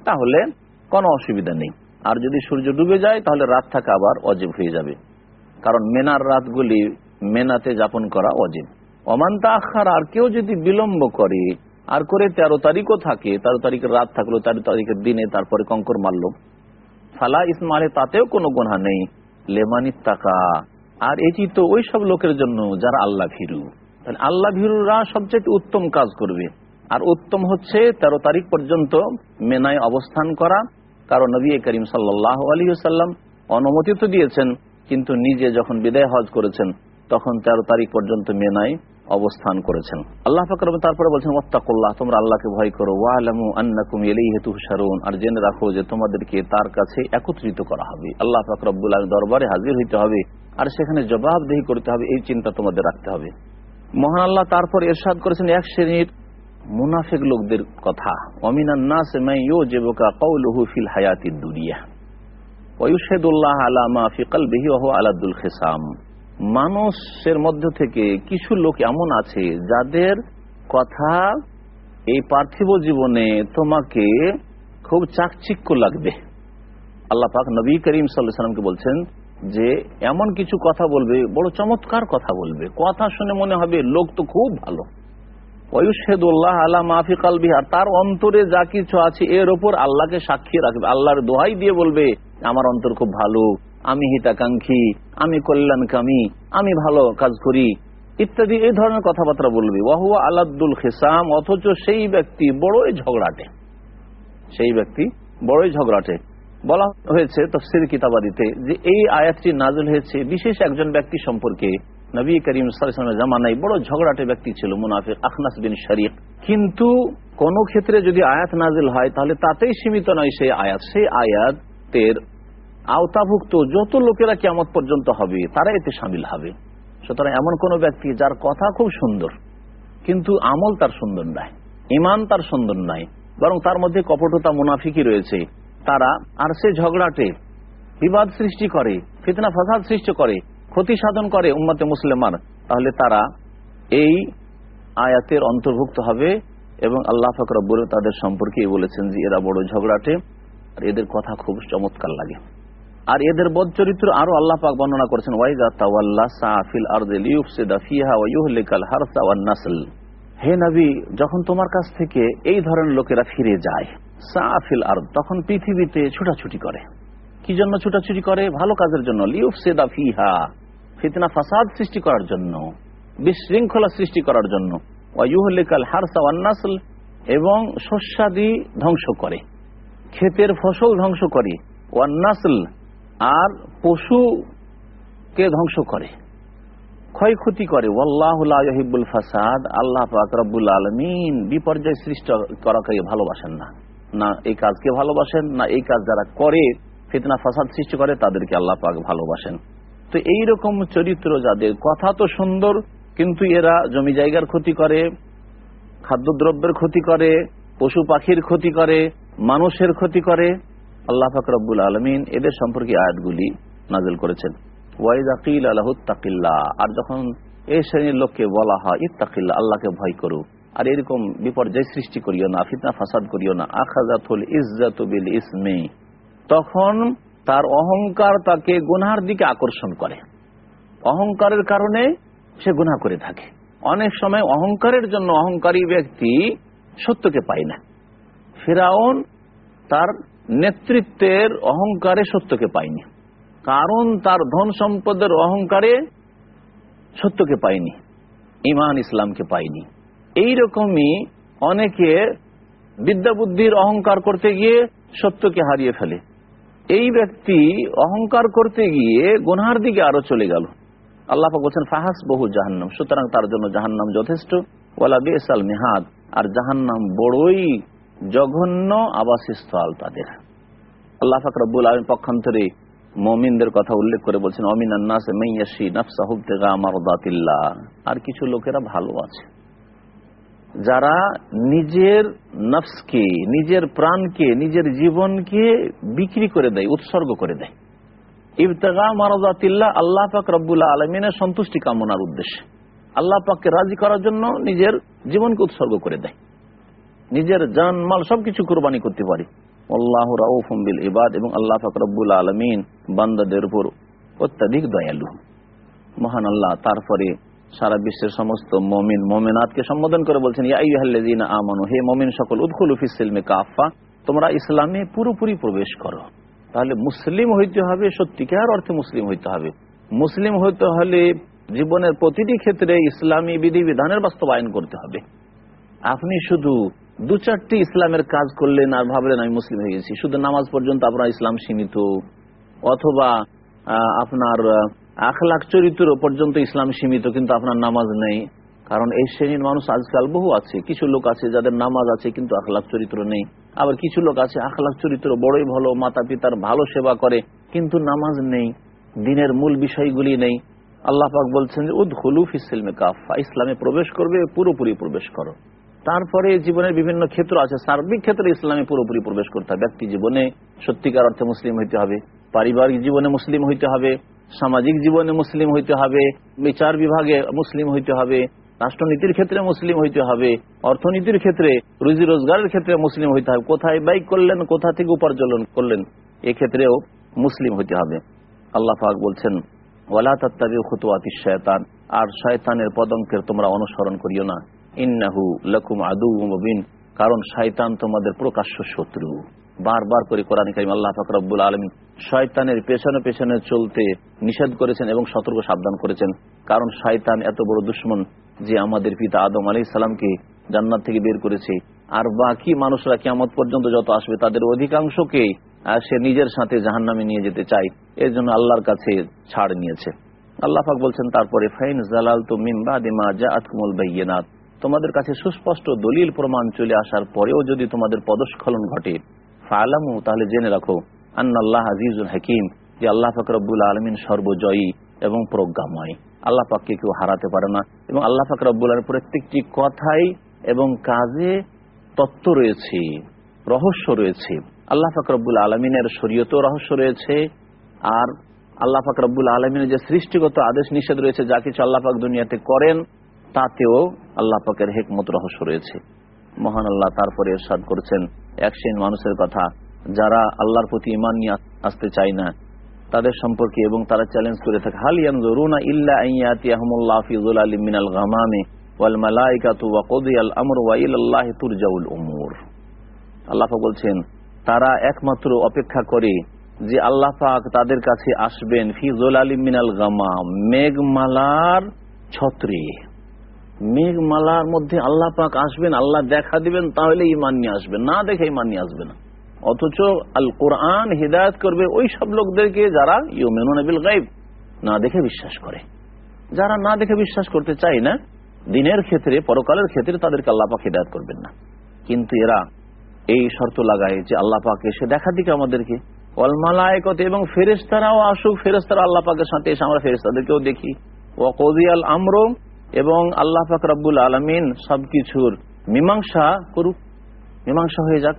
তাহলে কোনো অসুবিধা নেই। আর যদি সূর্য ডুবে যায়, তাহলে রাত থাকা আবার অজীব হয়ে যাবে। কারণ মেনার রাতগুলি মেনাতে যাপন করা অজীব। অমান্তা আখার আর কেউ যদি বিলম্ব করে, আর করে তেরো তারিখও থাকে, তেরো তারিখের রাত থাকল, তেরো তারিখের দিনে তারপরে কঙ্কর মারল। ফালা ইসমালে তাতেও কোনো গোনা নেই। লেমানির টাকা আর এটি তো ওই সব লোকের জন্য যারা আল্লাহ ভীরু। আল্লাহ ভীরুরা সবচেয়ে উত্তম কাজ করবে। আর উত্তম হচ্ছে তেরো তারিখ পর্যন্ত মেনায় অবস্থান করা কারণ নবী করিম সাল্লাহ আলী সাল্লাম অনুমতি তো দিয়েছেন, কিন্তু নিজে যখন বিদায় হজ করেছেন, তখন তেরো তারিখ পর্যন্ত মেনায় অবস্থান করেছেন। আল্লাহ ফাকর তারপরে বলছেন ওত্তাকুল্লাহ তোমরা আল্লাহকে ভয় করো। ওয়ালামু আন্নাকুম এলেই হেতু সারুন আর জেনে রাখো যে তোমাদেরকে তার কাছে একত্রিত করা হবে। আল্লাহ ফাকরবুল্লাহ দরবারে হাজির হইতে হবে, আর সেখানে জবাবদেহি করতে হবে, এই চিন্তা তোমাদের রাখতে হবে। মহান আল্লাহ তারপর এরশাদ করেছেন এক শ্রেণির মুনাফিক লোকদের কথা। ফিল হায়াতিদ দুনিয়া। ওয়ুশেদুল্লাহ আলামা ফিকাল বিহি আলাদুল খেসাম। মানুষের মধ্য থেকে কিছু লোক এমন আছে যাদের কথা এই পার্থিব জীবনে তোমাকে খুব চাকচিক্য লাগবে। আল্লাহ পাক নবী করিম সাল্লামকে বলছেন যে, এমন কিছু কথা বলবে, বড় চমৎকার কথা বলবে। কথা শুনে মনে হবে লোক তো খুব ভালো। ওয়ুশেদুল্লাহ মাফি কালবি আর তার অন্তরে যা কিছু আছে, এর আল্লাহকে সাক্ষী রাখবে। আল্লাহর দোহাই দিয়ে বলবে, আমার অন্তর খুব ভালো, আমি হিতাকাঙ্ক্ষী, আমি কল্যাণকামী, আমি ভালো কাজ করি। ইত্যাদি, এই ধরনের কথাবার্তা বলবে। ওয়াহুয়া আলাদুল খেসাম, অথচ সেই ব্যক্তি বড়ই ঝগড়াটে। সেই ব্যক্তি বড়ই ঝগড়াটে। বলা হয়েছে তফসির কিতাবাদিতে যে এই আয়াতটি নাজল হয়েছে বিশেষ একজন ব্যক্তি সম্পর্কে। নবী করিম সালামের জামানায় বড় ঝগড়াটে ব্যক্তি ছিল, মুনাফিক আখনাস বিন শরিক। কিন্তু কোন ক্ষেত্রে যদি আয়াত নাজিল হয়, তাহলে তাতেই সীমিত নয় সেই আয়াত। সেই আয়াতের আওতাভুক্ত যত লোকেরা কেমন পর্যন্ত হবে তারা এতে সামিল হবে। সুতরাং এমন কোন ব্যক্তি যার কথা খুব সুন্দর, কিন্তু আমল তার সুন্দর নাই ইমান তার সুন্দর নাই, বরং তার মধ্যে কপটতা মুনাফিকি রয়েছে। তারা আর সে ঝগড়াটে বিবাদ সৃষ্টি করে, ফিতনা ফাসাদ সৃষ্টি করে ক্ষতি সাধন করে উম্মতে মুসলিমার তাহলে তারা এই আয়াতের অন্তর্ভুক্ত হবে এবং আল্লাহ ফকরব্বর তাদের সম্পর্কে বলেছেন যে এরা বড় ঝগড়াটে আর এদের কথা খুব চমৎকার লাগে। আর এদের বোধ চরিত্র আরও আল্লাহ পাক বর্ণনা করেছেন হে নবী, যখন তোমার কাছ থেকে এই ধরনের লোকেরা ফিরে যায় সাফিল আর তখন পৃথিবীতে ছুটাছুটি করে। কি জন্য ছুটাছুটি করে? ভালো কাজের জন্য। লিউফসিদা ফিহা। ফিতনা, ফাসাদ সৃষ্টি করার জন্য, বিশৃঙ্খলা সৃষ্টি করার জন্য ওয়াইউহলিকাল হারসা ওয়ান নাসল, এবং শস্যাদি ধ্বংস করে, ক্ষেতের ফসল ধ্বংস করে, ওয়ান নাসল, আর পশুকে ধ্বংস করে, ক্ষয়ক্ষতি করে ওয়াল্লাহুল ফাসাদ, আল্লাহ আকরবুল আলমিন বিপর্যয় সৃষ্টি করাকে ভালোবাসেন না। না এই কাজকে ভালোবাসেন, না এই কাজ যারা করে, ফিতনা, ফাসাদ সৃষ্টি করে, তাদেরকে আল্লাহ পাক ভালোবাসেন। তো এই রকম চরিত্র যাদের। কথা তো সুন্দর, কিন্তু এরা জমি জায়গার ক্ষতি করে, খাদ্যদ্রব্যের ক্ষতি করে, পশু পাখির ক্ষতি করে, মানুষের ক্ষতি করে। আল্লাহ ফাকরবুল আলমিন এদের সম্পর্কে আয়াতগুলি নাজেল করেছেন। ওয়াইদ আকিল আল্লাহ তাকিল্লা আর যখন এই শ্রেণির লোককে বলা হয় ইত্তাকিল্লা আল্লাহকে ভয় করো। আর এরকম বিপর্যয় সৃষ্টি করিও না, ফিতনা ফাসাদ করিও না। আখাজাতুল ইসমে। তখন তার অহংকার তাকে গুনহার দিকে আকর্ষণ করে। অহংকারের কারণে সে গুনাহ করে থাকে। অনেক সময় অহংকারের জন্য অহংকারী ব্যক্তি সত্যকে পায় না। ফেরাউন তার নেতৃত্বের অহংকারে সত্যকে পায়নি। কারণ তার ধন সম্পদের অহংকারে সত্যকে পায়নি। ইমান ইসলামকে পায়নি। এই রকমই অনেকে বিদ্যা বুদ্ধির অহংকার করতে গিয়ে সত্যকে হারিয়ে ফেলে। এই ব্যক্তি অহংকার করতে গিয়ে গোনার দিকে আরও চলে গেল। আল্লাহ বলছেন ফাহাস বহু জাহান্নাম। সুতরাং তার জন্য জাহান্নাম যথেষ্ট। ওয়ালা বেসাল মেহাদ। আর জাহান্নাম বড়ই জঘন্য আবাসস্থল তাদের। আল্লাহ ফাকরাবুল আলম পক্ষান্তরে মমিনদের কথা উল্লেখ করে বলছেন অমিন আর কিছু লোকেরা ভালো আছে। যারা নিজের নফসকে, নিজের প্রাণকে, নিজের জীবনকে বিক্রি করে দেয়, উৎসর্গ করে দেয়। ইবতগা মারদাতিল্লাহ আল্লাহ পাক রব্বুল্লাহ আলমিনের সন্তুষ্টি কামনার উদ্দেশ্যে। আল্লাহ পাককে রাজি করার জন্য নিজের জীবনকে উৎসর্গ করে দেয়। নিজের জান, মাল সবকিছু কোরবানি করতে পারে। আল্লাহ রাউফুম্বিল ইবাদ এবং আল্লাহ পাক ফাকরবুল আলমিন বান্দাদের উপর অত্যাধিক দয়ালু। মহান আল্লাহ, তারপরে সারা বিশ্বের সমস্ত মমিন মমিনাতকে সম্বোধন করে বলছেন আমানু, হে মমিন সকল, উদ্খুল ফিসিলমে কাফা তোমরা ইসলামে পুরোপুরি প্রবেশ করো। তাহলে মুসলিম হইতে হবে সত্যিকার অর্থে মুসলিম হইতে হবে। মুসলিম হইতে হলে জীবনের প্রতিটি ক্ষেত্রে ইসলামী বিধিবিধানের বাস্তবায়ন করতে হবে। আপনি শুধু দু চারটি ইসলামের কাজ করলেন আর ভাবলেন, আমি মুসলিম হয়ে গেছি। শুধু নামাজ পর্যন্ত আপনার ইসলাম সীমিত। অথবা আপনার আখলাখ চরিত্র পর্যন্ত ইসলাম সীমিত, কিন্তু আপনার নামাজ নেই। কারণ এই শ্রেণির মানুষ আজকাল বহু আছে। কিছু লোক আছে যাদের নামাজ আছে, কিন্তু আখলাখ চরিত্র নেই। আবার কিছু লোক আছে, আখলাখ চরিত্র বড়ই ভালো মাতা পিতার ভালো সেবা করে, কিন্তু নামাজ নেই। দিনের মূল বিষয়গুলি নেই। আল্লাহ পাক বলছেন যে উদ হলুফ ইসলামে কাফা ইসলামে প্রবেশ করবে, পুরোপুরি প্রবেশ করো। তারপরে জীবনের বিভিন্ন ক্ষেত্র আছে। সার্বিক ক্ষেত্রে ইসলামে পুরোপুরি প্রবেশ করতে হবে। ব্যক্তি জীবনে সত্যিকার অর্থে মুসলিম হইতে হবে। পারিবারিক জীবনে মুসলিম হইতে হবে। সামাজিক জীবনে মুসলিম হইতে হবে, বিচার বিভাগে মুসলিম হইতে হবে, রাষ্ট্রনীতির ক্ষেত্রে মুসলিম হইতে হবে, অর্থনীতির ক্ষেত্রে, রুজি রোজগারের ক্ষেত্রে মুসলিম হইতে হবে, কোথায় বাইক করলেন, কোথা থেকে উপার্জন করলেন, এক্ষেত্রেও মুসলিম হইতে হবে। আল্লাহ পাক বলছেন, ওয়ালা তাত্তাবি খুতুয়াতি শয়তান আর শয়তানের পদঙ্কের তোমরা অনুসরণ করিও না। ইন্নাহু লকুম আদু মুবিন, কারণ শয়তান তোমাদের প্রকাশ্য শত্রু। বারবার করে কোরআন কারিম আল্লাহ ফাকরাবুল আলমী শয়তানের পেছনে পেছনে চলতে নিষেধ করেছেন এবং সতর্ক সাবধান করেছেন। কারণ শয়তান এত বড় দুশ্মন যে আমাদের পিতা আদম আলী সালামকে জান্নাত থেকে বের করেছে। আর বাকি মানুষরা কেমত পর্যন্ত যত আসবে তাদের অধিকাংশকে সে নিজের সাথে জাহান নামে নিয়ে যেতে চায়। এর জন্য আল্লাহর কাছে ছাড় নিয়েছে। আল্লাহ পাক বলছেন, তারপরে ফাইন জালাল তো মিম্বা দিমা জা আতকুমুল তোমাদের কাছে সুস্পষ্ট দলিল প্রমাণ চলে আসার পরেও যদি তোমাদের পদস্খলন ঘটে ফালামু, তাহলে জেনে রাখো, আন্নাল্লাহ আজিজুল হাকিম, যে আল্লাহ ফকরবুল আলমিন সর্বজয়ী এবং প্রজ্ঞাময়। আল্লাহ পাককে কেউ হারাতে পারে না। এবং আল্লাহ পাক রব্বুলের প্রত্যেকটি কথাই এবং কাজে তত্ত্ব রয়েছে, রহস্য রয়েছে। আল্লাহ পাক রব্বুল আলমিনের শরীয়তেও রহস্য রয়েছে। আর আল্লাহ পাক রব্বুল আলমিনের যে সৃষ্টিগত আদেশ নিষেধ রয়েছে, যা কিছু আল্লাহ পাক দুনিয়াতে করেন, তাতেও আল্লাহ পাকের হেকমত রহস্য রয়েছে। মহান আল্লাহ তারপরে এরশাদ করছেন এক শ্রেণির মানুষের কথা। যারা আল্লাহর প্রতি ইমান নিয়ে আসতে চায় না, তাদের সম্পর্কে এবং তারা চ্যালেঞ্জ করে থাকে, হাল ইয়ানজুরুনা ইল্লা আইয়াতি আহমুল্লাহ মিনাল ওয়াল ওয়া কুদিয়াল আমরু ওয়া ইলাল্লাহি তুরজাউল উমুর। আল্লাহ পাক বলছেন, তারা একমাত্র অপেক্ষা করে যে আল্লাহ পাক তাদের কাছে আসবেন ফি যুলালিম মিনাল গামাম, মেঘমালার ছত্রে। মেঘমালার মধ্যে আল্লাহ পাক আসবেন, আল্লাহ দেখা দিবেন, তাহলে ইমান নিয়ে আসবেন না দেখে ইমান নিয়ে আসবে না। অথচ আল কোরআন হৃদায়ত করবে ওই সব লোকদেরকে যারা ইউমেনুল গাইব না দেখে বিশ্বাস করে। যারা না দেখে বিশ্বাস করতে চায় না, দিনের ক্ষেত্রে, পরকালের ক্ষেত্রে তাদেরকে আল্লাহ পাক হৃদায়ত করবেন না। কিন্তু এরা এই শর্ত লাগায় যে আল্লাহ পাক এসে দেখা দিকে আমাদেরকে। অলমালায়কতে এবং ফেরেস্তারাও আসুক ফেরেস্তারা আল্লাহ পাকের সাথে এসে আমরা ফেরেস্তাদেরকেও দেখি। ও কদিয়াল আমরো এবং আল্লাহ পাক রব্বুল আলমিন সবকিছুর মীমাংসা করুক। মীমাংসা হয়ে যাক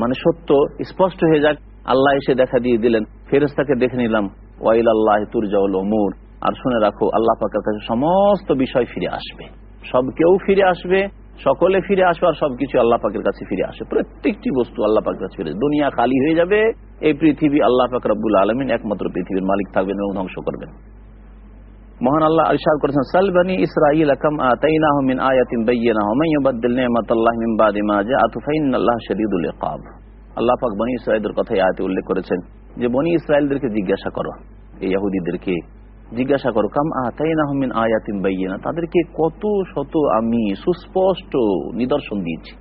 মানে সত্য স্পষ্ট হয়ে যাক। আল্লাহ এসে দেখা দিয়ে দিলেন ফেরেস্তাকে দেখে নিলাম ওয়াইল আল্লাহ তুরজাউল ওমুর আর শুনে রাখো, আল্লাহ পাকের কাছে সমস্ত বিষয় ফিরে আসবে। সব কেউ ফিরে আসবে, সকলে ফিরে আসবে, আর সবকিছু আল্লাহ পাকের কাছে ফিরে আসে। প্রত্যেকটি বস্তু আল্লাহ পাকের কাছে ফিরে দুনিয়া খালি হয়ে যাবে, এই পৃথিবী আল্লাহ পাক রব্বুল আলমিন একমাত্র পৃথিবীর মালিক থাকবেন এবং ধ্বংস করবেন। মহান আল্লাহ ইরশাদ করেছেন সালবানি ইসরাঈল কাম আতাইনাহু মিন আয়াতিন বায়্যিনাহু মান ইউবাদদিল নি'মাতাল্লাহি মিন বাদি মা জাআতু ফাইন্নাল্লাহা শাদীদুল ইকাব। আল্লাহ পাক বনি ইসরাঈলদের কথা আয়াতে উল্লেখ করেছেন যে, বনি ইসরাঈলদেরকে জিজ্ঞাসা করো, এই ইহুদিদেরকে জিজ্ঞাসা করো, কাম আতাইনাহু মিন আয়াতিন বায়্যিনা তাদেরকে কত শত আমি সুস্পষ্ট নিদর্শন দিয়েছি,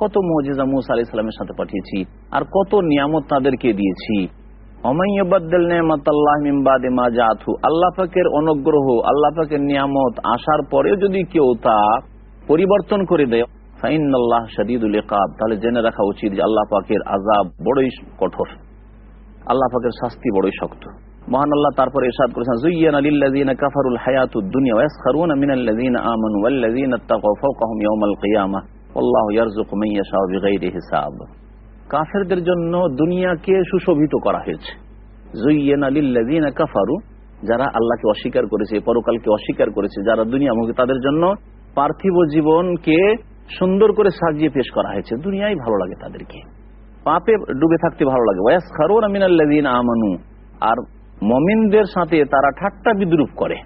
কত মুজিজা মুসা আলাইহিস সালামের সাথে পাঠিয়েছি, আর কত নিয়ামত তাদেরকে দিয়েছি। আল্লাহ পাকের অনুগ্রহ, আল্লাহ পাকের নিয়ামত আসার পরে যদি কেউ তা পরিবর্তন করে আল্লাহ শদীদুল তাহলে জেনে রাখা উচিত আল্লাহ আজাব বড়ই কঠোর। আল্লাহ শাস্তি বড়ই শক্ত। মহান আল্লাহ তারপরে ইরশাদ করেছেন জুইয়ান আলিল্লাযিনা কাফারুল হায়াতুদ দুনিয়া ওয়া মিনাল্লাযিনা আমানু ওয়াল্লাযিনা তাকাউ ফাওকাহুম ইয়াওমাল কিয়ামাহ ইয়ারযুকু মান ইয়াশাউ বিগাইরি হিসাব। কাফেরদের জন্য দুনিয়াকে সুশোভিত করা হয়েছে। কাফারু, যারা আল্লাহকে অস্বীকার করেছে, পরকালকে অস্বীকার করেছে, যারা দুনিয়ামুখী, তাদের জন্য পার্থিব জীবনকে সুন্দর করে সাজিয়ে পেশ করা হয়েছে। দুনিয়াই ভালো লাগে তাদেরকে। পাপে ডুবে থাকতে ভালো লাগে। আমানু, আর মমিনদের সাথে তারা ঠাট্টা বিদ্রুপ করে।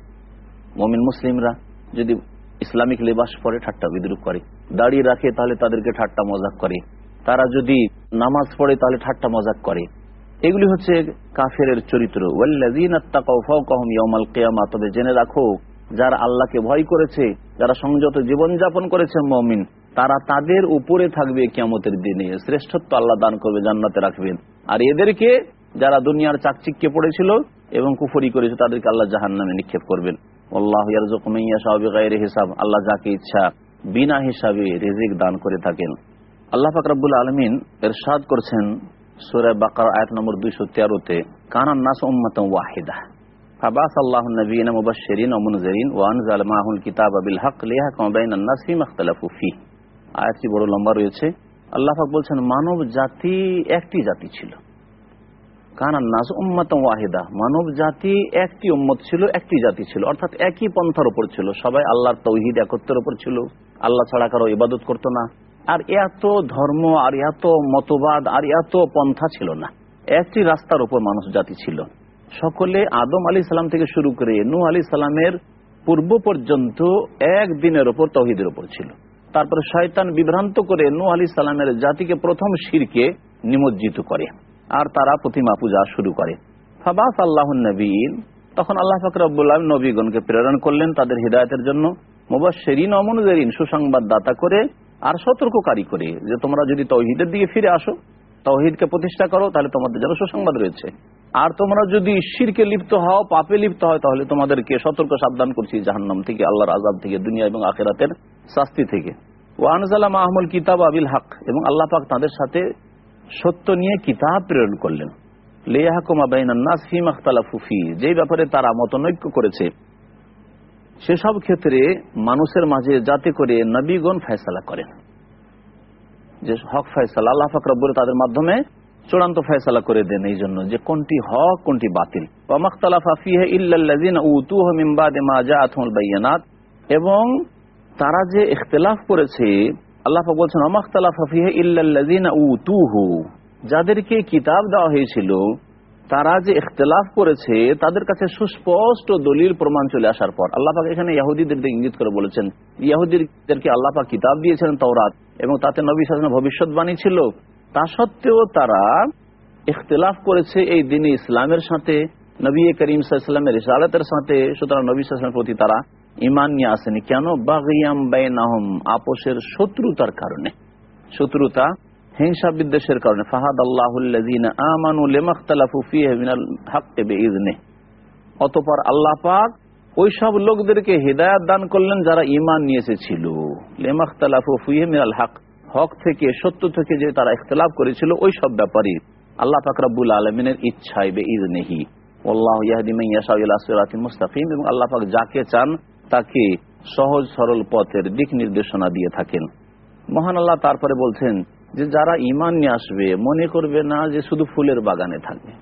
মমিন মুসলিমরা যদি ইসলামিক লেবাস পরে ঠাট্টা বিদ্রুপ করে, দাঁড়িয়ে রাখে, তাহলে তাদেরকে ঠাট্টা মজাক করে। তারা যদি নামাজ পড়ে, তাহলে ঠাট্টা মজাক করে। এগুলি হচ্ছে কাফের চরিত্র। তবে জেনে রাখো, যারা আল্লাহকে ভয় করেছে, যারা সংযত জীবনযাপন করেছে মমিন, তারা তাদের উপরে থাকবে কিয়ামতের দিনে। শ্রেষ্ঠত্ব আল্লাহ দান করবে, জান্নাতে রাখবেন। আর এদেরকে, যারা দুনিয়ার চাকচিককে পড়েছিল এবং কুফরি করেছে, তাদেরকে আল্লাহ জাহান নামে নিক্ষেপ করবেন। আল্লাহ হিসাব। আল্লাহ যাকে ইচ্ছা, বিনা হিসাবে রেজিক দান করে থাকেন। আল্লাহ ফাকরাবুল আলমিন এরশাদ করছেন সুরায় বাকার আয়াত নম্বর দুইশো তেরোতে কানান নাস উম্মত ওয়াহিদা। আল্লাহ নবীন ফীমা আয়াতটি বড় লম্বা রয়েছে। আল্লাহ পাক বলছেন, মানব জাতি একটি জাতি ছিল। কানান নাস উম্মত ওয়াহিদা। মানব জাতি একটি উম্মত ছিল, একটি জাতি ছিল। অর্থাৎ একই পন্থার উপর ছিল। সবাই আল্লাহর তৌহিদ একত্রের উপর ছিল। আল্লাহ ছাড়া কারও ইবাদত করতো না। আর এত ধর্ম, আর এত মতবাদ, আর এত পন্থা ছিল না। একটি রাস্তার উপর মানুষ জাতি ছিল। সকলে আদম আলী সালাম থেকে শুরু করে নু আলী সালামের পূর্ব পর্যন্ত এক দিনের ওপর তহিদের ওপর ছিল। তারপরে শয়তান বিভ্রান্ত করে নু আলী সালামের জাতিকে প্রথম শিরকে নিমজ্জিত করে আর তারা প্রতিমা পূজা শুরু করে। ফাবাস আল্লাহ নবীন। তখন আল্লাহ ফাকরাবুল্লাহ নবীগণকে প্রেরণ করলেন তাদের হৃদায়তের জন্য। মুবাশশিরিন অমনুজারিন সুসংবাদ দাতা করে আর সতর্ককারী করে যে তোমরা যদি তৌহিদের দিকে ফিরে আসো, তৌহিদকে প্রতিষ্ঠা করো, তাহলে তোমাদের জন্য সুসংবাদ রয়েছে। আর তোমরা যদি শিরকে লিপ্ত হও, পাপে লিপ্ত হয় তাহলে তোমাদেরকে সতর্ক সাবধান করছি জাহান্নাম থেকে, আল্লাহর আজাব থেকে, দুনিয়া এবং আখেরাতের শাস্তি থেকে। ওয়ানজালা মাহমুল কিতাব আবিল হক, এবং আল্লাহ পাক তাদের সাথে সত্য নিয়ে কিতাব প্রেরণ করলেন। লেয়াহকুমা বাইনান্নাস ফিম আখতালাফুফি যে ব্যাপারে তারা মতনৈক্য করেছে সেসব ক্ষেত্রে মানুষের মাঝে যাতে করে নবীগণ ফয়সালা করেন। যে হক ফয়সালা, আল্লাহ ফাকরাবুল তাদের মাধ্যমে চূড়ান্ত ফয়সালা করে দেন এই জন্য যে কোনটি হক, কোনটি বাতিল। এবং তারা যে ইখতলাফ করেছে, আল্লাহ বলছেন উতুহু। যাদেরকে কিতাব দেওয়া হয়েছিল তারা যে ইখতলাফ করেছে, তাদের কাছে সুস্পষ্ট দলিল প্রমাণ চলে আসার পর, আল্লাহ পাক এখানে ইয়াহুদিদের ইঙ্গিত করে বলেছেন, ইয়াহুদিদেরকে আল্লাহ পাক কিতাব দিয়েছিলেন তওরাত, এবং তাতে নবী শাসনের ভবিষ্যৎবাণী ছিল। তা সত্ত্বেও তারা ইখতলাফ করেছে এই দিনে ইসলামের সাথে, নবী করিম সাল্লামের রিসালাতের সাথে, সুতরাং নবী সাল্লামের প্রতি তারা ইমান নিয়ে আসেনি। কেন? বাগিয়াম বাইনাহম, আপোষের শত্রুতার কারণে। শত্রুতা হিংসা বিদ্বেষের কারণে। ফাহাদ হাক্কি বিইذনে আল্লাহ পাক ওই সব লোকদেরকে হেদায়েত দান করলেন যারা ঈমান নিয়ে এসেছিল। হক হক থেকে, সত্য থেকে যে তারা ইখতিলাফ করেছিল ওই সব ব্যাপারে আল্লাহ পাক রব্বুল আলামিনের আল্লাহ মান ইয়াশা ইলা সিরাতিন মুস্তাকিম এবং আল্লাহ পাক যাকে চান তাকে সহজ সরল পথের দিক নির্দেশনা দিয়ে থাকেন। মহান আল্লাহ তারপরে বলছেন যে যারা ইমান নিয়ে আসবে, মনে করবে না যে শুধু ফুলের বাগানে থাকবে।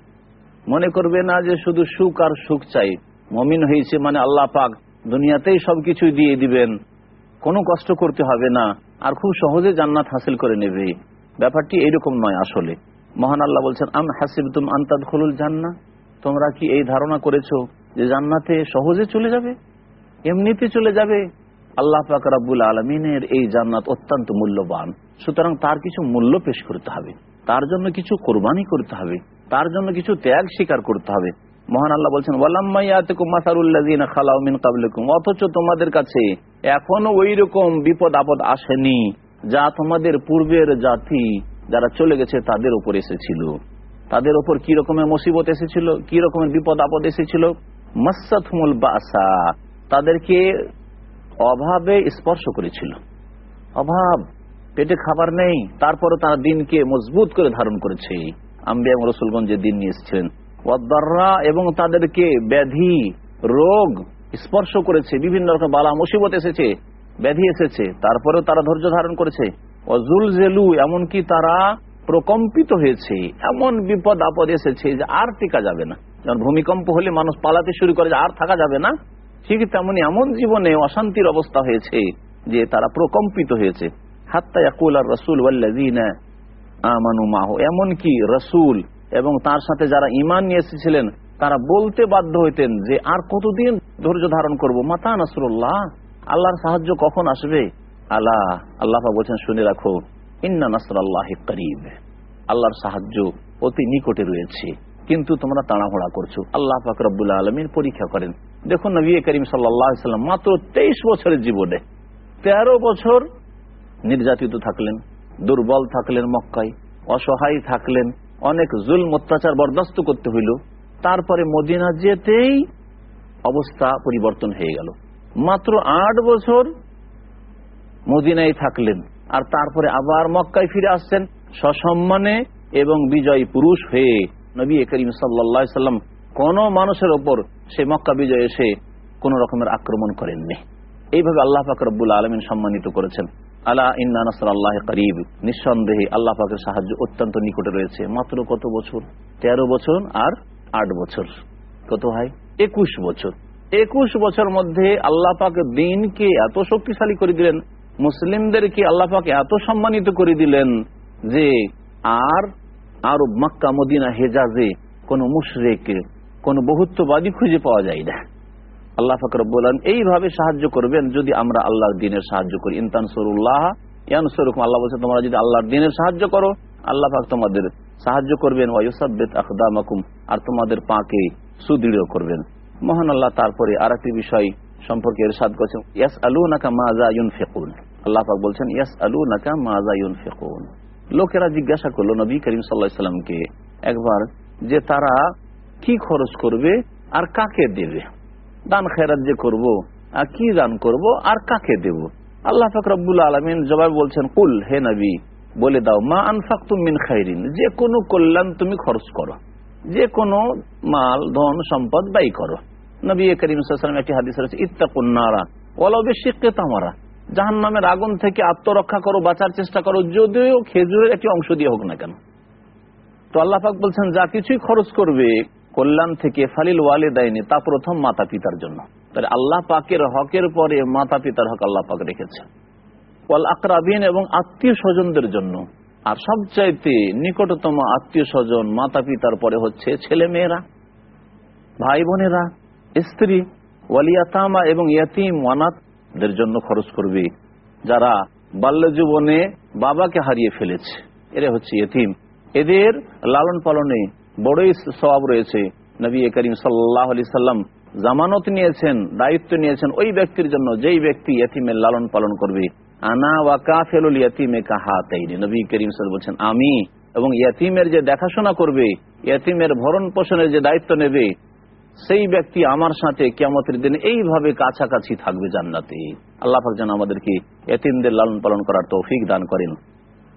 মনে করবে না যে শুধু সুখ আর সুখ চাই। মমিন হয়েছে মানে আল্লাহ পাক দুনিয়াতেই সবকিছু দিয়ে দিবেন। কোনো কষ্ট করতে হবে না। আর খুব সহজে জান্নাত হাসিল করে নেবে। ব্যাপারটি এইরকম নয় আসলে। মহান আল্লাহ বলছেন, আম হাসিব তুম আন্তাদ খলুল জান্না? তোমরা কি এই ধারণা করেছ যে জান্নাতে সহজে চলে যাবে? এমনিতে চলে যাবে। আল্লাহ পাক রাব্বুল আলমিনের এই জান্নাত অত্যন্ত মূল্যবান। সুতরাং তার কিছু মূল্য পেশ করতে হবে। তার জন্য কিছু কোরবানি করতে হবে। তার জন্য কিছু ত্যাগ স্বীকার করতে হবে। মহান আল্লাহ বলছেন অথচ তোমাদের কাছে এখনও ওই রকম বিপদ আপদ আসেনি যা তোমাদের পূর্বের জাতি যারা চলে গেছে তাদের উপর এসেছিল। তাদের উপর কি রকমের মুসিবত এসেছিল, কি রকমের বিপদ আপদ এসেছিল? মসাতমুল বাসা, তাদেরকে অভাবে স্পর্শ করেছিল। অভাব। পেটে খাবার নেই তারপরে তারা দিনকে মজবুত করে ধারণ করেছে। আম্বিয়া রসুলগঞ্জ যে দিন নিয়ে এসেছিলেন এবং তাদেরকে ব্যাধি, রোগ স্পর্শ করেছে, বিভিন্ন রকম বালা মুসিবত এসেছে, ব্যাধি এসেছে, তারপরেও তারা ধৈর্য ধারণ করেছে। অজুল জেলু এমনকি তারা প্রকম্পিত হয়েছে। এমন বিপদ, আপদ এসেছে যে আর টিকা যাবে না। যেমন ভূমিকম্প হলে মানুষ পালাতে শুরু করে আর থাকা যাবে না, ঠিক তেমনি এমন জীবনে অশান্তির অবস্থা হয়েছে যে তারা প্রকম্পিত হয়েছে। রসুল আমানু মাহ। এমনকি রসুল এবং তার সাথে যারা ইমান নিয়ে এসেছিলেন, তারা বলতে বাধ্য হইতেন যে, আর কতদিন ধৈর্য ধারণ করব? মাতা নাসরুল্লাহ, আল্লাহর সাহায্য কখন আসবে? আল্লাহ আল্লাহ বলছেন, শুনে রাখো, ইন্না নাসর আল্লাহ করিব। আল্লাহর সাহায্য অতি নিকটে রয়েছে, কিন্তু তোমরা তাড়াহুড়া করছ। আল্লাহ ফাকরবুল্লা আলমীর পরীক্ষা করেন। দেখুন, নবী করিম সাল্লাম মাত্র তেইশ বছরের জীবনে, তেরো বছর নির্যাতিত থাকলেন, দুর্বল থাকলেন মক্কায়, অসহায় থাকলেন, অনেক জুল অত্যাচার বরদাস্ত করতে হইল। তারপরে মদিনা যেতেই অবস্থা পরিবর্তন হয়ে গেল। মাত্র আট বছর মদিনায় থাকলেন, আর তারপরে আবার মক্কায় ফিরে আসছেন, সসম্মানে এবং বিজয়ী পুরুষ হয়ে নবী করিম সাল্লা সাল্লাম কোন মানুষের ওপর সে মক্কা বিজয় এসে কোন রকমের আক্রমণ করেননি। এইভাবে আল্লাহ ফাকরবুল আলমিন সম্মানিত করেছেন। আল্লাহ ইন্না নাসর আল্লাহ করিব। নিঃসন্দেহে আল্লাহ পাকের সাহায্য অত্যন্ত নিকটে রয়েছে। মাত্র কত বছর? তেরো বছর আর আট বছর। কত হয় একুশ বছর। একুশ বছর মধ্যে আল্লাহ পাক দিনকে এত শক্তিশালী করে দিলেন, মুসলিমদেরকে আল্লাহ পাক এত সম্মানিত করে দিলেন যে আর, আরব মক্কা, মদিনা, হেজাজে কোন মুশরেক, কোন বহুত্ববাদী খুঁজে পাওয়া যায় না। আল্লাহ ফাকর বলেন এইভাবে সাহায্য করবেন যদি আমরা আল্লাহর দিনের সাহায্য করি। ইনতান সরুল্লাহ ইয়ানসরুকুম, আল্লাহ বলছে, তোমরা যদি আল্লাহর দিনের সাহায্য করো, আল্লাহ পাক তোমাদের সাহায্য করবেন। ওয়ুসাব্বিত আখদামাকুম, আর তোমাদের পাকে সুদৃঢ় করবেন। মহান আল্লাহ তারপরে আর একটি বিষয় সম্পর্কে এরশাদ করছেন ইয়াস আলু নাকা মাজা ইউন ফেকুন আল্লাহ পাক বলছেন ইয়াস আলু নাকা মাজা ইউন ফেকুন লোকেরা জিজ্ঞাসা করল নবী করিম সাল্লাহামকে একবার যে তারা কি খরচ করবে আর কাকে দেবে? দান খেরাত যে করব কি দান করব, আর কাকে দেব? আল্লাহ ফকরবুল আলমিন জবাব বলছেন, কুল, হে নবী, বলে দাও, মা আনফাক মিন খাইরিন, যে কোনো কল্যাণ তুমি খরচ করো। যে কোনো মাল, ধন, সম্পদ ব্যয় করো। নবী একটি হাদিস রয়েছে ইত্তাকুন্নারা শিখতে তামারা। জাহান নামের আগুন থেকে আত্মরক্ষা করো, বাঁচার চেষ্টা করো, যদিও খেজুরের একটি অংশ দিয়ে হোক না কেন। তো আল্লাহাক বলছেন, যা কিছুই খরচ করবে কল্যাণ থেকে ফালিল ওয়ালে দেয়নি তা প্রথম মাতা পিতার জন্য। তাহলে আল্লাহ পাকের হকের পরে মাতা পিতার হক আল্লাহ পাক রেখেছে। ওয়াল আকরাবিন এবং আত্মীয় স্বজনদের জন্য। আর সবচাইতে নিকটতম আত্মীয় স্বজন মাতা পিতার পরে হচ্ছে ছেলে মেয়েরা ভাই বোনেরা স্ত্রী, ওয়ালিয়াতামা এবং ইয়াতিম ওয়ানাতদের জন্য খরচ করবে। যারা বাল্য জীবনে বাবাকে হারিয়ে ফেলেছে, এরা হচ্ছে ইয়তিম। এদের লালন পালনে বড়ই স্বভাব রয়েছে। নবী করিম সাল্লাহ সাল্লাম জামানত নিয়েছেন, দায়িত্ব নিয়েছেন ওই ব্যক্তির জন্য, যেই ব্যক্তি ইয়তিমের লালন পালন করবে। আনা ওয়া কাফেলুল ইয়াতিমে কাহা তাইনি নবী করিম সাল বলছেন, আমি এবং ইয়াতিমের যে দেখাশোনা করবে, ইয়াতিমের ভরণ পোষণের যে দায়িত্ব নেবে, সেই ব্যক্তি আমার সাথে কেমতের দিন এইভাবে কাছাকাছি থাকবে জান্নাতে। আল্লাহ যেন আমাদেরকে এতিমদের লালন পালন করার তৌফিক দান করেন।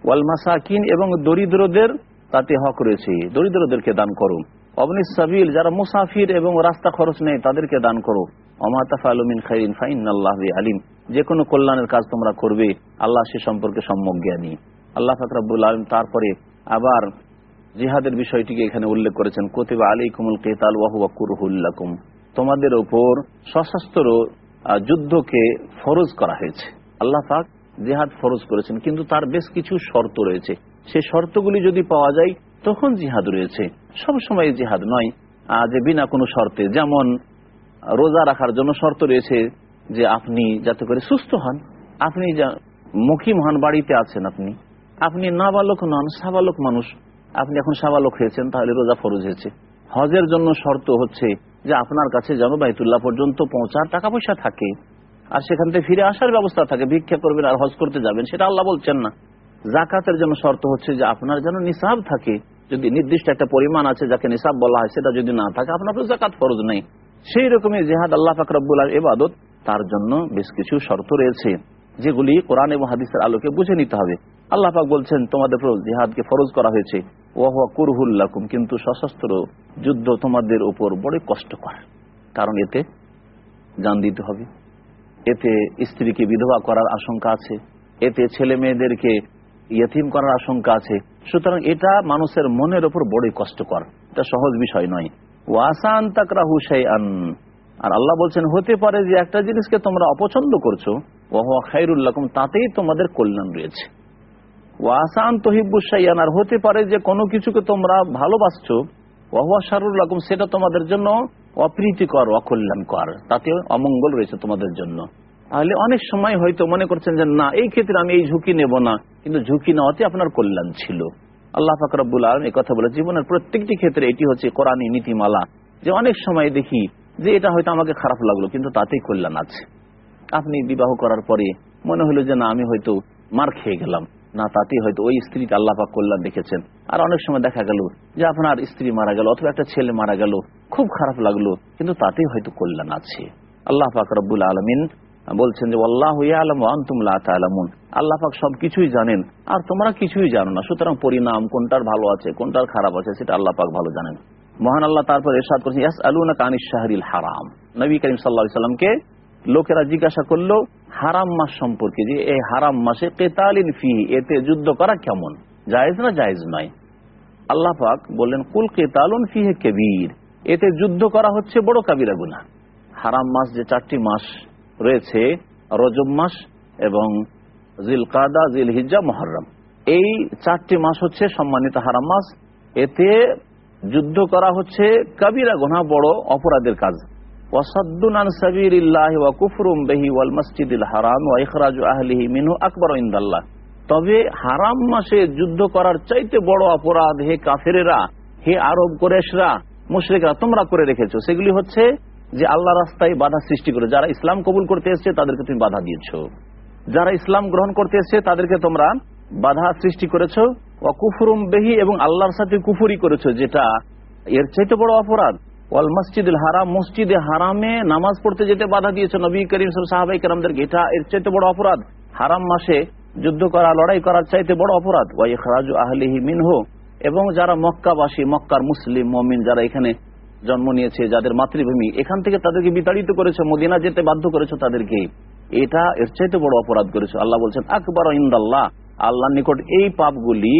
ওয়াল মাসাকিন এবং দরিদ্রদের তাতে হক রয়েছে। দরিদ্রদেরকে দান করুন অবনি সাবিল, যারা মুসাফির এবং রাস্তা খরচ নেই তাদেরকে দান করো। আলিম। যে কোনো কল্যাণের কাজ তোমরা করবে। আল্লাহ সে সম্পর্কে সম্যক জ্ঞানী। আল্লাহ ফাকরাবুল আলম তারপরে আবার জিহাদের বিষয়টিকে এখানে উল্লেখ করেছেন, কোতিবা আলী কুমুল কেতাল ওয়াহুয়া কুরহুল্লাকুম তোমাদের ওপর সশস্ত্র যুদ্ধকে ফরজ করা হয়েছে। আল্লাহ পাক জিহাদ ফরজ করেছেন, কিন্তু তার বেশ কিছু শর্ত রয়েছে। সেই শর্তগুলি যদি পাওয়া যায়, তখন জিহাদ রয়েছে। সব সময় জিহাদ নয়। যে বিনা কোনো শর্তে। যেমন, রোজা রাখার জন্য শর্ত রয়েছে যে আপনি যাতে করে সুস্থ হন। আপনি মুখিম হন বাড়িতে আছেন আপনি। আপনি নাবালক নন, সাবালক মানুষ। আপনি এখন সাবালক হয়েছেন, তাহলে রোজা ফরজ হয়েছে। হজের জন্য শর্ত হচ্ছে যে আপনার কাছে যেন বাইতুল্লাহ পর্যন্ত পৌঁছার টাকা পয়সা থাকে। আর সেখান থেকে ফিরে আসার ব্যবস্থা থাকে। ভিক্ষা করবেন আর হজ করতে যাবেন, সেটা আল্লাহ বলছেন না। জাকাতের জন্য শর্ত হচ্ছে যে আপনার যেন নিসাব থাকে। যদি নির্দিষ্ট একটা পরিমাণ আছে যাকে নিসাব বলা হয়, সেটা যদি না থাকে, আপনার জাকাত ফরজ নেই। সেই রকমই জেহাদ আল্লাহ ফাকরাবুল এবাদত তার জন্য বেশ কিছু শর্ত রয়েছে, যেগুলি কোরআন এবং হাদিসের আলোকে বুঝে নিতে হবে। আল্লাহ পাক বলছেন, তোমাদের জিহাদকে ফরজ করা হয়েছে। ওয়াহুয়া কুরহুল্লাকুম কিন্তু সশস্ত্র যুদ্ধ তোমাদের উপর বড় কষ্টকর। কারণ এতে জান দিতে হবে। এতে স্ত্রীকে বিধবা করার আশঙ্কা আছে। এতে ছেলে মেয়েদেরকে ইয়তিম করার আশঙ্কা আছে। সুতরাং এটা মানুষের মনের ওপর বড়ই কষ্টকর। এটা সহজ বিষয় নয়। ওয়াসান তাকরাহু আন আর আল্লাহ বলছেন, হতে পারে যে একটা জিনিসকে তোমরা অপছন্দ করছ ওয়াহুয়া খাইরুল্লাকুম তাতেই তোমাদের কল্যাণ রয়েছে। ওয়াসান তহিবুসাইয়ান আর হতে পারে যে কোনো কিছুকে তোমরা ভালোবাসছো ওয়াহুয়া শারুল্লাকুম সেটা তোমাদের জন্য অপ্রীতিকর, অকল্যাণকর তাতে অমঙ্গল রয়েছে তোমাদের জন্য। তাহলে অনেক সময় হয়তো মনে করছেন যে, না, এই ক্ষেত্রে আমি এই ঝুঁকি নেব না। কিন্তু ঝুঁকি নেওয়াতে আপনার কল্যাণ ছিল। আল্লাহ ফাকরাবুল আলম এই কথা বলে, জীবনের প্রত্যেকটি ক্ষেত্রে এটি হচ্ছে কোরআনী নীতিমালা। যে অনেক সময় দেখি যে এটা হয়তো আমাকে খারাপ লাগল, কিন্তু তাতেই কল্যাণ আছে। আপনি বিবাহ করার পরে মনে হলো যে, না, আমি হয়তো মার খেয়ে গেলাম। না, তাতেই হয়তো ওই স্ত্রীকে আল্লাপাক কল্যাণ দেখেছেন। আর অনেক সময় দেখা গেল যে আপনার স্ত্রী মারা গেল অথবা একটা ছেলে মারা গেল, খুব খারাপ লাগল, কিন্তু তাতেই হয়তো কল্যাণ আছে। আল্লাহ পাক রব্বুল আলমিন বলছেন যে আল্লাহ আলামুন আল্লাহ পাক সবকিছুই জানেন, আর তোমরা কিছুই জানো না। সুতরাং পরিণাম কোনটার ভালো আছে, কোনটার খারাপ আছে, সেটা আল্লাহ পাক ভালো জানেন। মহান আল্লাহ তারপর এরশাদ করছেন ইয়াস আলুনা শাহরিল হারাম। নবী করিম সাল্লাহ সাল্লামকে লোকেরা জিজ্ঞাসা করল, হারাম মাস সম্পর্কে যে, এই হারাম মাসে কেতালিন ফি এতে যুদ্ধ করা কেমন? জায়েজ না জায়েজ নয়? আল্লাহ পাক বললেন, কুল কেতালুন ফি হে কেবির, এতে যুদ্ধ করা হচ্ছে বড় কাবিরা গুনা হারাম মাস যে চারটি মাস রয়েছে রজব মাস এবং জিল কাদা জিল হিজা মহরম এই চারটি মাস হচ্ছে সম্মানিত হারাম মাস। এতে যুদ্ধ করা হচ্ছে কাবিরা গোনা, বড় অপরাধের কাজ। তবে হারাম মাসে যুদ্ধ করার চাইতে বড় অপরাধ হে কাফেরেরা, হে আরব কোরেশরা মুশরিকরা তোমরা করে রেখেছো। সেগুলি হচ্ছে যে আল্লাহ রাস্তায় বাধা সৃষ্টি করে, যারা ইসলাম কবুল করতে এসছে, তাদেরকে তুমি বাধা দিয়েছ। যারা ইসলাম গ্রহণ করতে এসছে, তাদেরকে তোমরা বাধা সৃষ্টি করেছ। অকুফুরুম বেহি, এবং আল্লাহর সাথে কুফুরি করেছ, যেটা এর চাইতে বড় অপরাধ। ওয়াল মসজিদুল হারাম, মসজিদে হারামে নামাজ পড়তে যেতে বাধা দিয়েছে নবী করিম সাহাবাই কালামদেরকে এটা এর চাইতে বড় অপরাধ। হারাম মাসে যুদ্ধ করা, লড়াই করার চাইতে বড় অপরাধ। ওয়াইখরাজু আহলিহি মিনহু, এবং যারা মক্কাবাসী, মক্কার মুসলিম, মমিন, যারা এখানে জন্ম নিয়েছে যাদের মাতৃভূমি, এখান থেকে তাদেরকে বিতাড়িত করেছে, মদিনা যেতে বাধ্য করেছে তাদেরকে। এটা এর চাইতে বড় অপরাধ করেছে। আল্লাহ বলছেন, আকবর ইন্দাল্লাহ, আল্লাহর নিকট এই পাপগুলি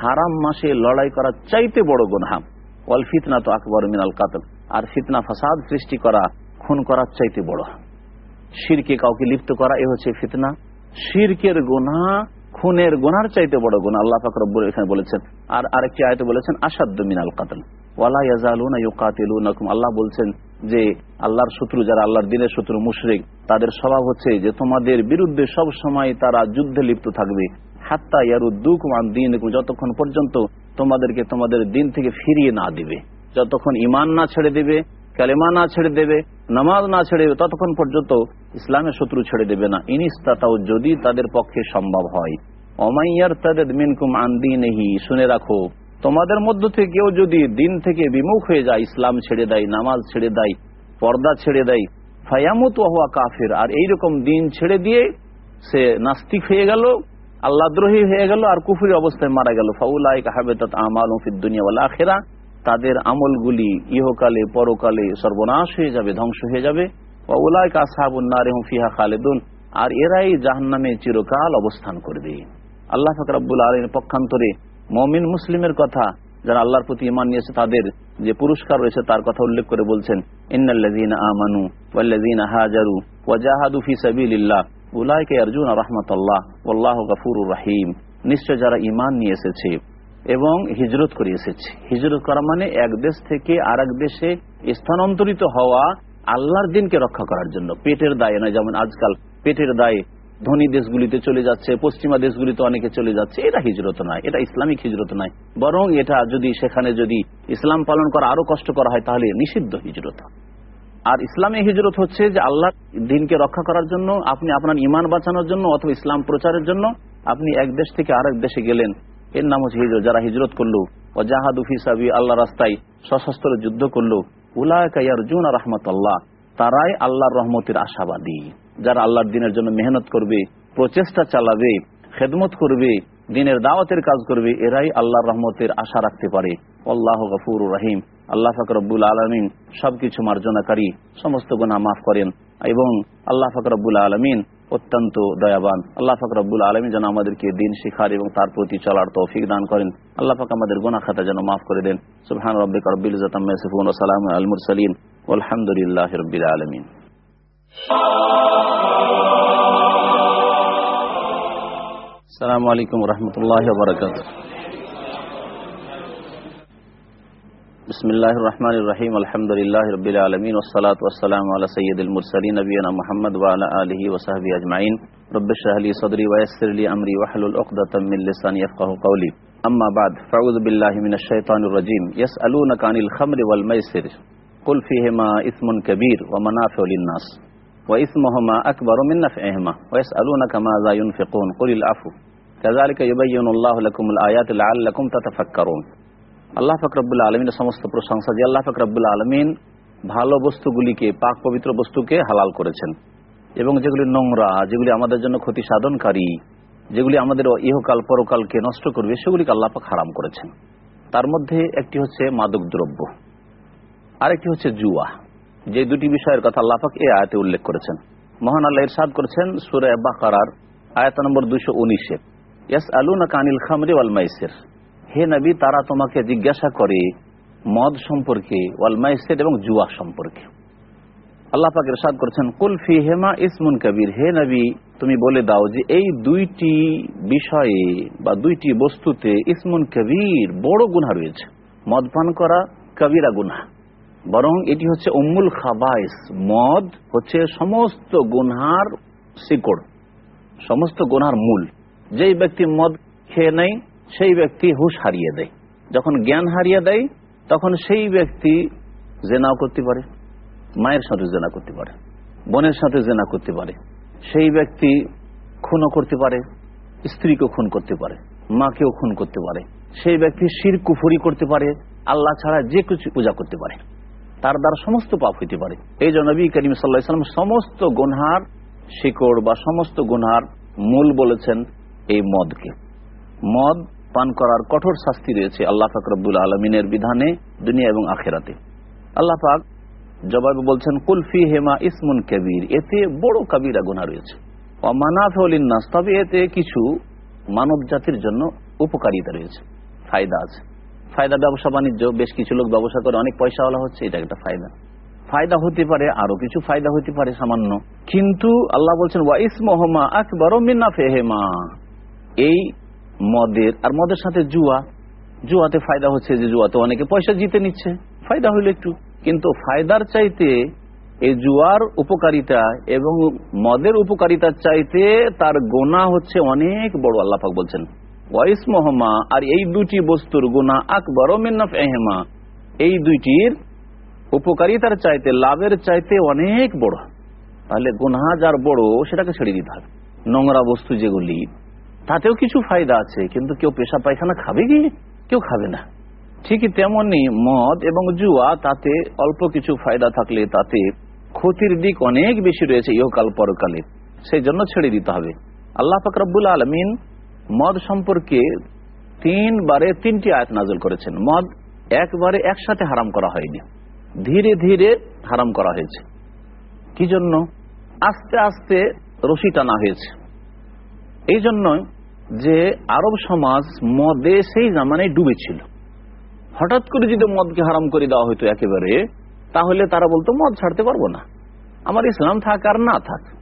হারাম মাসে লড়াই করার চাইতে বড় গুনহা। ওয়াল ফিতনা তো আকবর মিনাল কাতল। আর ফিতনা, ফাসাদ সৃষ্টি করা, খুন করার চাইতে বড়। শিরকে কাউকে লিপ্ত করা, এ হচ্ছে ফিতনা। শিরকের গুনা খুনের গুনার চাইতে বড় গুণা আল্লাহ ফাকরব্বুল এখানে বলেছেন, আর আরেকটি আয়তে বলেছেন আসাদ্দ মিনাল কাতল। ওয়ালা ইয়াজালুনা ইউকাতিলুনাকুম। আল্লাহ বলছেন যে, আল্লাহর শত্রু যারা আল্লাহর দিনের শত্রু মুশরিক, তাদের স্বভাব হচ্ছে যে, তোমাদের বিরুদ্ধে সব সময় তারা যুদ্ধে লিপ্ত থাকবে। হাত্তা ইয়ারুদ্দুকুম আন দীনকুম, যতক্ষণ পর্যন্ত তোমাদেরকে তোমাদের দিন থেকে ফিরিয়ে না দিবে। যতক্ষণ ইমান না ছেড়ে দিবে, কালেমা না ছেড়ে দেবে, নামাজ না ছেড়ে দেবে, ততক্ষণ পর্যন্ত ইসলামের শত্রু ছেড়ে দেবে না। ইনিস্তাতাও যদি তাদের পক্ষে সম্ভব হয়। অমাইয়ার তাদের মিনকুম আন্দিনেহি শুনে রাখো। তোমাদের মধ্য থেকে কেউ যদি দিন থেকে বিমুখ হয়ে যায়, ইসলাম ছেড়ে দেয়, নামাজ ছেড়ে দেয়, পর্দা ছেড়ে দেয়, ফায়ামুত হওয়া কাফের, আর এইরকম দিন ছেড়ে দিয়ে সে নাস্তিক হয়ে গেল আল্লাদ্রোহী হয়ে গেল, আর কুফুরি অবস্থায় মারা গেল। ফাউলাই কাহাবেতাত আমাল দুনিয়া আখেরা, তাদের আমলগুলি ইহকালে, পরকালে সর্বনাশ হয়ে যাবে, ধ্বংস হয়ে যাবে। ওলাই কাসাবুন্নারেহম ফিহা খালেদুন, আর এরাই জাহান্নামে চিরকাল অবস্থান করবে। আল্লাহ ফকরাবুল আলীর পক্ষান্তরে মমিন মুসলিমের কথা যারা আল্লাহর প্রতি ইমান নিয়েছে, তাদের যে পুরস্কার রয়েছে, তার কথা উল্লেখ করে বলছেন, ইন্নাল্লাযীনা আমানু ওয়াল্লাযীনা হাজারু ওয়াজাহাদু ফি সাবিলিল্লাহ, উলাইকা ইয়ারজুনা রাহমাতাল্লাহ, ওয়াল্লাহু গফুরুর রহিম। নিশ্চয় যারা ইমান নিয়ে এসেছে এবং হিজরত করে এসেছে। হিজরত করা মানে এক দেশ থেকে আর দেশে স্থানান্তরিত হওয়া আল্লাহর দিনকে রক্ষা করার জন্য। পেটের দায়ে নয়, যেমন আজকাল পেটের দায়ে ধনী দেশগুলিতে চলে যাচ্ছে, পশ্চিমা দেশগুলিতে অনেকে চলে যাচ্ছে, এটা হিজরত নয়, এটা ইসলামিক হিজরত নয়। বরং এটা যদি সেখানে যদি ইসলাম পালন করা আরও কষ্ট করা হয়, তাহলে নিষিদ্ধ হিজরত। আর ইসলামী হিজরত হচ্ছে যে আল্লাহ দিনকে রক্ষা করার জন্য, আপনি আপনার ইমান বাঁচানোর জন্য অথবা ইসলাম প্রচারের জন্য আপনি এক দেশ থেকে আরেক দেশে গেলেন। এর নাম হচ্ছে হিজরত, যারা হিজরত করল। ও জাহাদুফি সাবি আল্লাহ রাস্তায় সশস্ত্র যুদ্ধ করল। উলায়কাইয়ারজুন রহমতাল্লাহ, তারাই আল্লাহর রহমতের আশাবাদী। যারা আল্লাহর দিনের জন্য মেহনত করবে, প্রচেষ্টা চালাবে, খেদমত করবে, দিনের দাওয়াতের কাজ করবে, এরাই আল্লাহর রহমতের আশা রাখতে পারে। আল্লাহ গফুর রাহিম। আল্লাহ ফকরবুল আলমিন সবকিছু মার্জনাকারী, সমস্ত গুণা মাফ করেন এবং আল্লাহ ফকরবুল আলমিন অত্যন্ত দয়াবান। আল্লাহ ফকরবুল আলমী যেন আমাদেরকে দিন শিখার এবং তার প্রতি চলার তৌফিক দান করেন। আল্লাহ ফাক আমাদের গোনা খাতা যেন মাফ করে দেন। সুবহান রব্বিক রব্বিল ইজ্জাতাম্মা ওয়া সালামু আল মুরসালিন। আলহামদুলিল্লাহি রাব্বিল আলামিন। السلام عليكم ورحمة الله وبركاته بسم الله الرحمن الرحيم الحمد لله رب العالمين والصلاة والسلام على سيد المرسلين نبينا محمد وعلى آله وصحبه أجمعين رب اشرح لي صدري ويسر لي أمري واحلل عقدة من لساني يفقه قولي أما بعد فأعوذ بالله من الشيطان الرجيم يسألونك عن الخمر والميسر قل فيهما إثم كبير ومنافع للناس وإثمهما أكبر من نفعهما ويسألونك ماذا ينفقون قل العفو كذلك يبين الله لكم الآيات لعلكم تتفكرون আল্লাহ ফকরবুল্লা আলমিনের সমস্ত প্রশংসা যে আল্লাহ ফকরবুল্লা আলমিন ভালো বস্তুগুলিকে পাক পবিত্র বস্তুকে হালাল করেছেন এবং যেগুলি নোংরা যেগুলি আমাদের জন্য ক্ষতি সাধনকারী যেগুলি আমাদের ইহকাল পরকালকে নষ্ট করবে সেগুলিকে আল্লাহ পাক হারাম করেছেন তার মধ্যে একটি হচ্ছে মাদক দ্রব্য আরেকটি হচ্ছে জুয়া যে দুটি বিষয়ের কথা পাক এই আয়াতে উল্লেখ করেছেন। মহান আল্লাহ ইরশাদ করেছেন সুরে বাকারার আয়াত নম্বর দুইশো উনিশে। ইয়াস আলুনা কানিল খামরি ওয়াল মাইসের। হে নবী, তারা তোমাকে জিজ্ঞাসা করে মদ সম্পর্কে, ওয়াল মাইসের এবং জুয়া সম্পর্কে। আল্লাহ পাক ইরশাদ করেছেন, কুল ফি হেমা ইসমুন কবির। হে নবী, তুমি বলে দাও যে এই দুইটি বিষয়ে বা দুইটি বস্তুতে ইসমুন কবির বড় গুণা রয়েছে। মদ পান করা কবিরা গুনা বরং এটি হচ্ছে উম্মুল খাবাইস। মদ হচ্ছে সমস্ত গুনহার শিকড়, সমস্ত গুনহার মূল। যেই ব্যক্তি মদ খেয়ে নেয়, সেই ব্যক্তি হুশ হারিয়ে দেয়। যখন জ্ঞান হারিয়ে দেয়, তখন সেই ব্যক্তি জেনাও করতে পারে, মায়ের সাথে জেনা করতে পারে, বোনের সাথে জেনা করতে পারে। সেই ব্যক্তি খুনও করতে পারে, স্ত্রীকেও খুন করতে পারে, মাকেও খুন করতে পারে। সেই ব্যক্তি শির কুফুরি করতে পারে, আল্লাহ ছাড়া যে কিছু পূজা করতে পারে। তার দ্বারা সমস্ত পাপ হইতে পারে। এই জন্য নবী করিম সাল্লাহাম সমস্ত গুনহার শিকড় বা সমস্ত গুনহার মূল বলেছেন এই মদকে। মদ পান করার কঠোর শাস্তি রয়েছে আল্লাহ ফাকরবুল আলমিনের বিধানে দুনিয়া এবং আখেরাতে। আল্লাহ পাক জবাবে বলছেন কুলফি হেমা ইসমুন কবির। এতে বড় কাবিরা গুণা রয়েছে। অমানাফলিনাস তবে এতে কিছু মানব জাতির জন্য উপকারিতা রয়েছে। ফায়দা আছে। ফায়দা ব্যবসা বাণিজ্য, বেশ কিছু লোক ব্যবসা করে, অনেক পয়সাওয়ালা হচ্ছে, এটা একটা ফায়দা। ফায়দা হতে পারে, আরও কিছু ফায়দা হতে পারে সামান্য। কিন্তু আল্লাহ বলছেন, ওয়াইস মহমা আকবর ফেহেমা। এই মদের, আর মদের সাথে জুয়া, জুয়াতে ফায়দা হচ্ছে যে জুয়াতে অনেকে পয়সা জিতে নিচ্ছে। ফায়দা হইল একটু। কিন্তু ফায়দার চাইতে এই জুয়ার উপকারিতা এবং মদের উপকারিতার চাইতে তার গোনা হচ্ছে অনেক বড় আল্লাপাক বলছেন। ওয়াইস মহমা আর এই দুটি বস্তুর গোনা আকবর মিন্নাফ এহেমা এই দুইটির উপকারিতার চাইতে, লাভের চাইতে অনেক বড়। তাহলে গুনহা যার বড়, সেটাকে ছেড়ে দিতে হবে। নোংরা বস্তু যেগুলি, তাতেও কিছু ফায়দা আছে, কিন্তু কেউ পেশা পায়খানা খাবে কি? কেউ খাবে না। ঠিকই তেমনি মদ এবং জুয়া, তাতে অল্প কিছু ফায়দা থাকলে তাতে ক্ষতির দিক অনেক বেশি রয়েছে ইহকাল পরকালে। সেই জন্য ছেড়ে দিতে হবে। আল্লাহ ফাকরাবুল আলমিন মদ সম্পর্কে তিনবারে তিনটি আয়াত নাজল করেছেন। মদ একবারে একসাথে হারাম করা হয়নি। ধীরে ধীরে হারাম করা হয়েছে। কি জন্য? আস্তে আস্তে রশি টানা হয়েছে। এই জন্য যে আরব সমাজ মদে সেই জামানায় ডুবেছিল। হঠাৎ করে যদি মদকে হারাম করে দেওয়া হইতো একেবারে, তাহলে তারা বলতো, মদ ছাড়তে পারব না। আমার ইসলাম থাক আর না থাক।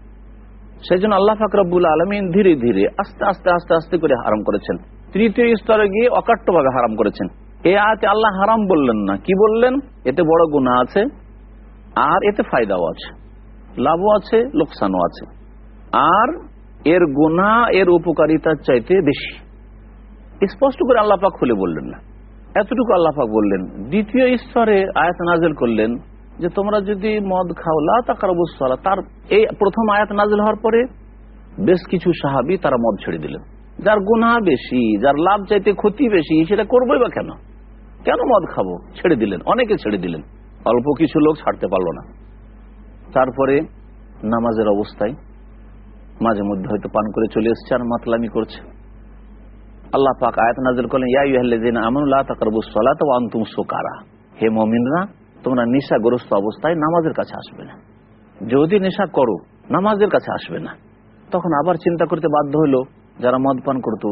সেই জন্য আল্লাহ ফাকরাবুল আলমিন ধীরে ধীরে আস্তে আস্তে আস্তে আস্তে করে হারাম করেছেন। তৃতীয় স্তরে গিয়ে অকাট্যভাবে হারাম করেছেন। এ আয়াতে আল্লাহ হারাম বললেন না। কি বললেন? এতে বড় গুণা আছে, আর এতে ফায়দাও আছে, লাভও আছে, লোকসানও আছে। আর এর গুণা এর উপকারিতার চাইতে বেশি। স্পষ্ট করে আল্লাপাক খুলে বললেন না। এতটুকু আল্লাপাক বললেন। দ্বিতীয় স্তরে আয়াত নাজেল করলেন যে তোমরা যদি মদ খাও, লা তাকারবুসলা তার এই প্রথম আয়াত নাজেল হওয়ার পরে বেশ কিছু সাহাবি তারা মদ ছেড়ে দিলেন। যার গুণা বেশি, যার লাভ চাইতে ক্ষতি বেশি, সেটা করবোই বা কেন? কেন মদ খাব? ছেড়ে দিলেন, অনেকে ছেড়ে দিলেন। অল্প কিছু লোক ছাড়তে পারল না। তারপরে নামাজের অবস্থায় মাঝে মধ্যে হয়তো পান করে চলে এসছে আর মাতলামি করছে। আল্লাহ পাক আয়াত নাজর করলেন ইয়াইহাল্লাযিনা আমানু লা তাকরাবুস সালাতা ওয়া আনতুম সুকারা। হে মুমিনরা তোমরা নেশাগ্রস্ত অবস্থায় নামাজের কাছে আসবে না। যদি নেশা করো, নামাজের কাছে আসবে না। তখন আবার চিন্তা করতে বাধ্য হলো, যারা মদ পান করতো,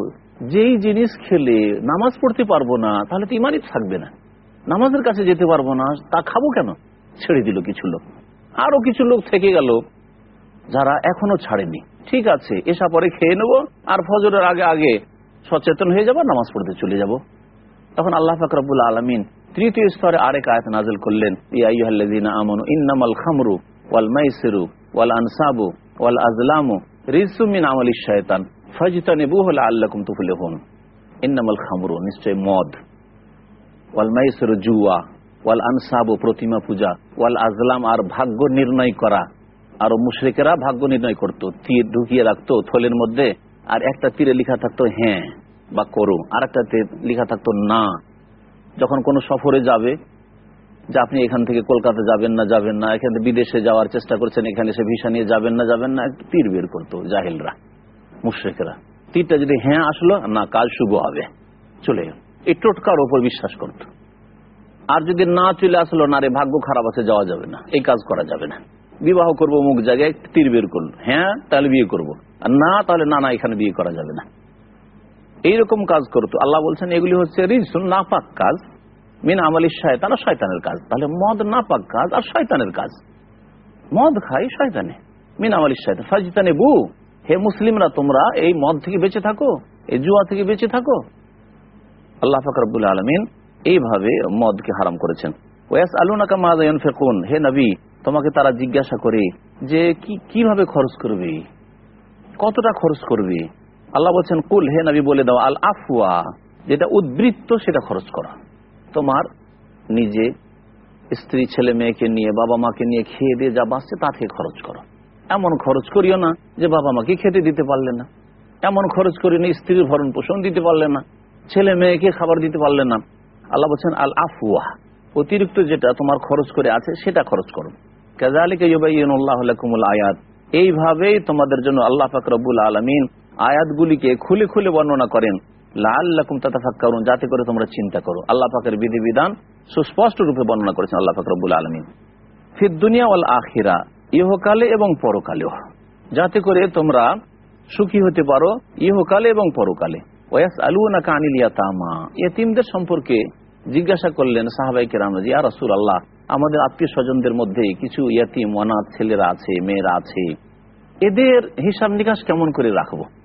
যেই জিনিস খেলে নামাজ পড়তে পারব না, তাহলে তো ইমানই থাকবে না। নামাজের কাছে যেতে পারব না, তা খাব কেন? ছেড়ে দিল কিছু লোক। আরও কিছু লোক থেকে গেল, যারা এখনও ছাড়েনি। ঠিক আছে, এসা পরে খেয়ে নেব, আর ফজরের আগে আগে সচেতন হয়ে যাব নামাজ পড়তে চলে যাব। তখন আল্লাহ ফাকরাবুল আলমিন তৃতীয় স্তরে আরেক আয়াত নাজল করলেন আর ভাগ্য নির্ণয় করা। আর মুশরিকেরা ভাগ্য নির্ণয় করত, তীর ঢুকিয়ে রাখতো থলের মধ্যে, আর একটা তীরে লেখা থাকতো হ্যাঁ বা করো আর একটা লেখা থাকতো না। যখন কোনো সফরে যাবে, যে আপনি এখান থেকে কলকাতা যাবেন না যাবেন না, এখান থেকে বিদেশে যাওয়ার চেষ্টা করছেন, এখানে এসে ভিসা নিয়ে যাবেন না যাবেন না তীর বের করতো জাহিলরা, মুশ্রিকরা। তীরটা যদি হ্যাঁ আসলো, না কাজ শুভ হবে। চলে গেল। এই টোটকার ওপর বিশ্বাস করত। আর যদি না চলে আসলো, না রে, ভাগ্য খারাপ আছে, যাওয়া যাবে না। এই কাজ করা যাবে না। বিবাহ করব মুখ জায়গায়, তীর বের করল। হ্যাঁ তাহলে বিয়ে করব। আর না, তাহলে না না, এখানে বিয়ে করা যাবে না। এইরকম কাজ করতো আল্লাহ বলছেন, এগুলি হচ্ছে রিজসুন নাপাক কাজ, মিন আমলি শয়তান আর শয়তানের কাজ। তাহলে মদ নাপাক কাজ আর শয়তানের কাজ। মদ খাই শয়তানে, মিন আমলি শয়তান। ফাজিতানে বু হে মুসলিমরা, তোমরা এই মদ থেকে বেঁচে থাকো, এই জুয়া থেকে বেঁচে থাকো। আল্লাহ ফাকরুল আলমিন এইভাবে মদকে হারাম করেছেন। ওয়াস আলুনাকা মাদায়ন ফেকুন হে নবী, তোমাকে তারা জিজ্ঞাসা করে যে, কি, কীভাবে খরচ করবে? কতটা খরচ করবে? আল্লাহ বলছেন, কুল, হে নবী, বলে দাও, আল আফুয়া যেটা উদ্বৃত্ত, সেটা খরচ করা। তোমার নিজে স্ত্রী, ছেলে, মেয়েকে নিয়ে, বাবা মাকে নিয়ে খেয়ে দিয়ে যা বাঁচছে, তা থেকে খরচ করো। এমন খরচ করিও না যে বাবা মাকে খেতে দিতে পারলে না। এমন খরচ করি না, স্ত্রীর ভরণ পোষণ দিতে পারলে না। ছেলে, মেয়েকে খাবার দিতে পারলে না। আল্লাহ বলছেন, আল আফুয়া অতিরিক্ত যেটা তোমার খরচ করে আছে, সেটা খরচ করো। আয়াত। এইভাবেই তোমাদের জন্য আল্লাহ ফাকরবুল আলমিন আয়াতগুলিকে খুলে খুলে বর্ণনা করেন লাল্লাকুম তাতাফাক্কারুন, যাতে করে তোমরা চিন্তা করো। আল্লাহ পাকের বিধিবিধান সুস্পষ্ট রূপে বর্ণনা করেছেন আল্লাহ ফাকরবুল আলমিন। ফির দুনিয়া ওয়াল আখিরা, ইহকালে এবং পরকালেও। যাতে করে তোমরা সুখী হতে পারো ইহকালে এবং পরকালে। ওয়াস আলু না কানিল ইয়াতামা। ইয়তিমদের সম্পর্কে জিজ্ঞাসা করলেন সাহাবাই কেরামজি আর রসুল আল্লাহ আমাদের আত্মীয় স্বজনদের মধ্যে কিছু ইয়াতিম, অনাথ ছেলেরা আছে, মেয়েরা আছে, এদের হিসাব নিকাশ কেমন করে রাখব?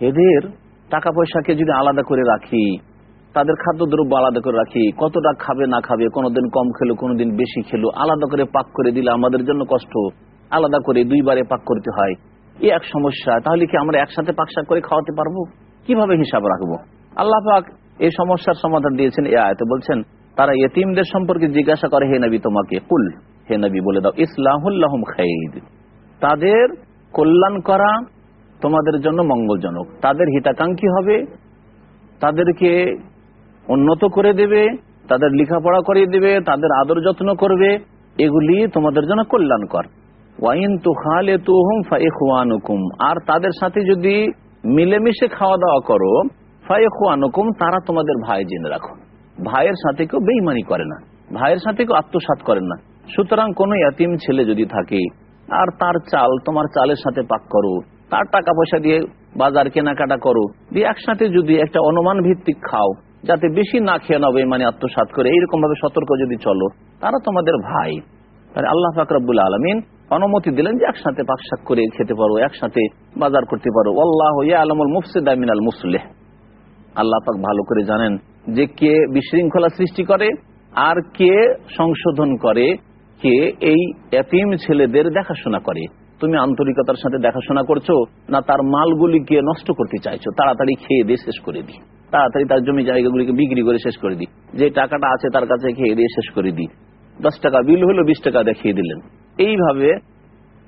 এদের টাকা পয়সাকে যদি আলাদা করে রাখি, তাদের খাদ্যদ্রব্য আলাদা করে রাখি, কতটা খাবে, না খাবে, কোনোদিন কম খেলো, কোনোদিন বেশি খেলো, আলাদা করে পাক করে দিলে আমাদের জন্য কষ্ট। আলাদা করে দুইবারে পাক করতে হয়। এই এক সমস্যা। তাহলে কি আমরা একসাথে পাকশাক করে খাওয়াতে পারব? কীভাবে হিসাব রাখব? আল্লাহ পাক এই সমস্যার সমাধান দিয়েছেন এ আয়তে। বলছেন, তারা এতিমদের সম্পর্কে জিজ্ঞাসা করে, হে নবী, তোমাকে কুল? হে নবী, বলে দাও ইসলাহুল্লাহম খাইদ। তাদের কল্যাণ করা তোমাদের জন্য মঙ্গলজনক। তাদের হিতাকাঙ্ক্ষী হবে, তাদেরকে উন্নত করে দেবে, তাদের লেখাপড়া করিয়ে দেবে, তাদের আদর যত্ন করবে, এগুলি তোমাদের জন্য কল্যাণকর। ওয়াইন তুখালে তুহুম ফাইকুম আর তাদের সাথে যদি মিলেমিশে খাওয়া দাওয়া করো ফাইকুম তারা তোমাদের ভাই জেনে রাখো। ভাইয়ের সাথে কেউ বেইমানি করে না। ভাইয়ের সাথে কেউ আত্মসাত করেন না। সুতরাং কোন ইয়াতিম ছেলে যদি থাকে, আর তার চাল, তোমার চালের সাথে পাক করো তার টাকা পয়সা দিয়ে বাজার কেনাকাটা করো। দিয়ে একসাথে যদি একটা অনুমান ভিত্তিক খাও, যাতে বেশি না খেয়ে নেবে মানে আত্মসাত করে এইরকম ভাবে সতর্ক যদি চলো, তারা তোমাদের ভাই। আল্লাহ ফাকরাবুল আলমিন অনুমতি দিলেন যে একসাথে পাকশাক করে খেতে পারো, একসাথে বাজার করতে পারো। আল্লাহ আলমুল মুফসিদ আমিনাল মুসলেহ। আল্লাহ পাক ভালো করে জানেন যে কে বিশৃঙ্খলা সৃষ্টি করে আর কে সংশোধন করে, কে এই এতিম ছেলেদের দেখাশোনা করে। তুমি আন্তরিকতার সাথে দেখাশোনা করছ, না তার মালগুলিকে নষ্ট করতে চাইছো? তাড়াতাড়ি খেয়ে দিয়ে শেষ করে দিই। তাড়াতাড়ি তার জমি জায়গাগুলিকে বিক্রি করে শেষ করে দিই। যে টাকাটা আছে তার কাছে খেয়ে দিয়ে শেষ করে দিই। দশ টাকা বিল হলো, বিশ টাকা দেখিয়ে দিলেন। এইভাবে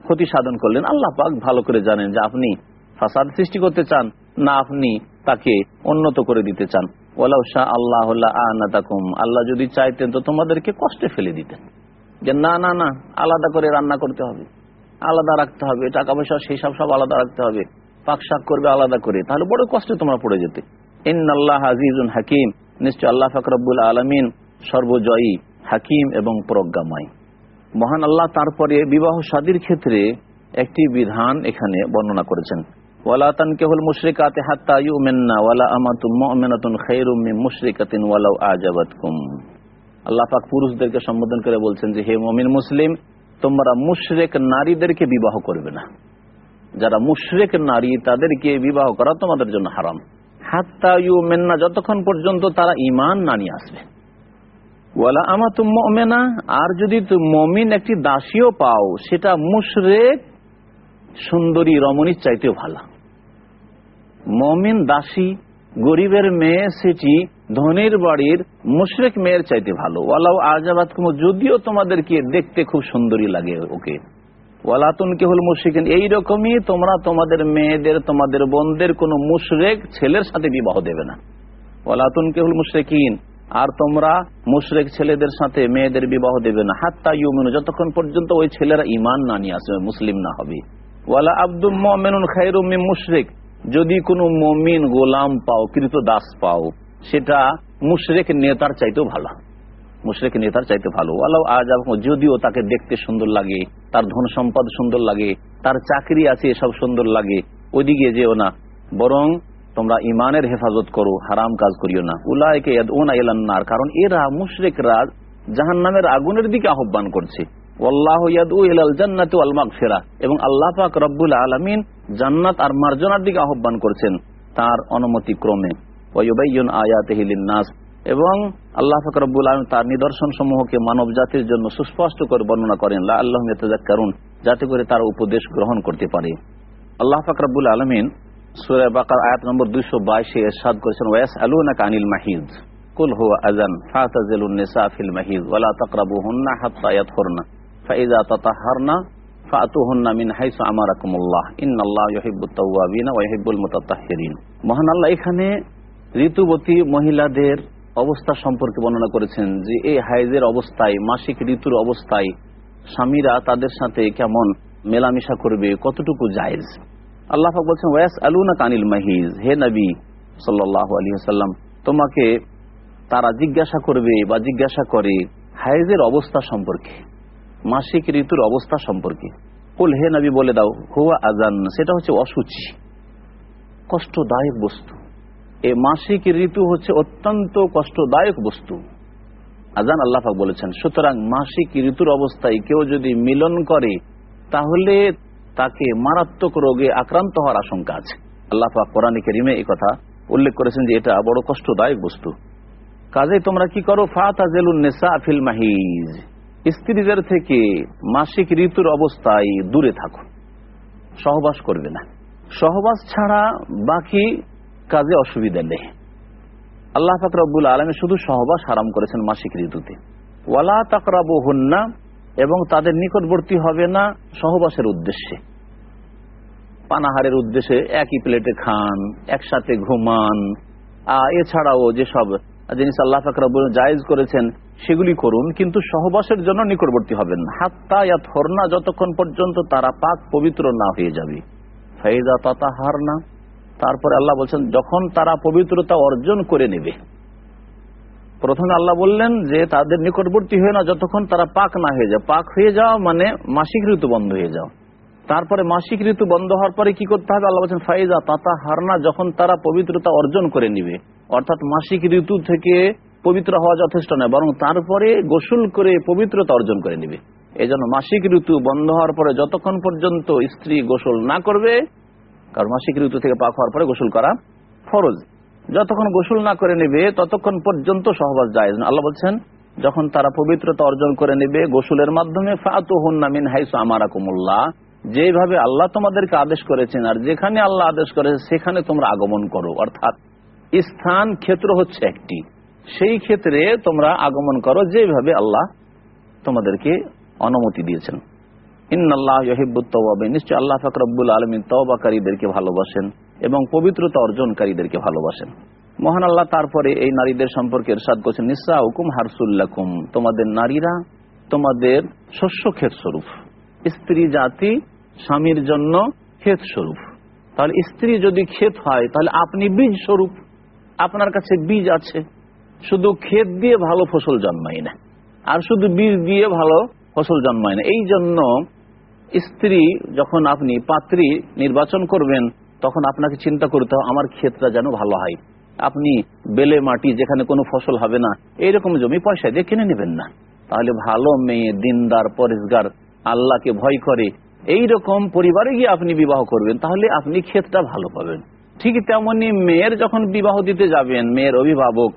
ক্ষতি সাধন করলেন। আল্লাহ পাক ভালো করে জানেন যে আপনি ফাসাদ সৃষ্টি করতে চান, না আপনি তাকে উন্নত করে দিতে চান। ওলাউ শাহ আল্লাহ আনাতাকুম। আল্লাহ যদি চাইতেন তো তোমাদেরকে কষ্টে ফেলে দিতেন। যে না না না, আলাদা করে রান্না করতে হবে। আলাদা রাখতে হবে টাকা পয়সা সেই সব সব আলাদা রাখতে হবে, পাক শাক করবে আলাদা করে, তাহলে বড় কষ্টে তোমরা পড়ে যেতে। ইন আল্লাহ আজিজুন হাকিম, নিশ্চয় আল্লাহ ফাকরাবুল আলমিন সর্বজয়ী, হাকিম এবং প্রজ্ঞাময়। মহান আল্লাহ তারপরে বিবাহ সাদীর ক্ষেত্রে একটি বিধান এখানে বর্ণনা করেছেন। ওয়ালা পুরুষদেরকে সম্বোধন করে বলছেন যে, হে মুমিন মুসলিম তোমরা মুশরিক নারীদেরকে বিবাহ করবে না। যারা মুশরিক নারী, তাদেরকে বিবাহ করা তোমাদের জন্য হারাম। হাত্তা ইউমিন্না, যতক্ষণ পর্যন্ত তারা ঈমান না নিয়ে আসবে। ওয়ালা আমা তুম মমেনা, আর যদি মমিন একটি দাসীও পাও, সেটা মুশরেক সুন্দরী রমণীর চাইতেও ভালো। মমিন দাসী, গরিবের মেয়ে, সেটি ধনির বাড়ির মুশরেক মেয়ের চাইতে ভালো। ওয়ালাও আজাবাদ কুমো যদিও তোমাদেরকে দেখতে খুব সুন্দরী লাগে ওকে। ওয়ালাতুন কেহল মুশরিক এইরকমই তোমরা তোমাদের মেয়েদের, তোমাদের বোনদের কোন মুশরেক ছেলের সাথে বিবাহ দেবে না। ওয়ালাতুন কেহুল মুশরেকিন, আর তোমরা মুশরেক ছেলেদের সাথে মেয়েদের বিবাহ দেবে না। হাত্তা ইউমিনু যতক্ষণ পর্যন্ত ওই ছেলেরা ইমান না নিয়ে আসবে মুসলিম না হবে। ওয়ালা আব্দুল মেনুন খাইরুম মুশরেক, যদি কোনো মমিন গোলাম পাও কৃত দাস পাও সেটা মুশরেক নেতার চাইতেও ভালো। মুশরেক নেতার চাইতে ভালো। আল্লাহ আজ যদিও তাকে দেখতে সুন্দর লাগে, তার ধন সম্পদ সুন্দর লাগে, তার চাকরি আছে, এসব সুন্দর লাগে, ওইদিকে যেও না। বরং তোমরা ইমানের হেফাজত করো, হারাম কাজ করিও না। উলায়কে এলান্নার কারণ এরা মুশরেকরা জাহান নামের আগুনের দিকে আহ্বান করছে। এবং আল্লাহ পাক রব্বুল আলমিন জান্নাত আর মার্জনার দিকে আহ্বান করছেন তার অনুমতি ক্রমে। নাস এবং আল্লাহ পাক আলম তার নিদর্শন সমূহকে মানব জাতির জন্য সুস্পষ্ট করে বর্ণনা করেন আল্লাহ কারণ যাতে করে তার উপদেশ গ্রহণ করতে পারে। আল্লাহ পাক রব্বুল আলমিন সুরে বাকার আয়াত নম্বর দুইশো বাইশে এরশাদ করেছেন ওয়াস আলুনা কানিল মাহিদ, কুল হুয়া আজান ফাতাজিলুন নিসা ফিল মাহিদ ওয়ালা তাকরাবুহুন্না হাত্তা ইয়াতহুরনা ফাইযা তাতাহহারনা ফাতুহুন্না মিন হাইসু আমারাকুমুল্লাহ, ইন্নাল্লাহা ইউহিব্বুত তাওয়াবিন ওয়া ইউহিব্বুল মুতাতাহহিরিন মহান আল্লাহ, এখানে ঋতুবতী মহিলাদের অবস্থা সম্পর্কে বর্ণনা করেছেন যে এই হাইজের অবস্থায়, মাসিক ঋতুর অবস্থায় স্বামীরা তাদের সাথে কেমন মেলামেশা করবে, কতটুকু জায়েজ? আল্লাহ বলছেন ওয়াস আলুনা কানিল মাহিজ হে নবী সাল্লাহ আলী সাল্লাম তোমাকে তারা জিজ্ঞাসা করবে বা জিজ্ঞাসা করে হায়েজের অবস্থা সম্পর্কে, মাসিক ঋতুর অবস্থা সম্পর্কে। কুল, হে নবী বলে দাও, হুয়া আজান সেটা হচ্ছে অসুচি, কষ্টদায়ক বস্তু। এ মাসিক ঋতু হচ্ছে অত্যন্ত কষ্টদায়ক বস্তু। আজান আল্লাহাক বলেছেন, সুতরাং মাসিক ঋতুর অবস্থায় কেউ যদি মিলন করে, তাহলে তাকে মারাত্মক রোগে আক্রান্ত হওয়ার আশঙ্কা আছে। আল্লাহাক কোরআন কেরিমে এই কথা উল্লেখ করেছেন যে এটা বড় কষ্টদায়ক বস্তু। কাজে তোমরা কি করো? ফাতাজেলুন্নেসা ফিল মাহিজ। স্ত্রীদের থেকে মাসিক ঋতুর অবস্থায় দূরে থাকো। সহবাস করবে না। সহবাস ছাড়া বাকি কাজে অসুবিধা নেই। আল্লাহ ফাকরাবুল আলমে শুধু সহবাস হারাম করেছেন মাসিক ঋতুতে। ওয়ালা তাকরাবু হন্না এবং তাদের নিকটবর্তী হবে না সহবাসের উদ্দেশ্যে। পানাহারের উদ্দেশ্যে একই প্লেটে খান, একসাথে ঘুমান। এছাড়াও যেসব জিনিস আল্লাহ ফাকরাবুল জায়েজ করেছেন, সেগুলি করুন, কিন্তু সহবাসের জন্য নিকটবর্তী হবেন হাত্তা ইয়া থরনা যতক্ষণ পর্যন্ত তারা পাক পবিত্র না হয়ে যাবে। ফাইদা তাতা হার না তারপরে আল্লাহ বলছেন, যখন তারা পবিত্রতা অর্জন করে নেবে। প্রথমে আল্লাহ বললেন যে, তাদের নিকটবর্তী হয়ে না, যতক্ষণ তারা পাক না হয়ে যায় পাক হয়ে যাওয়া মানে মাসিক ঋতু বন্ধ হয়ে যাও। তারপরে মাসিক ঋতু বন্ধ হওয়ার পরে কি করতে হবে? আল্লাহ বলছেন, ফাইজা তাতা হারনা যখন তারা পবিত্রতা অর্জন করে নিবে। অর্থাৎ মাসিক ঋতু থেকে পবিত্র হওয়া যথেষ্ট নয়, বরং তারপরে গোসল করে পবিত্রতা অর্জন করে নিবে। এই জন্য মাসিক ঋতু বন্ধ হওয়ার পরে যতক্ষণ পর্যন্ত স্ত্রী গোসল না করবে কারণ মাসিক ঋতু থেকে পাক হওয়ার পরে গোসল করা ফরজ। যতক্ষণ গোসল না করে নেবে, ততক্ষণ পর্যন্ত সহবাস যায় আল্লাহ বলছেন, যখন তারা পবিত্রতা অর্জন করে নেবে, গোসলের মাধ্যমে ফাতু হুন্নামিন হাইসু আমারাকুমুল্লাহ। যেভাবে আল্লাহ তোমাদেরকে আদেশ করেছেন, আর যেখানে আল্লাহ আদেশ করেছে সেখানে তোমরা আগমন করো। অর্থাৎ স্থান ক্ষেত্র হচ্ছে একটি। সেই ক্ষেত্রে তোমরা আগমন করো যেভাবে আল্লাহ তোমাদেরকে অনুমতি দিয়েছেন। নিশ্চয় আল্লাহ ফাকরাবুল আলমিন তওবাকারীদেরকে ভালোবাসেন এবং পবিত্রতা অর্জনকারীদেরকে ভালোবাসেন। মহান আল্লাহ তারপরে এই নারীদের সম্পর্কে করছেন হুকুম হারসুল্লাকুম তোমাদের নারীরা তোমাদের শস্য ক্ষেত স্বরূপ। স্ত্রী জাতি স্বামীর জন্য ক্ষেত স্বরূপ। তাহলে স্ত্রী যদি ক্ষেত হয়, তাহলে আপনি বীজ স্বরূপ। আপনার কাছে বীজ আছে। শুধু ক্ষেত দিয়ে ভালো ফসল জন্মায় না। আর শুধু বীজ দিয়ে ভালো ফসল জন্মায় না। এই জন্য স্ত্রী যখন আপনি পাত্রী নির্বাচন করবেন, তখন আপনাকে চিন্তা করতে হবে, আমার ক্ষেতটা যেন ভালো হয়। আপনি বেলে মাটি, যেখানে কোনো ফসল হবে না, এইরকম জমি পয়সা দিয়ে কিনে নেবেন না। তাহলে ভালো মেয়ে, দিনদার, পরিষ্কার, আল্লাহকে ভয় করে এই রকম পরিবারে গিয়ে আপনি বিবাহ করবেন, তাহলে আপনি ক্ষেতটা ভালো পাবেন। ঠিক তেমনি মেয়ের যখন বিবাহ দিতে যাবেন, মেয়ের অভিভাবক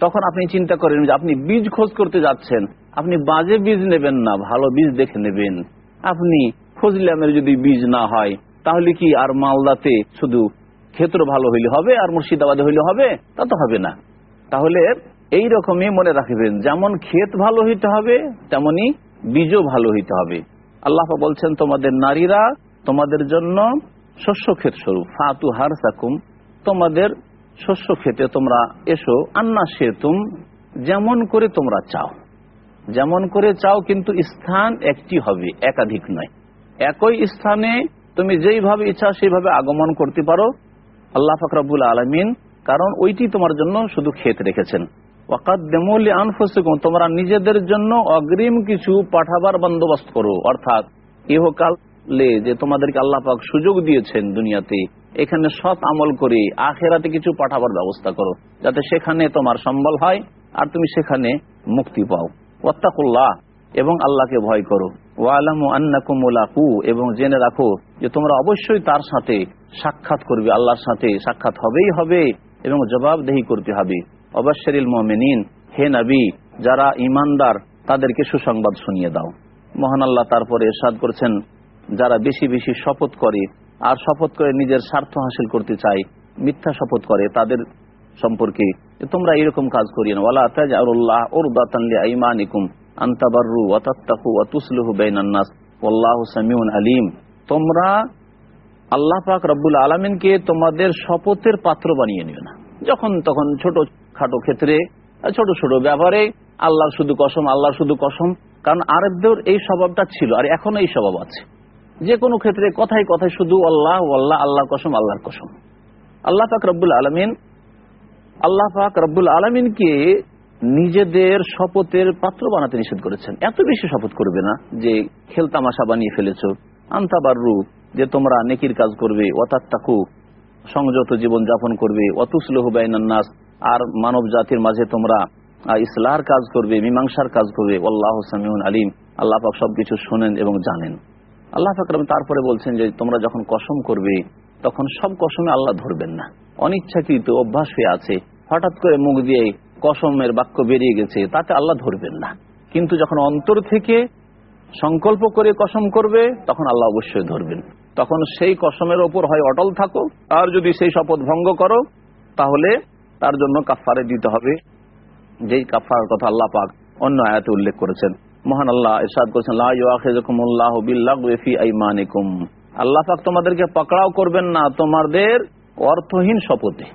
তখন আপনি চিন্তা করেন যে আপনি বীজ খোঁজ করতে যাচ্ছেন। আপনি বাজে বীজ নেবেন না, ভালো বীজ দেখে নেবেন। আপনি ফজলামের যদি বীজ না হয়, তাহলে কি আর মালদাতে শুধু ক্ষেত্র ভালো হইলে হবে আর মুর্শিদাবাদে হইলে হবে? তা তো হবে না। তাহলে এই রকমই মনে রাখবেন, যেমন ক্ষেত ভালো হইতে হবে, তেমনি বীজও ভালো হইতে হবে। আল্লাহ বলছেন, তোমাদের নারীরা তোমাদের জন্য শস্য ক্ষেত স্বরূপ। ফাতু হার সাকুম তোমাদের শস্য খেতে তোমরা এসো, আন্না সেতুম, যেমন করে তোমরা চাও। যেমন করে চাও, কিন্তু স্থান একটি হবে, একাধিক নয়। একই স্থানে তুমি যেইভাবে ইচ্ছা সেইভাবে আগমন করতে পারো। আল্লাহ ফকরাবুল আলমিন, কারণ ওইটি তোমার জন্য শুধু ক্ষেত রেখেছেন। তোমরা নিজেদের জন্য অগ্রিম কিছু পাঠাবার বন্দোবস্ত করো। অর্থাৎ ইহকালে যে তোমাদেরকে আল্লাহ পাক সুযোগ দিয়েছেন দুনিয়াতে এখানে সৎ আমল করে, আখেরাতে কিছু পাঠাবার ব্যবস্থা করো, যাতে সেখানে তোমার সম্বল হয় আর তুমি সেখানে মুক্তি পাও। ওয়াত্তাকুল্লাহ, এবং আল্লাহকে ভয় করো। ওয়ালামু এবং জেনে রাখো যে তোমরা অবশ্যই তার সাথে সাক্ষাৎ করবে, আল্লাহর সাথে সাক্ষাৎ হবেই হবে, এবং জবাবদেহি করতে হবে। অবশ্যরিল মমিনিন, হে নবী, যারা ইমানদার তাদেরকে সুসংবাদ শুনিয়ে দাও। মহান আল্লাহ তারপরে এরশাদ করছেন, যারা বেশি বেশি শপথ করে আর শপথ করে নিজের স্বার্থ হাসিল করতে চায় মিথ্যা শপথ করে তাদের সম্পর্কে তোমরা এরকম কাজ করিয়ে না। আলিম। তোমরা আল্লাহ পাক রব্বুল আলামিনকে তোমাদের শপথের পাত্র বানিয়ে নিও না। যখন তখন ছোট খাটো ক্ষেত্রে, ছোট ছোট ব্যাপারে আল্লাহর শুধু কসম, আল্লাহর শুধু কসম, কারণ আরবদের এই স্বভাবটা ছিল, আর এখনও এই স্বভাব আছে। যে কোনো ক্ষেত্রে কথাই কথায় শুধু আল্লাহ আল্লাহ আল্লাহর কসম আল্লাহর কসম। আল্লাহ পাক রব্বুল আলমিন, আল্লাহ পাক রব্বুল আলমিনকে নিজেদের শপথের পাত্র বানাতে নিষেধ করেছেন। এত বেশি শপথ করবে না যে খেলতামাশা বানিয়ে ফেলেছ। আন্তাবারু যে তোমরা নেকির কাজ করবে অতাত্তাকু সংযত জীবন যাপন করবে অতুসলহ নাস, আর মানব জাতির মাঝে তোমরা ইসলার কাজ করবে, মীমাংসার কাজ করবে। আল্লাহ সামিউন আলিম। আল্লাহ পাক সবকিছু শোনেন এবং জানেন। আল্লাহ ফাকরাম তারপরে বলছেন যে তোমরা যখন কসম করবে, তখন সব কসমে আল্লাহ ধরবেন না। অনিচ্ছাকৃত অভ্যাস হয়ে আছে, হঠাৎ করে মুখ দিয়ে কসমের বাক্য বেরিয়ে গেছে, তাতে আল্লাহ ধরবেন না। কিন্তু যখন অন্তর থেকে সংকল্প করে কসম করবে, তখন আল্লাহ অবশ্যই ধরবেন। তখন সেই কসমের ওপর হয় অটল থাকো, আর যদি সেই শপথ ভঙ্গ করো, তাহলে তার জন্য কাফারে দিতে হবে। যেই কাফার কথা আল্লাহ পাক অন্য আয়াতে উল্লেখ করেছেন। মহান আল্লাহ ইরশাদ করেছেন আল্লাহ পাক তোমাদেরকে পকড়াও করবেন না, তোমাদের অর্থহীন শপথে।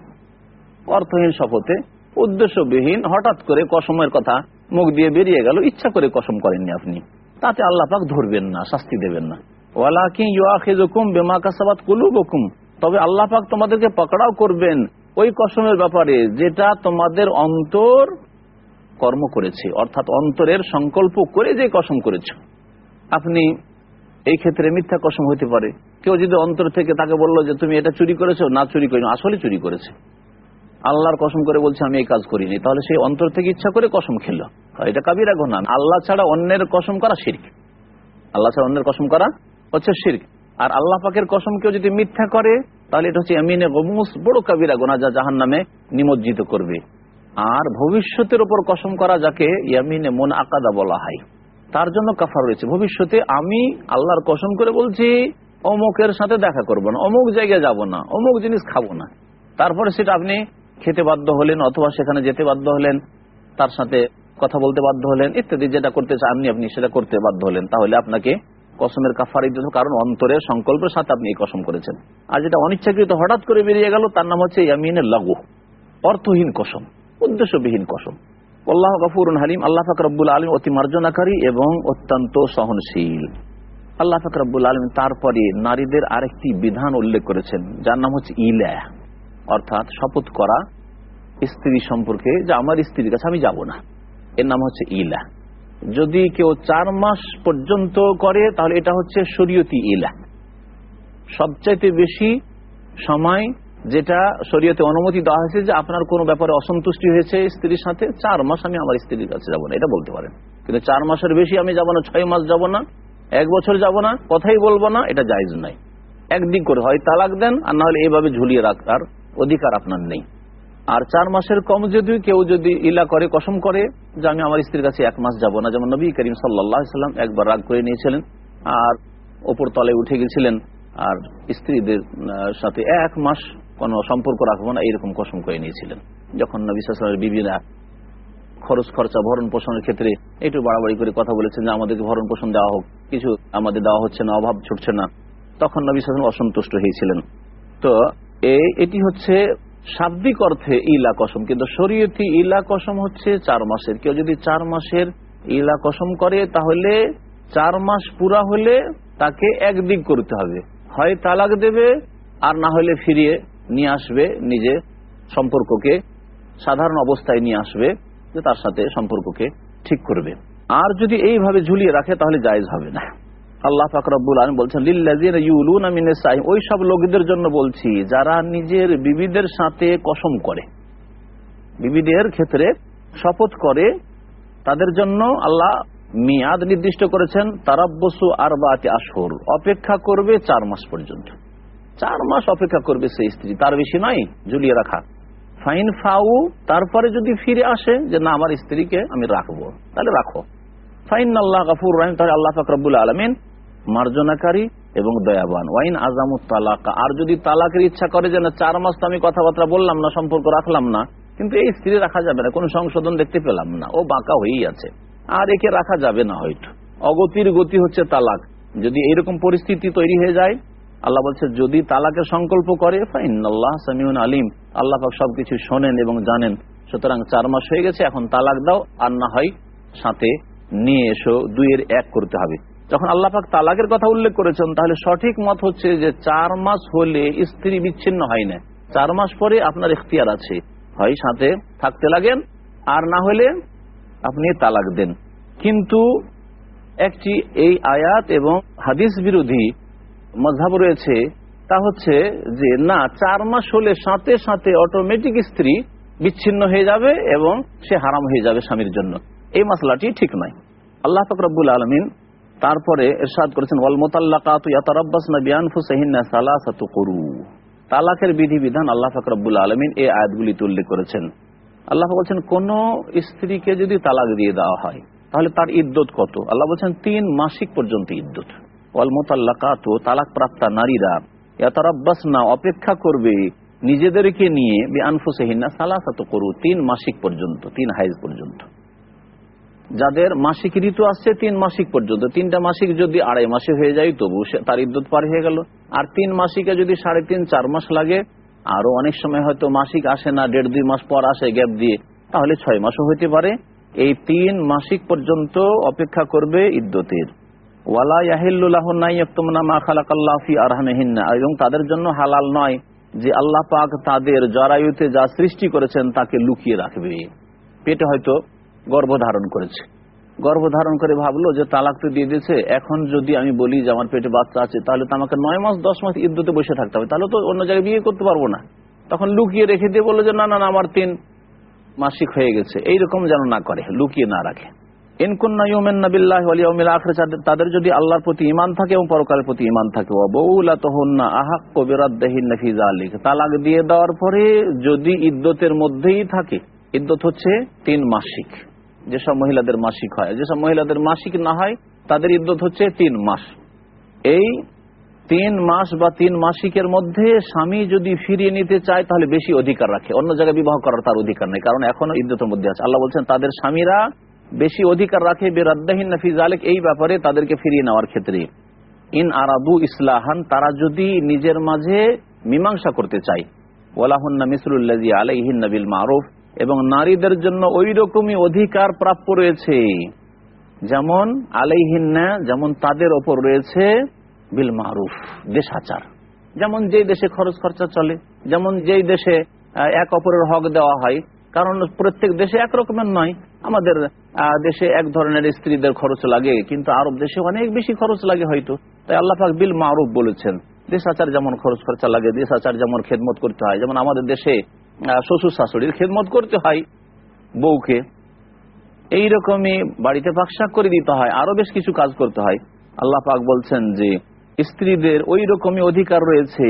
অর্থহীন শপথে, উদ্দেশ্যবিহীন, হঠাৎ করে কসমের কথা মুখ দিয়ে বেরিয়ে গেল, ইচ্ছা করে কসম করেননি আপনি। তাতে আল্লাহ পাক ধরবেন না, শাস্তি দেবেন না। ওয়ালাকিন ইউআখিজুকুম বিমা কাসাবাত কুলুবুকুম। তবে আল্লাহ পাক তোমাদেরকে পকড়াও করবেন ওই কসমের ব্যাপারে, যেটা তোমাদের অন্তর কর্ম করেছে, অর্থাৎ অন্তরের সংকল্প করে যে কসম করেছ। আপনি এই ক্ষেত্রে মিথ্যা কসম হতে পারে। কেউ যদি অন্তর থেকে তাকে বলল যে তুমি এটা চুরি করেছ, না চুরি করিনি, আসলে চুরি করেছে। আল্লাহর কসম করে বলছে, আমি এই কাজ করিনি। তাহলে সেই অন্তর থেকে ইচ্ছা করে কসম খেলো। এটা কাবিরা গোনা আল্লাহ ছাড়া অন্যের কসম করা শির্ক। আল্লাহ ছাড়া অন্যের কসম করা হচ্ছে শির্ক। আর আল্লাহ পাকের কসম কেউ যদি মিথ্যা করে, তাহলে এটা হচ্ছে এমিনে গমুস, বড় কাবিরা গোনা যা জাহান নামে নিমজ্জিত করবে। আর ভবিষ্যতের উপর কসম করা যাকে ইয়ামিনে মন আকাদা বলা হয়, তার জন্য কাফার রয়েছে। ভবিষ্যতে আমি আল্লাহর কসম করে বলছি, অমুকের সাথে দেখা করব না, অমুক জায়গায় যাব না, অমুক জিনিস খাব না। তারপরে সেটা আপনি খেতে বাধ্য হলেন অথবা সেখানে যেতে বাধ্য হলেন, তার সাথে কথা বলতে বাধ্য হলেন, ইত্যাদি যেটা করতে চাননি আপনি সেটা করতে বাধ্য হলেন। তাহলে আপনাকে কসমের কাফার দিতে কারণ, অন্তরের সংকল্পের সাথে আপনি এই কসম করেছেন। আর যেটা অনিচ্ছাকৃত হঠাৎ করে বেরিয়ে গেল, তার নাম হচ্ছে ইয়ামিনের লাগু অর্থহীন কসম। উদ্দেশ্যবিহীন কসম। আল্লাহ গফুরুন হালিম, আল্লাহ ফাকরবুল আলম অতি মার্জনাকারী এবং অত্যন্ত সহনশীল। আল্লাহ ফাকরবুল আলম তারপরে নারীদের আরেকটি বিধান উল্লেখ করেছেন, যার নাম হচ্ছে ইলা অর্থাৎ শপথ করা স্ত্রী সম্পর্কে যে আমার স্ত্রীর কাছে আমি যাব না। এর নাম হচ্ছে ইলা যদি কেউ চার মাস পর্যন্ত করে, তাহলে এটা হচ্ছে শরীয়তি ইলা সবচাইতে বেশি সময় যেটা শরীয়তে অনুমতি দেওয়া হয়েছে যে আপনার কোনো ব্যাপারে অসন্তুষ্টি হয়েছে স্ত্রীর সাথে, চার মাস আমি আমার স্ত্রীর কাছে যাব না, এটা বলতে পারেন। কিন্তু চার মাসের বেশি আমি যাব না, ছয় মাস যাব না, এক বছর যাব না, কথাই বলব না, এটা জায়জ নাই। একদিক করে হয় তালাক দেন, আর না হলে এইভাবে ঝুলিয়ে রাখার অধিকার আপনার নেই। আর চার মাসের কম যদি কেউ যদি ইলা করে, কসম করে যে আমি আমার স্ত্রীর কাছে এক মাস যাব না, যেমন নবী করিম সাল্লাম একবার রাগ করে নিয়েছিলেন, আর ওপর তলে উঠে গেছিলেন, আর স্ত্রীদের সাথে এক মাস কোনো সম্পর্ক রাখব না, এইরকম কসম করে নিয়েছিলেন। যখন নবী সাল্লামের বিবিরা খরচ খরচা, ভরণ পোষণের ক্ষেত্রে একটু বাড়াবাড়ি করে কথা বলেছেন যে, আমাদেরকে ভরণ পোষণ দেওয়া হোক, কিছু আমাদের দেওয়া হচ্ছে না, অভাব ছুটছে না। তখন নবী সাল্লাম অসন্তুষ্ট হয়েছিলেন। তো এটি হচ্ছে শাব্দিক অর্থে ইলা কসম, কিন্তু শরীয়তি ইলা কসম হচ্ছে চার মাসের। কেউ যদি চার মাসের ইলা কসম করে, তাহলে চার মাস পুরা হলে তাকে একদিক করতে হবে। হয় তালাক দেবে, আর না হলে ফিরিয়ে নিয়ে আসবে নিজে সম্পর্ককে, সাধারণ অবস্থায় নিয়ে আসবে, যে তার সাথে সম্পর্ককে ঠিক করবে। আর যদি এইভাবে ঝুলিয়ে রাখে, তাহলে জায়জ হবে না। আল্লাহ ফাকরাবুল আলম বলছেন ওই সব লোকদের জন্য বলছি, যারা নিজের বিবিদের সাথে কসম করে, বিবিদের ক্ষেত্রে শপথ করে, তাদের জন্য আল্লাহ মিয়াদ নির্দিষ্ট করেছেন, তারাব্বসু আর বাতি আসর অপেক্ষা করবে চার মাস পর্যন্ত। চার মাস অপেক্ষা করবে সেই স্ত্রী। তার বেশি নয়, ঝুলিয়ে রাখা। ফাইন ফাউ, তারপরে যদি ফিরে আসে যে না, আমার স্ত্রীকে আমি রাখব। তাহলে রাখো। ফাইন আল্লাহ গাফুর রহিম, তাহলে আল্লাহ ফাকরাবুল আলমিন মার্জনাকারী এবং দয়াবান। ওয়াইন আজামুত তালাকা, আর যদি তালাকের ইচ্ছা করে যে না, চার মাস তো আমি কথাবার্তা বললাম না, সম্পর্ক রাখলাম না, কিন্তু এই স্ত্রী রাখা যাবে না, কোনো সংশোধন দেখতে পেলাম না, ও বাঁকা হয়েই আছে। আর একে রাখা যাবে না হয়তো। অগতির গতি হচ্ছে তালাক। যদি এইরকম পরিস্থিতি তৈরি হয়ে যায় আল্লাহ বলছে, যদি তালাকের সংকল্প করে আল্লাহ সামিউন আলিম। আল্লাহ পাক সবকিছু শোনেন এবং জানেন। সুতরাং চার মাস হয়ে গেছে, এখন তালাক দাও, আর না হয় সাথে নিয়ে এসো, দুইয়ের এক করতে হবে। যখন আল্লাহ পাক তালাকের কথা উল্লেখ করেছেন, তাহলে সঠিক মত হচ্ছে যে চার মাস হলে স্ত্রী বিচ্ছিন্ন হয় না। চার মাস পরে আপনার ইখতিয়ার আছে। হয় সাথে থাকতে লাগেন, আর না হলে আপনি তালাক দেন। কিন্তু একটি এই আয়াত এবং হাদিস বিরোধী মজাব রয়েছে, তা হচ্ছে যে, না, চার মাস হলে সাথে সাথে অটোমেটিক স্ত্রী বিচ্ছিন্ন হয়ে যাবে এবং সে হারাম হয়ে যাবে স্বামীর জন্য। এই মশলাটি ঠিক নয়। আল্লাহ ফকরাবুল আলমিন তারপরে এরশাদ করেছেন, ওয়াল মোতাল্লাকাত ইয়াতারাব্বাস তালাকের বিধিবিধান আল্লাহ ফকরাবুল আলমিন এই আয়াতগুলিতে উল্লেখ করেছেন। আল্লাহ বলছেন, কোন স্ত্রীকে যদি তালাক দিয়ে দেওয়া হয়, তাহলে তার ইদ্যত কত? আল্লাহ বলছেন, তিন মাসিক পর্যন্ত ইদ্যত অপেক্ষা করবে নিজেদেরকে নিয়ে করু তিন মাসিক পর্যন্ত, তিন হাইজ পর্যন্ত। যাদের মাসিক ঋতু আসছে, তিন মাসিক পর্যন্ত, তিনটা মাসিক যদি আড়াই মাসে হয়ে যায়, তবু তার ইদ্যুৎ পার হয়ে গেল। আর তিন মাসিকে যদি সাড়ে তিন, চার মাস লাগে, আরও অনেক সময় হয়তো মাসিক আসে না, দেড়, দুই মাস পর আসে গ্যাপ দিয়ে, তাহলে ছয় মাসও হইতে পারে। এই তিন মাসিক পর্যন্ত অপেক্ষা করবে ইদ্যতের। ওয়ালা ইয়াহিল্লাহ মা খালাকাল্লাহ ফি আরহামেহিন্না। এবং তাদের জন্য হালাল নয় যে আল্লাহ পাক তাদের জরায়ুতে যা সৃষ্টি করেছেন তাকে লুকিয়ে রাখবে। পেটে হয়তো গর্ভধারণ করেছে। গর্ভধারণ করে ভাবলো যে তালাক তো দিয়ে দিয়েছে, এখন যদি আমি বলি যে আমার পেটে বাচ্চা আছে, তাহলে তো আমাকে নয় মাস, দশ মাস ইদ্যুতে বসে থাকতে হবে। তাহলে তো অন্য জায়গায় বিয়ে করতে পারব না। তখন লুকিয়ে রেখে দিয়ে বলল যে না না, আমার তিন মাসিক হয়ে গেছে। এইরকম যেন না করে, লুকিয়ে না রাখে। তাদের যদি আল্লাহর প্রতি ইমান থাকে এবং পরকালের প্রতি ইমান থাকে তালাক দিয়ে দেওয়ার পরে যদি ইদ্যতের মধ্যেই থাকে ইদ্যত হচ্ছে তিন মাসিক। যেসব মহিলাদের মাসিক হয়, যেসব মহিলাদের মাসিক না হয়, তাদের ইদ্যত হচ্ছে তিন মাস। এই তিন মাস বা তিন মাসিকের মধ্যে স্বামী যদি ফিরিয়ে নিতে চায়, তাহলে বেশি অধিকার রাখে। অন্য জায়গায় বিবাহ করার তার অধিকার নেই, কারণ এখনও ইদ্যতের মধ্যে আছে। আল্লাহ বলছেন, তাদের স্বামীরা বেশি অধিকার রাখে বেরাদ্দাহিন নফিজ আলেক এই ব্যাপারে তাদেরকে ফিরিয়ে নেওয়ার ক্ষেত্রে। ইন আরাদু ইসলাহান, তারা যদি নিজের মাঝে মীমাংসা করতে চায় ওলাহন্না মিসরুল্লাজি আলাইহিন নবিল মারুফ, এবং নারীদের জন্য ওই রকমই অধিকার প্রাপ্য রয়েছে, যেমন আলাইহিন্না, যেমন তাদের ওপর রয়েছে বিল মারুফ, দেশাচার। যেমন যেই দেশে খরচ খরচা চলে, যেমন যেই দেশে এক অপরের হক দেওয়া হয় কারণ প্রত্যেক দেশে এক রকমের নয়। আমাদের দেশে এক ধরনের স্ত্রীদের খরচ লাগে, কিন্তু আরব দেশে অনেক বেশি খরচ লাগে হয়তো। তাই আল্লাহ পাক বিল মারুফ বলেছেন, দেশাচার যেমন খরচ খরচা লাগে, দেশাচার যেমন খেদমত করতে হয়। যেমন আমাদের দেশে শ্বশুর শাশুড়ির খেদমত করতে হয় বউকে। এইরকমই বাড়িতে পাকশাক করে দিতে হয়, আরও বেশ কিছু কাজ করতে হয়। আল্লাহ পাক বলছেন যে, স্ত্রীদের ওই রকমই অধিকার রয়েছে,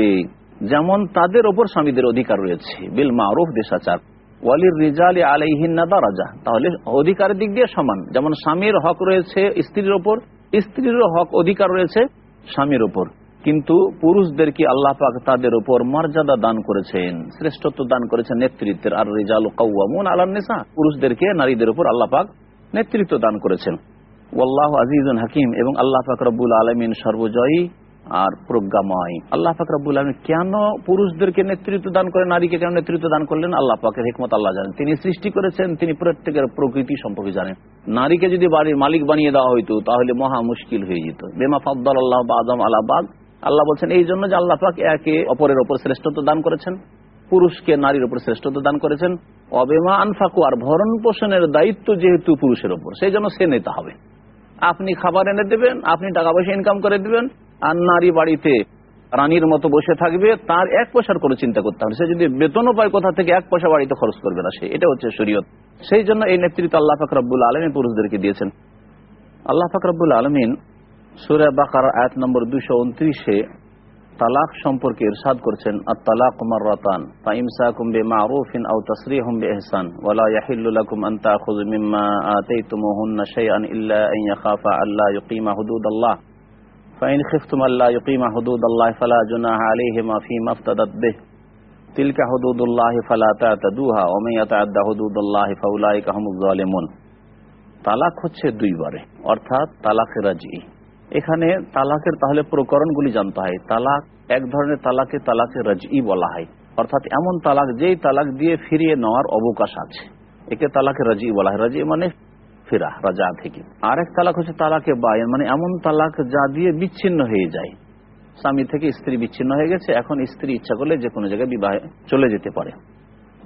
যেমন তাদের ওপর স্বামীদের অধিকার রয়েছে। বিল মারুফ দেশাচার। ওয়ালির রিজালি আলাইহিন্না দারাজা। তাহলে অধিকারের দিক দিয়ে সমান। যেমন স্বামীর হক রয়েছে স্ত্রীর ওপর, স্ত্রীর হক অধিকার রয়েছে স্বামীর ওপর। কিন্তু পুরুষদেরকে আল্লাহ পাক তাদের উপর মর্যাদা দান করেছেন, শ্রেষ্ঠত্ব দান করেছেন নেতৃত্বের? আর রেজাল কাউমন আলান্নেসা পুরুষদেরকে নারীদের উপর আল্লাহ পাক নেতৃত্ব দান করেছেন। ওয়াল্লাহ আজিজুল হাকিম। এবং আল্লাহ পাক রব্বুল আলমিন সর্বজয়ী আর প্রজ্ঞাময়। আল্লাহ পাক রব্বুল আলমিন কেন পুরুষদেরকে নেতৃত্ব দান করে নারীকে কেন নেতৃত্ব দান করলেন? আল্লাহ পাকের হিকমত আল্লাহ জানেন। তিনি সৃষ্টি করেছেন, তিনি প্রত্যেকের প্রকৃতি সম্পর্কে জানেন। নারীকে যদি বাড়ির মালিক বানিয়ে দেওয়া হইতো, তাহলে মহা মুশকিল হয়ে যেত। বেমা ফাদ্দাল আল্লাহ আদম আলাবাদ আল্লাহ বলছেন, এই জন্য যে আল্লাহ পাক একে অপরের ওপর শ্রেষ্ঠত্ব দান করেছেন, পুরুষকে নারীর উপর শ্রেষ্ঠত্ব দান করেছেন। অবেমা আনফাকু, আর ভরণ পোষণের দায়িত্ব যেহেতু পুরুষের ওপর, সেই জন্য সে নিতে হবে। আপনি খাবার এনে দেবেন, আপনি টাকা পয়সা ইনকাম করে দেবেন আর নারী বাড়িতে রানীর মতো বসে থাকবে, তার এক পয়সার কোনো চিন্তা করতে হবে সে যদি বেতনও পায়, কোথা থেকে এক পয়সা বাড়িতে খরচ করবে না সে? এটা হচ্ছে শরীয়ত। সেই জন্য এই নেতৃত্ব আল্লাহ ফাকরাবুল আলমী পুরুষদেরকে দিয়েছেন। আল্লাহ ফাকরাবুল আলমিন সুরে বাকার আয়াত নম্বর দুশো উনত্রিশে তালাক সম্পর্কে ইরশাদ করছেন, আত-তালাক মাররাতান, ফাইমসাকুম বিমারুফিন আও তাসরিহুম বিইহসান, ওয়ালা ইয়াহিল্লু লাকুম আন তাখুযু মিম্মা আতাইতুমুহুন্না শাইআন ইল্লা আন ইয়াখাফা আল্লা ইউকিমা হুদুদাল্লাহ। فإن خفتم ألا يقيما حدود الله فلا جناح عليهما فيما افتدت به تلك حدود الله فلا تعتدوها ومن يتعدى حدود الله فأولئك هم الظالمون তালাক হচ্ছে দুইবারে অর্থাৎ তালাক রাজি এখানে তালাকের তাহলে প্রকরণগুলি জানতে হয় তালাক এক ধরনের তালাকে তালাকে রাজি বলা হয় অর্থাৎ এমন তালাক যেই তালাক দিয়ে ফিরিয়ে নেওয়ার অবকাশ আছে একে তালাকে রাজি বলা হয় রাজি মানে ফেরা রাজা থেকে। আরেক তালাক হচ্ছে তালাকে বায়ন মানে এমন তালাক যা দিয়ে বিচ্ছিন্ন হয়ে যায়। স্বামী থেকে স্ত্রী বিচ্ছিন্ন হয়ে গেছে, এখন স্ত্রী ইচ্ছা করলে যে কোনো জায়গায় বিবাহে চলে যেতে পারে।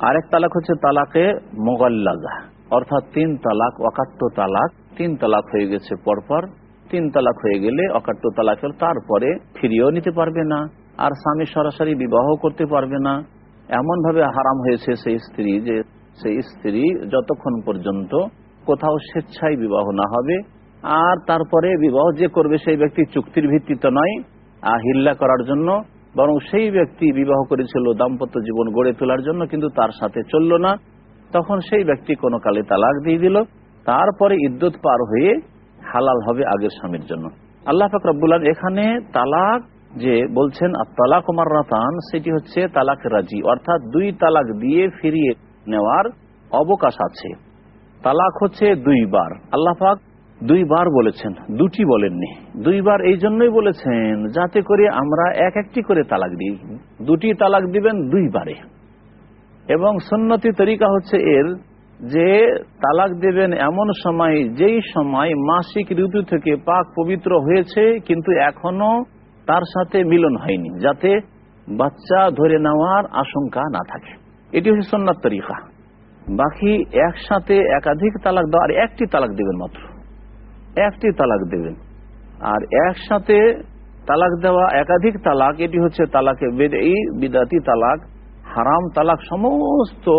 আরেক তালাক হচ্ছে তালাকে মোগাল্লাজা, অর্থাৎ তিন তালাক, অকাট্য তালাক। তিন তালাক হয়ে গেছে পরপর, তিন তালাক হয়ে গেলে অকাট্য তালাক তারপরে ফিরিয়েও নিতে পারবে না, আর স্বামী সরাসরি বিবাহ করতে পারবে না। এমন ভাবে হারাম হয়েছে সেই স্ত্রী যে, সেই স্ত্রী যতক্ষণ পর্যন্ত কোথাও স্বেচ্ছায় বিবাহ না হবে, আর তারপরে বিবাহ যে করবে সেই ব্যক্তি চুক্তির ভিত্তিতে নয় হিল্লা করার জন্য, বরং সেই ব্যক্তি বিবাহ করেছিল দাম্পত্য জীবন গড়ে তোলার জন্য, কিন্তু তার সাথে চলল না। তখন সেই ব্যক্তি কোনো কালে তালাক দিয়ে দিল। তারপরে ইদ্যুৎ পার হয়ে হালাল হবে আগের স্বামীর জন্য। আল্লাহ ফাকরাবুল্লাহ এখানে তালাক যে বলছেন তালাক কুমার রাতান সেটি হচ্ছে তালাক রাজি, অর্থাৎ দুই তালাক দিয়ে ফিরিয়ে নেওয়ার অবকাশ আছে। তালাক হচ্ছে দুইবার। আল্লাহ পাক দুইবার বলেছেন, দুটি বলেননি। দুইবার এই জন্যই বলেছেন, যাতে করে আমরা এক একটি করে তালাক দিই। দুটি তালাক দিবেন দুইবারে। এবং সন্ন্যতি তরিকা হচ্ছে এর যে তালাক দেবেন এমন সময়, যেই সময় মাসিক ঋতু থেকে পাক পবিত্র হয়েছে, কিন্তু এখনও তার সাথে মিলন হয়নি, যাতে বাচ্চা ধরে নেওয়ার আশঙ্কা না থাকে। এটি হচ্ছে সন্ন্যাত তরিকা। বাকি একসাথে একাধিক তালাক দেওয়া আর একটি তালাক দেবেন মাত্র। একটি তালাক দেবেন। আর একসাথে তালাক দেওয়া, একাধিক তালাক, এটি হচ্ছে তালাকে এই বিদাতি তালাক, হারাম তালাক, সমস্ত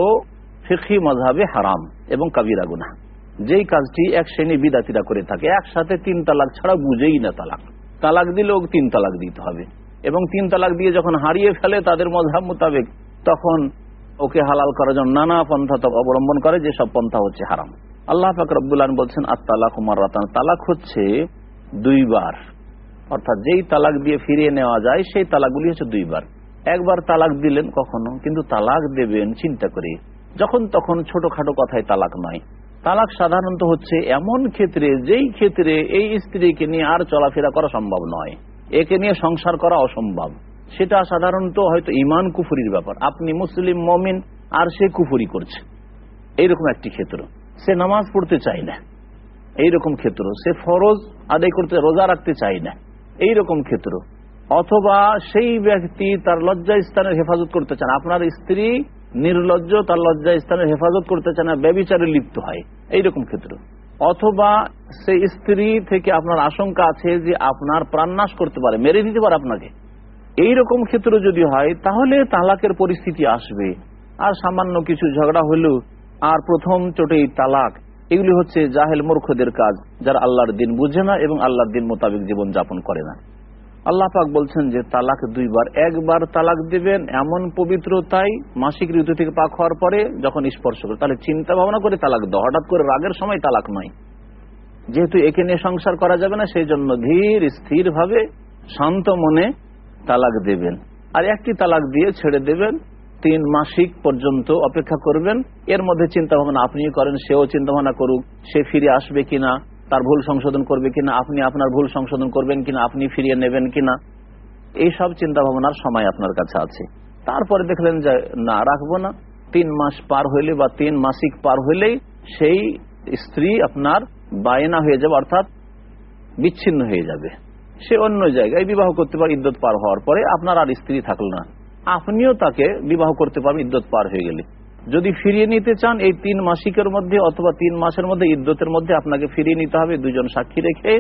ফিখি মজাবে হারাম এবং কাবিরা গুনা যেই কাজটি এক শ্রেণি বিদাতিরা করে থাকে, একসাথে তিন তালাক ছাড়া বুঝেই না তালাক। তালাক দিলেও তিন তালাক দিতে হবে। এবং তিন তালাক দিয়ে যখন হারিয়ে ফেলে তাদের মজাব মোতাবেক, তখন ওকে হালাল করার জন্য নানা পন্থা অবলম্বন করে যেসব পন্থা হচ্ছে হারাম। আল্লাহ ফাকরুল্লাহ বলছেন আর তালাক রাতান তালাক হচ্ছে দুইবার। অর্থাৎ যেই তালাক দিয়ে ফিরিয়ে নেওয়া যায়, সেই তালাকগুলি হচ্ছে দুইবার। একবার তালাক দিলেন কখনো, কিন্তু তালাক দেবেন চিন্তা করে। যখন তখন ছোটখাটো কথায় তালাক নয়। তালাক সাধারণত হচ্ছে এমন ক্ষেত্রে, যেই ক্ষেত্রে এই স্ত্রীকে নিয়ে আর চলাফেরা করা সম্ভব নয়। একে নিয়ে সংসার করা অসম্ভব। সেটা সাধারণত হয়তো ইমান কুফুরির ব্যাপার। আপনি মুসলিম মমিন, আর সে কুফুরি করছে। এইরকম একটি ক্ষেত্র। সে নামাজ পড়তে চায় না। এইরকম ক্ষেত্র। সে ফরজ আদায় করতে, রোজা রাখতে চায় না। এইরকম ক্ষেত্র। অথবা সেই ব্যক্তি তার লজ্জা স্থানের হেফাজত করতে চান আপনার স্ত্রী নির্লজ্জ, তার লজ্জা স্থানের হেফাজত করতে চান না, ব্যবিচারে লিপ্ত হয়। এইরকম ক্ষেত্র। অথবা সেই স্ত্রী থেকে আপনার আশঙ্কা আছে যে আপনার প্রাণনাশ করতে পারে, মেরে দিতে পারে আপনাকে। এইরকম ক্ষেত্র যদি হয়, তাহলে তালাকের পরিস্থিতি আসবে। আর সামান্য কিছু ঝগড়া হলেও, আর প্রথম চোটেই তালাক। এগুলি হচ্ছে জাহেল মূর্খদের কাজ, যারা আল্লাহর দিন বুঝে না এবং আল্লাহর দিন মোতাবেক জীবন যাপন করে না। আল্লাহ পাক বলছেন যে, তালাক দুইবার। একবার তালাক দেবেন, এমন পবিত্রতাই মাসিক ঋতু থেকে পাক হওয়ার পরে যখন স্পর্শ করে, তাহলে চিন্তা ভাবনা করে তালাক দাও। হঠাৎ করে রাগের সময় তালাক নয়। যেহেতু একে নিয়ে সংসার করা যাবে না, সেই জন্য ধীর স্থির ভাবে শান্ত মনে তালাক দেবেন। আর একটি তালাক দিয়ে ছেড়ে দেবেন। তিন মাসিক পর্যন্ত অপেক্ষা করবেন। এর মধ্যে চিন্তা ভাবনা আপনি করেন, সেও চিন্তা ভাবনা করুক, সে ফিরে আসবে কিনা, তার ভুল সংশোধন করবে কিনা, আপনি আপনার ভুল সংশোধন করবেন কিনা, আপনি ফিরিয়ে নেবেন কিনা এই সব চিন্তা ভাবনার সময় আপনার কাছে আছে। তারপরে দেখলেন যে, না, রাখব না। তিন মাস পার হইলে বা তিন মাসিক পার হইলেই সেই স্ত্রী আপনার বায়না হয়ে যাবে, অর্থাৎ বিচ্ছিন্ন হয়ে যাবে। সে অন্য জায়গায় বিবাহ করতে পারে ইদ্যত পার হওয়ার পরে আপনার আর স্ত্রী থাকল না। আপনিও তাকে বিবাহ করতে পারবেন ইদ্যত পার হয়ে গেলে। যদি ফিরিয়ে নিতে চান, এই তিন মাসিকের মধ্যে অথবা তিন মাসের মধ্যে, ইদ্যতের মধ্যে আপনাকে ফিরিয়ে নিতে হবে, দুজন সাক্ষী রেখে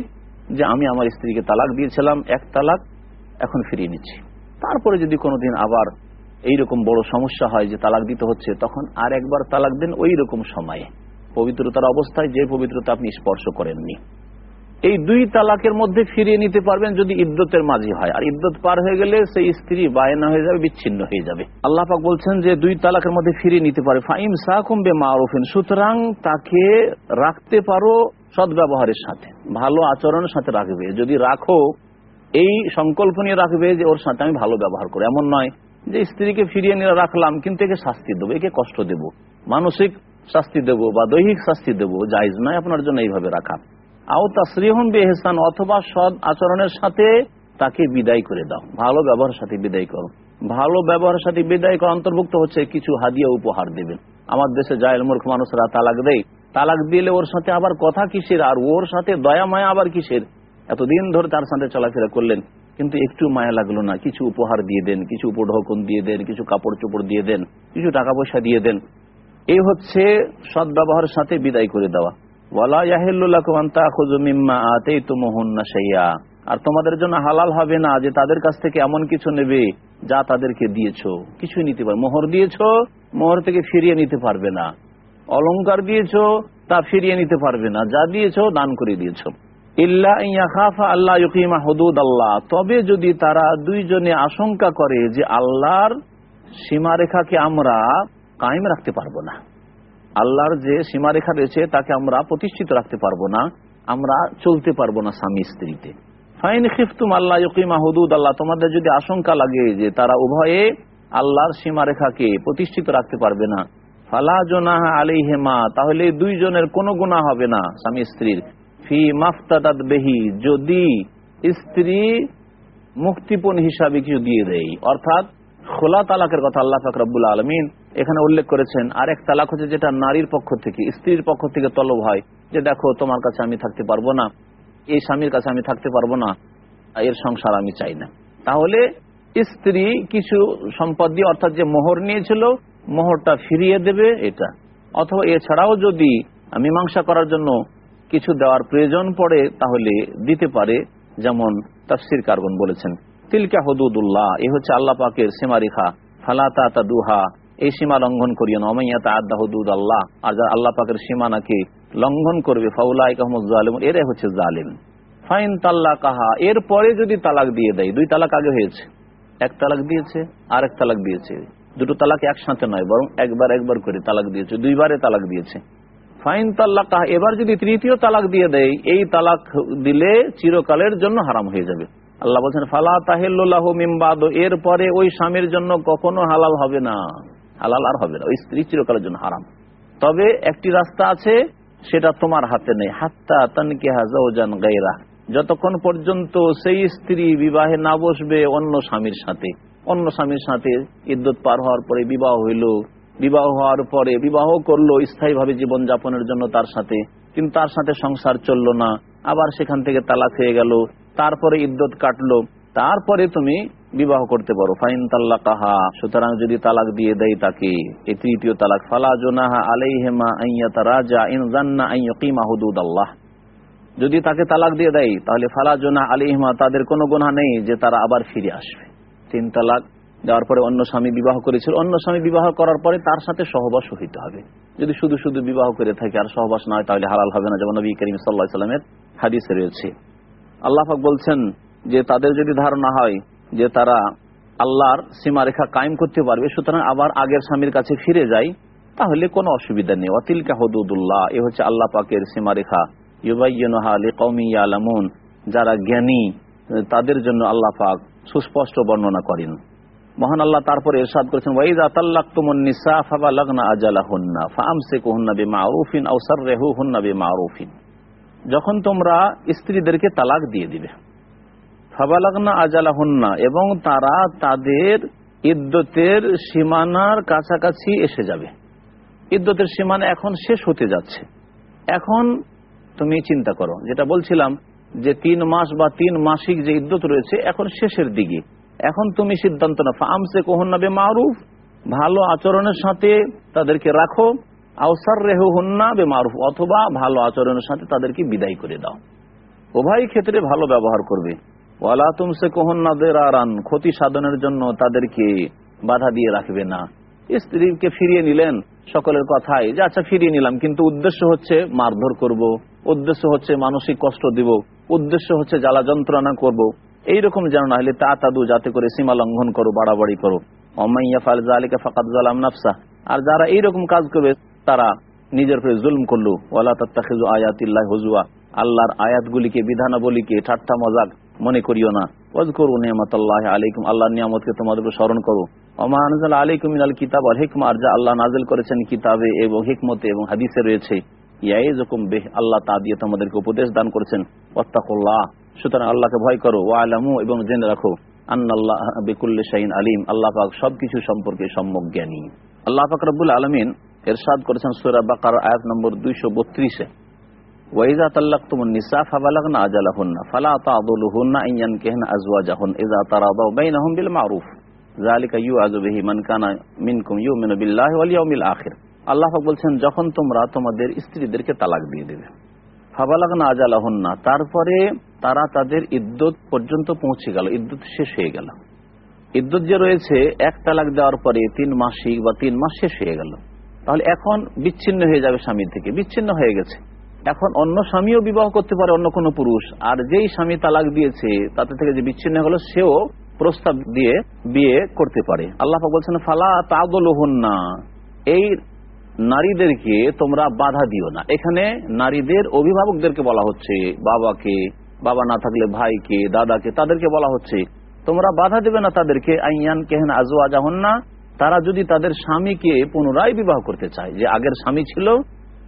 যে আমি আমার স্ত্রীকে তালাক দিয়েছিলাম, এক তালাক, এখন ফিরিয়ে নিচ্ছি। তারপরে যদি কোনোদিন আবার এইরকম বড় সমস্যা হয় যে তালাক দিতে হচ্ছে, তখন আর একবার তালাক দেন ওই রকম সময়ে। পবিত্রতার অবস্থায় যে পবিত্রতা আপনি স্পর্শ করেননি। এই দুই তালাকের মধ্যে ফিরিয়ে নিতে পারবেন যদি ইদ্যতের মাঝি হয়। আর ইদ্যত পার হয়ে গেলে সেই স্ত্রী বায়না হয়ে যাবে, বিচ্ছিন্ন হয়ে যাবে। আল্লাহ পাক বলছেন যে দুই তালাকের মধ্যে ফিরিয়ে নিতে পারে। ফাইম সাকুম বে মারুফিন সুতরাং তাকে রাখতে পারো সদ্ব্যবহারের সাথে, ভালো আচরণের সাথে রাখবে। যদি রাখো, এই সংকল্প নিয়ে রাখবে যে ওর সাথে আমি ভালো ব্যবহার করি এমন নয় যে স্ত্রীকে ফিরিয়ে নিয়ে রাখলাম, কিন্তু একে শাস্তি দেবো, একে কষ্ট দেব। মানসিক শাস্তি দেব বা দৈহিক শাস্তি দেব, জায়জ নয়। আপনার জন্য এইভাবে রাখা। আও তাসরিহন বেহসান অথবা সৎ আচরণের সাথে তাকে বিদায় করে দাও। ভালো ব্যবহারের সাথে বিদায় করো। ভালো ব্যবহারের সাথে বিদায় করা অন্তর্ভুক্ত হচ্ছে, কিছু হাদিয়া উপহার দেবেন। আমার দেশে জায়ল মূর্খ মানুষরা তালাক দেয়। তালাক দিলে ওর সাথে আবার কথা কিসের? আর ওর সাথে দয়া মায়া আবার কিসের? এতদিন ধরে তার সাথে চলাফেরা করলেন, কিন্তু একটু মায়া লাগল না। কিছু উপহার দিয়ে দেন, কিছু উপঢৌকন দিয়ে দেন, কিছু কাপড় চোপড় দিয়ে দেন, কিছু টাকা পয়সা দিয়ে দেন। এই হচ্ছে সদ্ব্যবহারের সাথে বিদায় করে দেওয়া। আর তোমাদের জন্য হালাল হবে না যে তাদের কাছ থেকে এমন কিছু নেবে যা তাদেরকে দিয়েছ। কিছুই নিতে পারবে মোহর দিয়েছ, মোহর থেকে ফিরিয়ে নিতে পারবে না। অলংকার দিয়েছ, তা ফিরিয়ে নিতে পারবে না। যা দিয়েছ, দান করে দিয়েছ। তবে যদি তারা দুইজনে আশঙ্কা করে যে আল্লাহর সীমারেখাকে আমরা কায়েম রাখতে পারব না। আল্লাহর যে সীমারেখা রয়েছে, তাকে আমরা প্রতিষ্ঠিত রাখতে পারব না। আমরা চলতে পারব না স্বামী স্ত্রীতে। ফাইন খিফতুম আল্লাহ ইউকিমা হুদুদ আল্লাহ, তোমাদের যদি আশঙ্কা লাগে যে তারা উভয়ে আল্লাহর সীমারেখাকে প্রতিষ্ঠিত রাখতে পারবে না, ফালা জোনাহা আলী হেমা তাহলে দুইজনের কোনো গুণা হবে না স্বামী স্ত্রীর। ফি মাফতাদ বেহি, যদি স্ত্রী মুক্তিপণ হিসাবে কিছু দিয়ে দেয়, অর্থাৎ খোলা তালাকের কথা আল্লাহ ফাকরাবুল আলমিন এখানে উল্লেখ করেছেন আর এক তালাক হচ্ছে যেটা নারীর পক্ষ থেকে, স্ত্রীর পক্ষ থেকে তলব হয়, যে দেখো তোমার কাছে আমি থাকতে পারব না, এই স্বামীর কাছে আমি থাকতে পারব না, এর সংসার আমি চাই না। তাহলে স্ত্রী কিছু সম্পদ দিয়ে, অর্থাৎ যে মোহর নিয়েছিল, মোহরটা ফিরিয়ে দেবে এটা। অথবা এছাড়াও যদি মীমাংসা করার জন্য কিছু দেওয়ার প্রয়োজন পড়ে, তাহলে দিতে পারে, যেমন তাফসির কার্বন বলেছেন। তিলকা হদুদুল্লাহ, এ হচ্ছে আল্লাহ পাকের সীমারেখা। ফালাতা তা দুহা এই সীমা লঙ্ঘন করিও না। অমাইয়াতা আদা হদুদ আল্লাহ আর যারা আল্লাহ পাকের সীমানাকে লঙ্ঘন করবে ফাউলাই কাহমদ জালিম এরাই হচ্ছে জালিম। ফাইন তাল্লা কাহা এরপরে যদি তালাক দিয়ে দেয়, দুই তালাক আগে হয়েছে। এক তালাক দিয়েছে, আর এক তালাক দিয়েছে। দুটো তালাক একসাথে নয়, বরং একবার একবার করে তালাক দিয়েছে, দুইবারে তালাক দিয়েছে। ফাইন তাল্লা কাহা এবার যদি তৃতীয় তালাক দিয়ে দেয়, এই তালাক দিলে চিরকালের জন্য হারাম হয়ে যাবে। আল্লাহ বলছেন, ফালা তাহিল্লাহ মিমবাদ এরপরে ওই স্বামীর জন্য কখনো হালাল হবে না। হালাল আর হবে না। ওই স্ত্রী চিরকালের জন্য হারাম। তবে একটি রাস্তা আছে, সেটা তোমার হাতে নেই। হাত্তা তানকে হাজান গাইরা যতক্ষণ পর্যন্ত সেই স্ত্রী বিবাহে না বসবে, অন্য স্বামীর সাথে। অন্য স্বামীর সাথে ইদ্যুৎ পার হওয়ার পরে বিবাহ হইল। বিবাহ হওয়ার পরে বিবাহ করল স্থায়ীভাবে জীবন যাপনের জন্য তার সাথে। কিন্তু তার সাথে সংসার চলল না। আবার সেখান থেকে তালাক হয়ে গেল। তারপরে ইদ্যত কাটলো, তারপরে তুমি বিবাহ করতে পারো। ফাইন তাল্লা কাহা সুতরাং যদি তালাক দিয়ে দেয় তাকে। এই তৃতীয় তালাক, ফালা জোনাহা আলাইহেমা আইয়াতা রাজা ইন জান্না আইয়িমা হুদুদ আল্লাহ যদি তাকে তালাক দিয়ে দেয়, তাহলে ফালা জোনা আলিহিমা তাদের কোনো গুণা নেই যে তারা আবার ফিরে আসবে। তিন তালাক দেওয়ার পরে অন্য স্বামী বিবাহ করেছিল। অন্য স্বামী বিবাহ করার পরে তার সাথে সহবাস হইতে হবে। যদি শুধু শুধু বিবাহ করে থাকে আর সহবাস নয়, তাহলে হালাল হবে না। যেমন নবী করিম সাল্লাহ সাল্লামের হাদিসে রয়েছে। আল্লাহাক বলছেন যে তাদের যদি ধারণা হয় যে তারা আল্লাহর সীমারেখা কায়েম করতে পারবে, সুতরাং আবার আগের স্বামীর কাছে ফিরে যায় তাহলে কোনো অসুবিধা নেই। অতিলকা হদুদুল্লাহ, এ হচ্ছে আল্লাহ পাকের সীমারেখা। ইউবাইয়ালামুন যারা জ্ঞানী, তাদের জন্য আল্লাহ পাক সুস্পষ্ট বর্ণনা করেন। মহান আল্লাহ তারপরে এরশাদ করেছেন ওয়াইদা তাল্লাক তুমন নিসা ফাবা লাগনা আজালা হুন্না ফামসে কুহুন্না বে মারুফিন আউসার রেহু হুন্না বে মারুফিন যখন তোমরা স্ত্রীদেরকে তালাক দিয়ে দিবে। ফাবালাগনা আজালা হুন্না এবং তারা তাদের ইদ্যতের সীমানার কাছাকাছি এসে যাবে। ইদ্যতের সীমানা এখন শেষ হতে যাচ্ছে। এখন তুমি চিন্তা করো, যেটা বলছিলাম যে তিন মাস বা তিন মাসিক যে ইদ্যত রয়েছে, এখন শেষের দিকে। এখন তুমি সিদ্ধান্ত না ফামসে কোহন্নাবে মারুফ ভালো আচরণের সাথে তাদেরকে রাখো। আউসার রেহু হন্না বে মারুফ অথবা ভালো আচরণের সাথে তাদেরকে বিদায় করে দাও উভয় ক্ষেত্রে ভালো ব্যবহার করবে ওয়ালা তুমসে কোহন্নাদের আরান ক্ষতি সাধনের জন্য তাদেরকে বাধা দিয়ে রাখবে না স্ত্রীকে ফিরিয়ে নিলেন, সকলের কথাই, যে আচ্ছা ফিরিয়ে নিলাম, কিন্তু উদ্দেশ্য হচ্ছে মারধর করব। উদ্দেশ্য হচ্ছে মানসিক কষ্ট দিব, উদ্দেশ্য হচ্ছে জ্বালা যন্ত্রণা করব। এইরকম যেন না হলে তা তাদু যাতে করে সীমা লঙ্ঘন করো, বাড়াবাড়ি করো অমাইয়া ফাল জালিকা ফাকাত জালাম নাফসা আর যারা এইরকম কাজ করবে তারা নিজের উপরে জুলম করল। ওয়ালা তাত্তাখিজু আয়াতিল্লাহ হুজুয়া। আল্লাহর আয়াতগুলিকে, বিধানাবলীকে ঠাট্টা মজাক মনে করিও না। ওয়াজ করু নিয়ামতাল্লাহ আলাইকুম, আল্লাহর নিয়ামতকে তোমাদের উপর স্মরণ করো। আল কিতাব আর যা আল্লাহ নাজিল করেছেন কিতাবে এবং হিকমতে এবং হাদিসে রয়েছে। বেহ, আল্লাহ তা দিয়ে তোমাদেরকে উপদেশ দান করেছেন। ওয়াত্তাকুল্লাহ। সুতরাং আল্লাহকে ভয় করো ও আলামু এবং জেনে রাখো। আন্নাল্লাহ বেকুল্লে শাহিন আলিম, আল্লাহ পাক সবকিছু সম্পর্কে সম্যক জ্ঞানী। আল্লাহ পাক আলমিন এরশাদ করেছেন সুরা বাকার, আয়াত নম্বর দুইশো বত্রিশে। ওয়াইজা তাল্লাক তুমুন নিসা ফাবালাগ না আজালাহুন্না, ফালা তাদুলুহুন্না আইয়ান কেহন আজওয়াজাহুন ইজা তারাদাও বাইনাহুম বিল মারুফ। যালিকা ইউআযু বিহি মান কানা মিনকুম ইউমিনু বিল্লাহি ওয়াল ইয়াউমিল আখির। আল্লাহ পাক বলছেন, যখন তোমরা তোমাদের স্ত্রীদেরকে তালাক দিয়ে দেবে ফাবালাগ না আজালাহুন্না, তারপরে তারা তাদের ইদ্যত পর্যন্ত পৌঁছে গেল, ইদ্যত শেষ হয়ে গেল। ইদ্যত যে রয়েছে, এক তালাক দেওয়ার পরে তিন মাসিক বা তিন মাস শেষ হয়ে গেল। তাহলে এখন বিচ্ছিন্ন হয়ে যাবে স্বামীর থেকে বিচ্ছিন্ন হয়ে গেছে। এখন অন্য স্বামীও বিবাহ করতে পারে অন্য কোনো পুরুষ, আর যেই স্বামী তালাক দিয়েছে, তাতে থেকে যে বিচ্ছিন্ন হলো, সেও প্রস্তাব দিয়ে বিয়ে করতে পারে। আল্লাহ বলছেন, ফালা তাগল না এই নারীদেরকে তোমরা বাধা দিও না। এখানে নারীদের অভিভাবকদেরকে বলা হচ্ছে, বাবাকে, বাবা না থাকলে ভাইকে, দাদাকে, তাদেরকে বলা হচ্ছে। তোমরা বাধা দেবে না তাদেরকে, আইয়ান কেহেন আজওয়া যাহন না তারা যদি তাদের স্বামীকে পুনরায় বিবাহ করতে চায়, যে আগের স্বামী ছিল,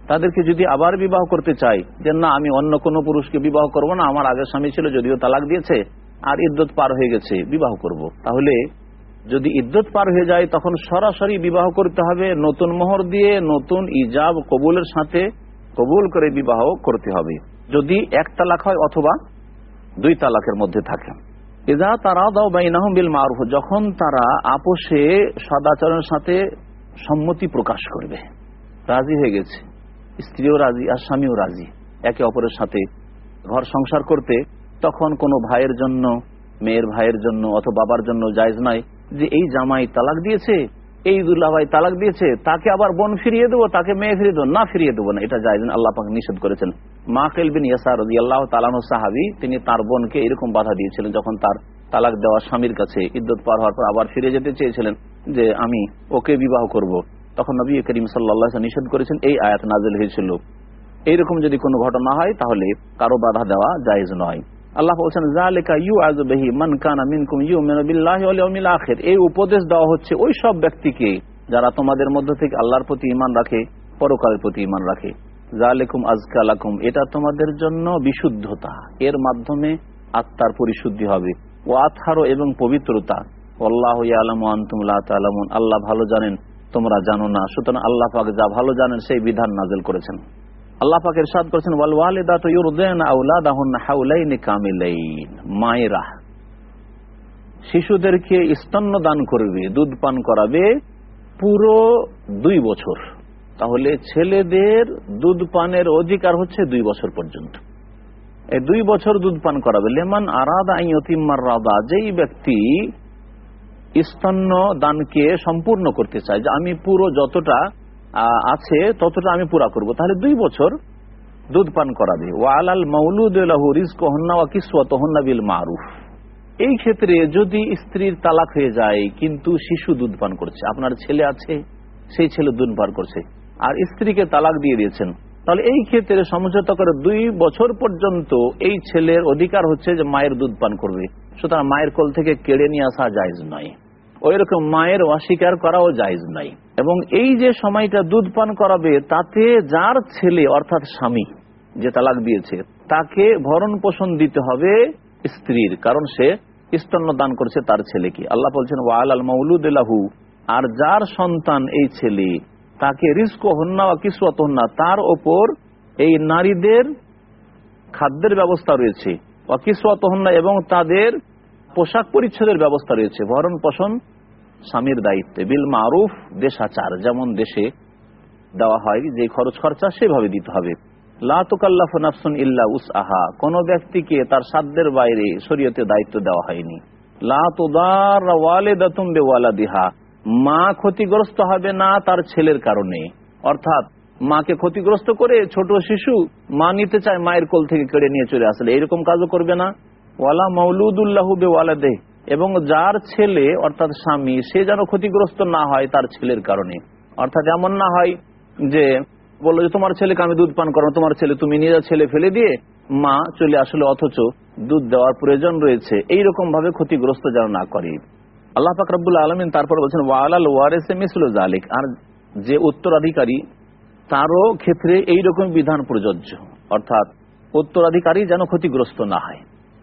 তাদেরকে যদি আবার বিবাহ করতে চাই যে না, আমি অন্য কোনো পুরুষকে বিবাহ করব না, আমার আগের স্বামী ছিল, যদিও তালাক দিয়েছে, আর ইদ্যত পার হয়ে গেছে, বিবাহ করব। তাহলে যদি ইদ্যত পার হয়ে যায়, তখন সরাসরি বিবাহ করতে হবে, নতুন মোহর দিয়ে নতুন ইজাব কবুলের সাথে কবুল করে বিবাহ করতে হবে যদি এক তালাক হয় অথবা দুই তালাকের মধ্যে থাকে এজা তারা দাও বাইনাহম বিল মারুফ, যখন তারা আপোষে সদাচরণের সাথে সম্মতি প্রকাশ করবে। রাজি হয়ে গেছে। স্ত্রীও রাজি, আর স্বামীও রাজি। একে অপরের সাথে ঘর সংসার করতে তখন কোনো ভাইয়ের জন্য, মেয়ের ভাইয়ের জন্য অথবা বাবার জন্য জায়জ নাই যে এই জামাই তালাক দিয়েছে। এই দুল্লাভাই তালাক দিয়েছে, তাকে আবার বোন ফিরিয়ে দেবো, তাকে মেয়ে ফিরিয়ে দেবো, না ফিরিয়ে দেবো না, এটা জায়জ আল্লাহ পাক নিষেধ করেছেন। মাকেল বিন ইয়াসার আল্লাহ তালানো সাহাবি, তিনি তার বোনকে এরকম বাধা দিয়েছিলেন যখন তার তালাক দেওয়া স্বামীর কাছে ইদ্যত পার হওয়ার পর আবার ফিরে যেতে চেয়েছিলেন, যে আমি ওকে বিবাহ করব। তখন নবী করিম সাল্লাহ নিষেধ করেছেন, এই আয়াত নাজেল হয়েছিল। এইরকম যদি কোনো ঘটনা হয়, তাহলে কারও বাধা দেওয়া জায়েজ নয়। আল্লাহ বলছেন, জালেকা ইউ আজবেহি মান কানা মিনকুম ইউ মিনাবিল্লাহি ওয়াল ইয়াউমিল আখির। এই উপদেশ দেওয়া হচ্ছে ওই সব ব্যক্তিকে যারা তোমাদের মধ্য থেকে আল্লাহর প্রতি ঈমান রাখে, পরকালের প্রতি ঈমান রাখে। জালেকুম আজকালাকুম এটা তোমাদের জন্য বিশুদ্ধতা। এর মাধ্যমে আত্মার পরিশুদ্ধি হবে। ও আথারো এবং পবিত্রতা। আল্লাহ আল্লাহ ভালো জানেন, তোমরা জানো না। সুতরাং আল্লাহ পাক যা ভালো জানেন, সেই বিধান নাজেল করেছেন। আল্লাহ পাক ইরশাদ করেছেন মায়েরা, শিশুদেরকে স্তন্য দান করবে, দুধ পান করাবে পুরো দুই বছর। তাহলে ছেলেদের দুধ পানের অধিকার হচ্ছে দুই বছর পর্যন্ত। এই দুই বছর দুধ পান করাবে। লেমান আরাদা আইয়তিম্মার রাদা, যেই ব্যক্তি স্তন্য দানকে সম্পূর্ণ করতে চায়, যে আমি পুরো যতটা আছে, ততটা আমি পুরা করব। তাহলে দুই বছর দুধ পান করাবে। ওয়াল আল মৌলুদ রিজকহন্না ওয়া কিসওয়াতহন্না বিল মারুফ। এই ক্ষেত্রে যদি স্ত্রীর তালাক হয়ে যায়, কিন্তু শিশু দুধ পান করছে, আপনার ছেলে আছে, সেই ছেলে দুধ পান করছে, আর স্ত্রীকে তালাক দিয়ে দিয়েছেন, তাহলে এই ক্ষেত্রে সমঝোতা করে দুই বছর পর্যন্ত এই ছেলের অধিকার হচ্ছে যে মায়ের দুধ পান করবে। সুতরাং মায়ের কোল থেকে কেড়ে নিয়ে আসা জায়জ নয়। ওই রকম মায়ের অস্বীকার করাও জায়জ নাই। এবং এই যে সময়টা দুধ পান করাবে, তাতে যার ছেলে, অর্থাৎ স্বামী, যে তালাক দিয়েছে, তাকে ভরণ পোষণ দিতে হবে স্ত্রীর, কারণ সে স্তন্য দান করছে তার ছেলেকে। আল্লাহ বলছেন ওয়াল আল মৌলুদাহু আর যার সন্তান এই ছেলে, তাকে রিস্ক হন্না বা কিসুয়াত হন্না, তার ওপর এই নারীদের খাদ্যের ব্যবস্থা রয়েছে। অকিসওয়াত হন্না এবং তাদের পোশাক পরিচ্ছদের ব্যবস্থা রয়েছে। ভরণ পোষণ স্বামীর দায়িত্বে। বিল মারুফ, দেশাচার, যেমন দেশে দেওয়া হয় যে খরচ খরচা সেভাবে দিতে হবে। ইল্লা উস আহা কোন ব্যক্তিকে তার সাধ্যের বাইরে শরীয়তে দায়িত্ব দেওয়া হয়নি। দিহা মা ক্ষতিগ্রস্ত হবে না তার ছেলের কারণে। অর্থাৎ মাকে ক্ষতিগ্রস্ত করে ছোট শিশু মা নিতে চায়, মায়ের কোল থেকে কেড়ে নিয়ে চলে আসলে এরকম কাজও করবে না। ওয়ালা মৌলুদুল্লাহ বেওয়ালাদে এবং যার ছেলে, অর্থাৎ স্বামী, সে যেন ক্ষতিগ্রস্ত না হয় তার ছেলের কারণে। অর্থাৎ এমন না হয় যে, বলল যে, তোমার ছেলেকে আমি দুধ পান করো তোমার ছেলে, তুমি নিজের ছেলে ফেলে দিয়ে, মা চলে আসলে, অথচ দুধ দেওয়ার প্রয়োজন রয়েছে। এইরকম ভাবে ক্ষতিগ্রস্ত যেন না করে। আল্লাহ ফাকরাবুল আলমিন তারপর বলছেন, ওয়ালাল ওয়ারেসে মিসল জালিক আর যে উত্তরাধিকারী, তারও ক্ষেত্রে এইরকম বিধান প্রযোজ্য। অর্থাৎ উত্তরাধিকারী যেন ক্ষতিগ্রস্ত না হয়।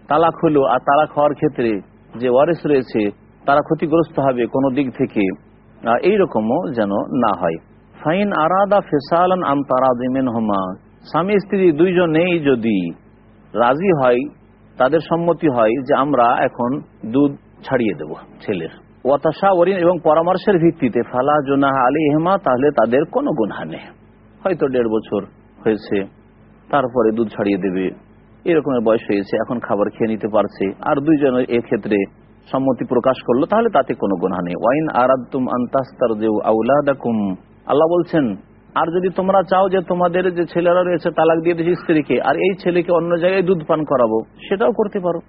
তালাক হলো, আর তালাক হওয়ার ক্ষেত্রে যে ওয়ারেস রয়েছে, তারা ক্ষতিগ্রস্ত হবে কোনো দিক থেকে। এইরকমও যেন না হয়। ফাইন আরাদা ফেসালান আম তারাদিমেন হোমা স্বামী স্ত্রী দুইজনেই যদি রাজি হয়, তাদের সম্মতি হয় যে আমরা এখন দুধ ছাড়িয়ে দেব ছেলের। ওয়াতাশা ওরিন এবং পরামর্শের ভিত্তিতে ফালা জোনাহ আলী হেমা তাহলে তাদের কোনো গুণা নেই। হয়তো দেড় বছর হয়েছে, তারপরে দুধ ছাড়িয়ে দেবে। এরকমের বয়স হয়েছে, এখন খাবার খেয়ে নিতে পারছে। আর দুইজন ক্ষেত্রে সম্মতি প্রকাশ করল, তাহলে তাতে কোনো গুণা নেই। ওয়াইন আরাদতুম আন্তাস্তার দেউ আউলাদাকুম। আল্লাহ বলছেন, আর যদি তোমরা চাও যে তোমাদের যে ছেলেরা রয়েছে তালাক দিয়ে দিয়েছে স্ত্রীকে, আর এই ছেলেকে অন্য জায়গায় দুধ পান করাবো, সেটাও করতে পারো।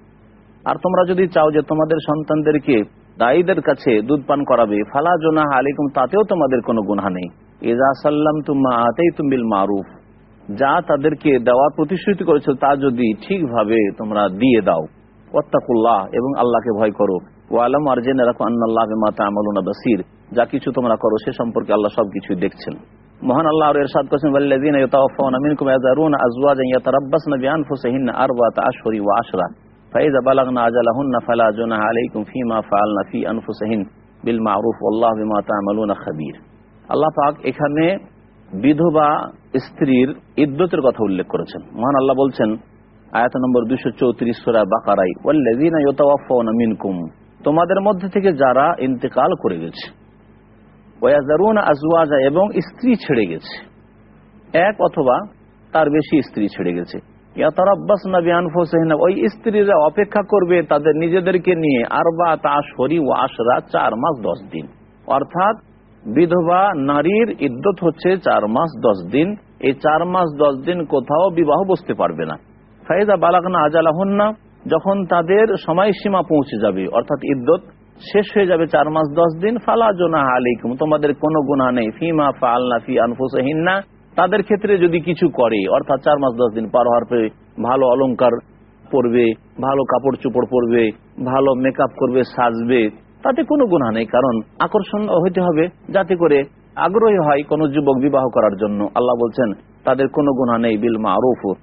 আর তোমরা যদি চাও যে তোমাদের সন্তানদেরকে দায়ীদের কাছে দুধ পান করাবে, ফালা জোনা আলিকুম তাতেও তোমাদের কোনো গুণা নেই। এজা সাল্লাম তুমা আতেই তুমিল মারুফ। যা তাদেরকে দেওয়ার প্রতিশ্রুতি করেছিল তা যদি ঠিকভাবে তোমরা দিয়ে দাও ওত্তাকুল্লাহ এবং আল্লাহকে ভয় করো। ও আলম আর জেনে রাখো আন্নাল্লাহ মাতা আমলুনা বাসির। যা কিছু তোমরা করো, সে সম্পর্কে আল্লাহ সবকিছু দেখছেন। মহান আল্লাহ এরশাদ করেছেন, ওয়াল্লাযীনা ইয়াতাওয়াফাউনা মিনকুম ইয়াযারুনা আজওয়াজান ইয়াতারাব্বাসনা বিআনফুসিহিন্না আরবাআতা আশহুরি ওয়া আশরা। ফাইযা বালাগনা আজালাহুন্না ফালা জুনাহা আলাইকুম ফীমা ফাআলনা ফী আনফুসিহিন বিল মা'রুফ, ওয়াল্লাহু বিমা তা'মালুনা খাবীর। আল্লাহ পাক এখানে বিধবা স্ত্রীর ইদ্যতের কথা উল্লেখ করেছেন। মহান আল্লাহ বলছেন, আয়াত নম্বর দুইশো চৌত্রিশ সোরা বাকারাই ওয়াল্লাযীনা মিনকুম তোমাদের মধ্যে থেকে যারা ইন্তেকাল করে গেছে এবং স্ত্রী ছেড়ে গেছে, এক অথবা তার বেশি স্ত্রী ছেড়ে গেছে ওই স্ত্রীরা অপেক্ষা করবে তাদের নিজেদেরকে নিয়ে আর বা তা শরী ও আশরা চার মাস দশ দিন। অর্থাৎ বিধবা নারীর ইদ্যত হচ্ছে চার মাস দশ দিন। এই চার মাস দশ দিন কোথাও বিবাহ বসতে পারবে না। ফাইজা বালাগনা আজালাহন্না, যখন তাদের সময়সীমা পৌঁছে যাবে, অর্থাৎ ইদ্যত শেষ হয়ে যাবে চার মাস দশ দিন, ফালা জোনা আলিকুম তোমাদের কোনো গুণা নেই। ফিমা ফালনা ফি আনফুসহিন্না, তাদের ক্ষেত্রে যদি কিছু করে, অর্থাৎ চার মাস দশ দিন পার হওয়ার পরে ভালো অলংকার পরবে, ভালো কাপড় চোপড় পরবে, ভালো মেকআপ করবে, সাজবে তাতে কোনো গুণা নেই, কারণ আকর্ষণ হইতে হবে যাতে করে আগ্রহী হয় কোন যুবক বিবাহ করার জন্য। আল্লাহ বলছেন, তাদের কোনো গুণা নেই, বিল মারুফ।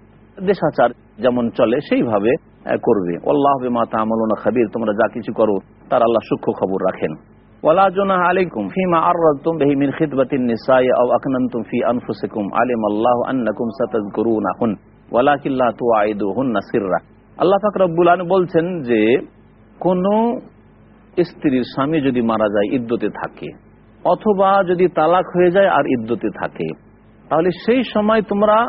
দেশাচার যেমন চলে, সেইভাবে করবে। আল্লাহ মাতা আমলনা খাবির, তোমরা যা কিছু করো, তার আল্লাহ সূক্ষ্ম খবর রাখেন। বলছেন যে, কোন স্ত্রীর স্বামী যদি মারা যায়, ইদ্যতে থাকে, অথবা যদি তালাক হয়ে যায় আর ইদ্যতে থাকে, তাহলে সেই সময় তোমরা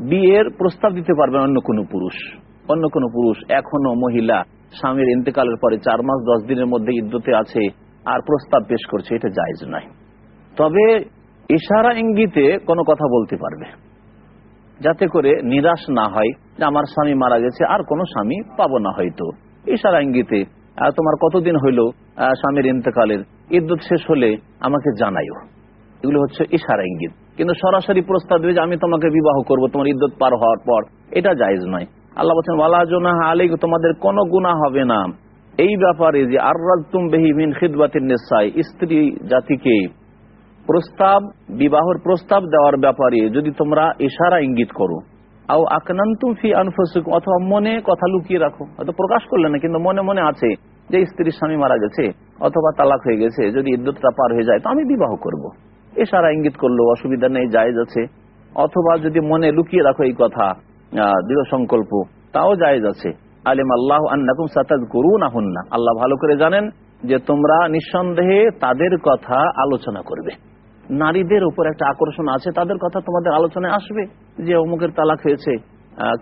বিয়ের প্রস্তাব দিতে পারবে অন্য কোনো পুরুষ। অন্য কোনো পুরুষ, এখনও মহিলা, স্বামীর ইন্তেকালের পরে চার মাস, দশ দিনের মধ্যে ইদ্যতে আছে আর প্রস্তাব পেশ করছে, এটা জায়জ নয়। তবে ইশারা ইঙ্গিতে কোনো কথা বলতে পারবে। যাতে করে নিরাশ না হয় যে, আমার স্বামী মারা গেছে, আর কোনো স্বামী পাবো না হয়তো। ইশারা ইঙ্গিতে তোমার কতদিন হইল স্বামীর ইন্তেকালের? ইদ্যুৎ শেষ হলে আমাকে জানাইও। এগুলো হচ্ছে ইশারা ইঙ্গিত। কিন্তু সরাসরি প্রস্তাব দেবে যে, আমি তোমাকে বিবাহ করব, তোমার ইদ্যুৎ পার হওয়ার পর। এটা জায়জ নয়। আল্লাহ বলছেন ওয়ালাজনাহ আলী তোমাদের কোনো গুণা হবে না। এই ব্যাপারে যে আর তুম বেহিমিন খিদবাতির নেশাই স্ত্রী জাতিকে প্রস্তাব, বিবাহর প্রস্তাব দেওয়ার ব্যাপারে যদি তোমরা ইশারা ইঙ্গিত করো অথবা মনে কথা লুকিয়ে রাখো। হয়তো প্রকাশ করলে না, কিন্তু মনে মনে আছে যে স্ত্রীর স্বামী মারা গেছে, অথবা তালাক হয়ে গেছে, যদি ইদ্যুৎটা পার হয়ে যায়, তো আমি বিবাহ করব। এছাড়া ইঙ্গিত করল, অসুবিধা নেই অথবা যদি মনে লুকিয়ে রাখো এই কথা দৃঢ় সংকল্প, তাও আছে। আলিম আল্লাহ আন্নাকুম আহুন্না আল্লাহ ভালো করে জানেন যে তোমরা নিঃসন্দেহে তাদের কথা আলোচনা করবে। নারীদের উপর একটা আকর্ষণ আছে, তাদের কথা তোমাদের আলোচনায় আসবে যে অমুকের তালাক হয়েছে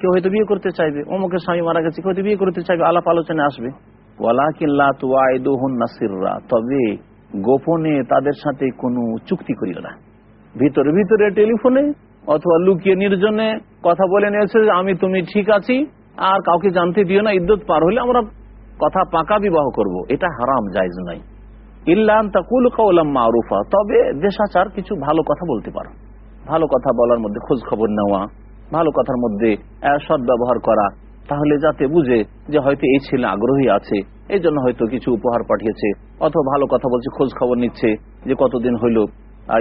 কেউ হয়তো বিয়ে করতে চাইবে, অমুকের স্বামী মারা গেছে, কেউ হয়তো বিয়ে করতে চাইবে, আলাপ আলোচনায় আসবে। তবে গোপনে তাদের সাথে কোনো চুক্তি করিও না। ভিতরে ভিতরে টেলিফোনে অথবা লুকিয়ে নির্জনে কথা বলে নিয়েছে আমি তুমি ঠিক আছি, আর কাউকে জানতে দিও না ইদ্যুৎ পার হলে আমরা কথা পাকা বিবাহ করব। এটা হারাম, জায়জ নাই ইল্লান তাকুল মারুফা। তবে দেশাচার কিছু ভালো কথা বলতে পারো। ভালো কথা বলার মধ্যে খোঁজ খবর নেওয়া, ভালো কথার মধ্যে সৎ ব্যবহার করা, তাহলে যাতে বুঝে যে হয়তো এই ছেলে আগ্রহী আছে এই জন্য হয়তো কিছু উপহার পাঠিয়েছে, অথবা ভালো কথা বলছে খোঁজ খবর নিচ্ছে, যে কতদিন হইল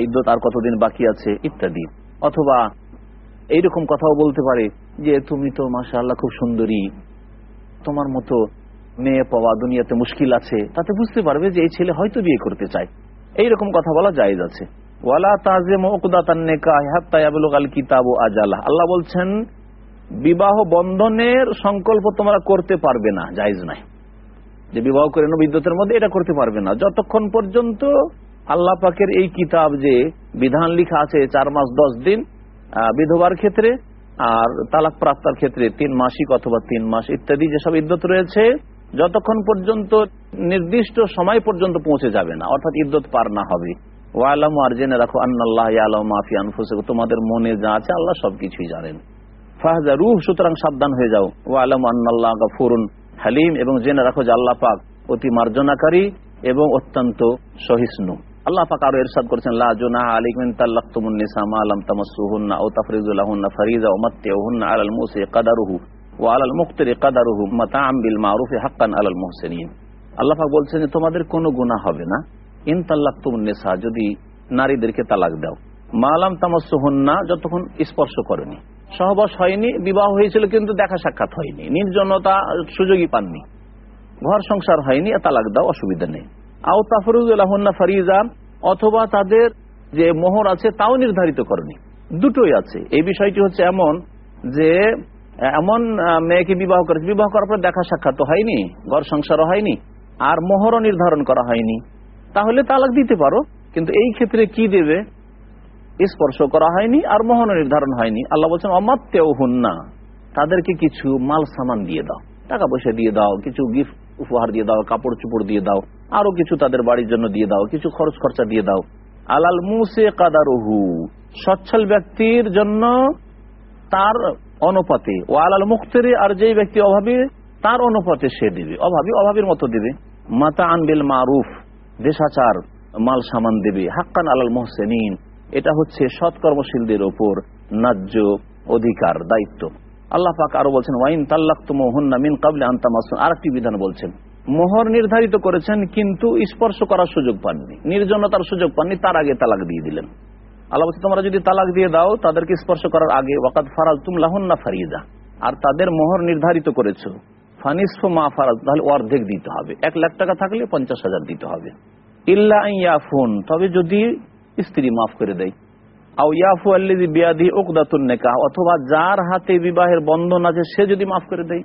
ইদ্যত আর কতদিন বাকি আছে, ইত্যাদি। অথবা এইরকম কথাও বলতে পারে যে, তুমি তো মাসা আল্লাহ খুব সুন্দরী। তোমার মতো মেয়ে পাওয়া, দুনিয়াতে মুশকিল আছে, তাতে বুঝতে পারবে যে এই ছেলে হয়তো বিয়ে করতে চায়। এইরকম কথা বলা জায়েজ আছে। ওয়ালা তাজিম ওকদাতাল কিতাব আজালা। আল্লাহ বলছেন, বিবাহ বন্ধনের সংকল্প তোমরা করতে পারবে না, জায়জ নাই যে বিবাহ করে বিদ্যুতের মধ্যে, এটা করতে পারবে না। যতক্ষণ পর্যন্ত আল্লাহ পাকের এই কিতাব যে বিধান লিখা আছে, চার মাস, দশ দিন বিধবার ক্ষেত্রে, আর তালাক প্রাপ্তার ক্ষেত্রে তিন মাসিক অথবা তিন মাস ইত্যাদি যেসব ইদ্যত রয়েছে যতক্ষণ পর্যন্ত নির্দিষ্ট সময় পর্যন্ত পৌঁছে যাবে না, অর্থাৎ ইদ্যত পার না হবে। ওয়ালাম আর জেনে রাখো, আন্নাল্লাহ আলম মাফি আনফুসে তোমাদের মনে যা আছে আল্লাহ সবকিছুই জানেন। ফাহজা রুহ, সুতরাং সাবধান হয়ে যাও। ও আলম আন্নাল্লাহ গফুরুন হালিম, এবং জেনে রাখো যে আল্লাহ পাক অতি মার্জনাকারী এবং অত্যন্ত সহিষ্ণু। আল্লাহ পাক আরও এরশাদ করেছেন, লা জুনাহা আলাইকুম তাল্লাকতুমুন নিসা মা লাম তামাসসুহুন্না আও তাফরিজুলাহুন্না ফারিজা ওয়া মাত্তিউহুন্না আলাল মুসি কাদারুহু। ওয়া আলাল মুকতিরি কাদারুহু মাতাআম বিল মারুফি হাক্কান আলাল মুহসিনিন। আল্লাহ বলছেন যে, তোমাদের কোনো গুনাহ হবে না। ইন যদি নারীদেরকে তালাক দাও। মা লাম তামাসসুহুন্না, যতক্ষণ স্পর্শ করেনি। সহবাস হয়নি, বিবাহ হয়েছিল, কিন্তু দেখা সাক্ষাৎ হয়নি। নির্জনতা সুযোগই পাননি। ঘর সংসার হয়নি তালাক দাও, অসুবিধা নেই। আও তাফরুজুল্লাহন্না ফারিজা অথবা তাদের যে মোহর আছে, তাও নির্ধারিত করেনি। দুটোই আছে। এই বিষয়টি হচ্ছে এমন যে এমন মেয়েকে বিবাহ করেছে। বিবাহ করার পর দেখা সাক্ষাৎ হয়নি, ঘর সংসারও হয়নি, আর মোহরও নির্ধারণ করা হয়নি। তাহলে তালাক দিতে পারো, কিন্তু এই ক্ষেত্রে কি দেবে? স্পর্শ করা হয়নি, আর মোহন নির্ধারণ হয়নি। আল্লাহ বলছেন অমাত্যেও হুন না তাদেরকে কিছু মাল সামান দিয়ে দাও। টাকা পয়সা দিয়ে দাও, কিছু গিফট উপহার দিয়ে দাও, কাপড় চুপড় দিয়ে দাও, আরও কিছু তাদের বাড়ির জন্য দিয়ে দাও, কিছু খরচ খরচা দিয়ে দাও। আলাল মুসে কাদারুহু সচ্ছল ব্যক্তির জন্য তার অনুপাতে। ও আলাল মুক্তের আর যেই ব্যক্তি অভাবী, তার অনুপাতে সে দেবে। অভাবী অভাবীর মতো দেবে। মাতা আনবিল মারুফ, দেশাচার, মাল সামান দেবে। হাক্কান আলাল মোহসেনিন, এটা হচ্ছে সৎকর্মশীলদের ওপর ন্যায্য অধিকার, দায়িত্ব। আল্লাহ পাক আরও বলছেন, ওয়াইন তাল্লাক তুমহন্না মিন কাবলে আন্তামাসুন আরেকটি বিধান বলছেন, মোহর নির্ধারিত করেছেন, কিন্তু স্পর্শ করার সুযোগ পাননি। নির্জনতার সুযোগ পাননি, তার আগে তালাক দিয়ে দিলেন। আল্লাহ বলছে, তোমরা যদি তালাক দিয়ে দাও, তাদেরকে স্পর্শ করার আগে ওয়াকাত ফারাজ তুম লাহন্না ফারিদা। আর তাদের মোহর নির্ধারিত করেছ। ফানিসফ মা ফারাজ তাহলে অর্ধেক দিতে হবে। এক লাখ টাকা থাকলে পঞ্চাশ হাজার দিতে হবে। ইল্লা ইয়াফুন, তবে যদি স্ত্রী মাফ করে দেয়। আও ইয়াফু আল্লিদি বিয়াদি উকদাতুন নেকাহ, অথবা যার হাতে বিবাহের বন্ধন আছে, সে যদি মাফ করে দেয়।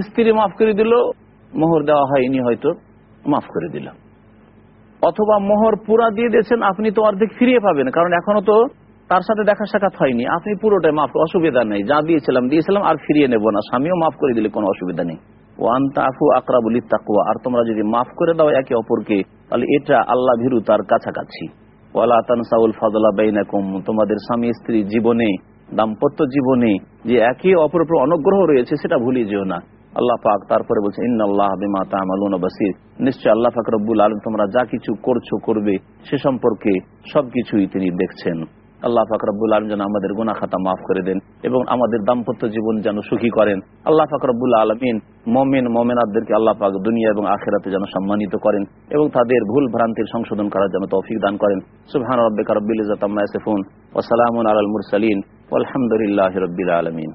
স্ত্রী মাফ করে দিল, মোহর দেওয়া হয়নি হয়তো, মাফ করে দিল। অথবা মোহর পুরা দিয়ে দিয়েছেন, আপনি তো অর্ধেক ফিরিয়ে পাবেন, কারণ এখনও তো তার সাথে দেখা সাক্ষাৎ হয়নি। আপনি পুরোটাই মাফ, অসুবিধা নেই, যা দিয়েছিলাম দিয়েছিলাম, আর ফিরিয়ে নেব না। স্বামীও মাফ করে দিলে কোনো অসুবিধা নেই। আর তোমরা যদি মাফ করে দাও একে অপরকে, তাহলে এটা আল্লাহ ভীরু তার কাছাকাছি। ওয়ালা তানসাউল ফাদলা বাইনাকুম, তোমাদের স্বামী স্ত্রী জীবনে, দাম্পত্য জীবনে যে একে অপর অনুগ্রহ রয়েছে, সেটা ভুলিয়ে যেও না। আল্লাহ পাক তারপরে বলছে ইন্নআল্লাহ বিমা নিশ্চয় আল্লাহ পাক রব্বুল আলামিন তোমরা যা কিছু করছ, করবে, সে সম্পর্কে সবকিছুই তিনি দেখছেন। আল্লাহ পাক রব্বুল আলম যেন আমাদের গুনা খাতা মাফ করে দেন এবং আমাদের দাম্পত্য জীবন যেন সুখী করেন। আল্লাহ পাক আলমিন মমিন মমেনাদেরকে আল্লাহ পাক দুনিয়া এবং আখেরাতে যেন সম্মানিত করেন এবং তাদের ভুল ভ্রান্তির সংশোধন করার জন্য তৌফিক দান করেন। সুবহান রব্বিকা রব্বিল ইজ্জাতি আম্মা ইয়াসিফুন ওয়া সালামুন মুরসালিন। ওয়ালহামদুলিল্লাহি রাব্বিল আলামিন।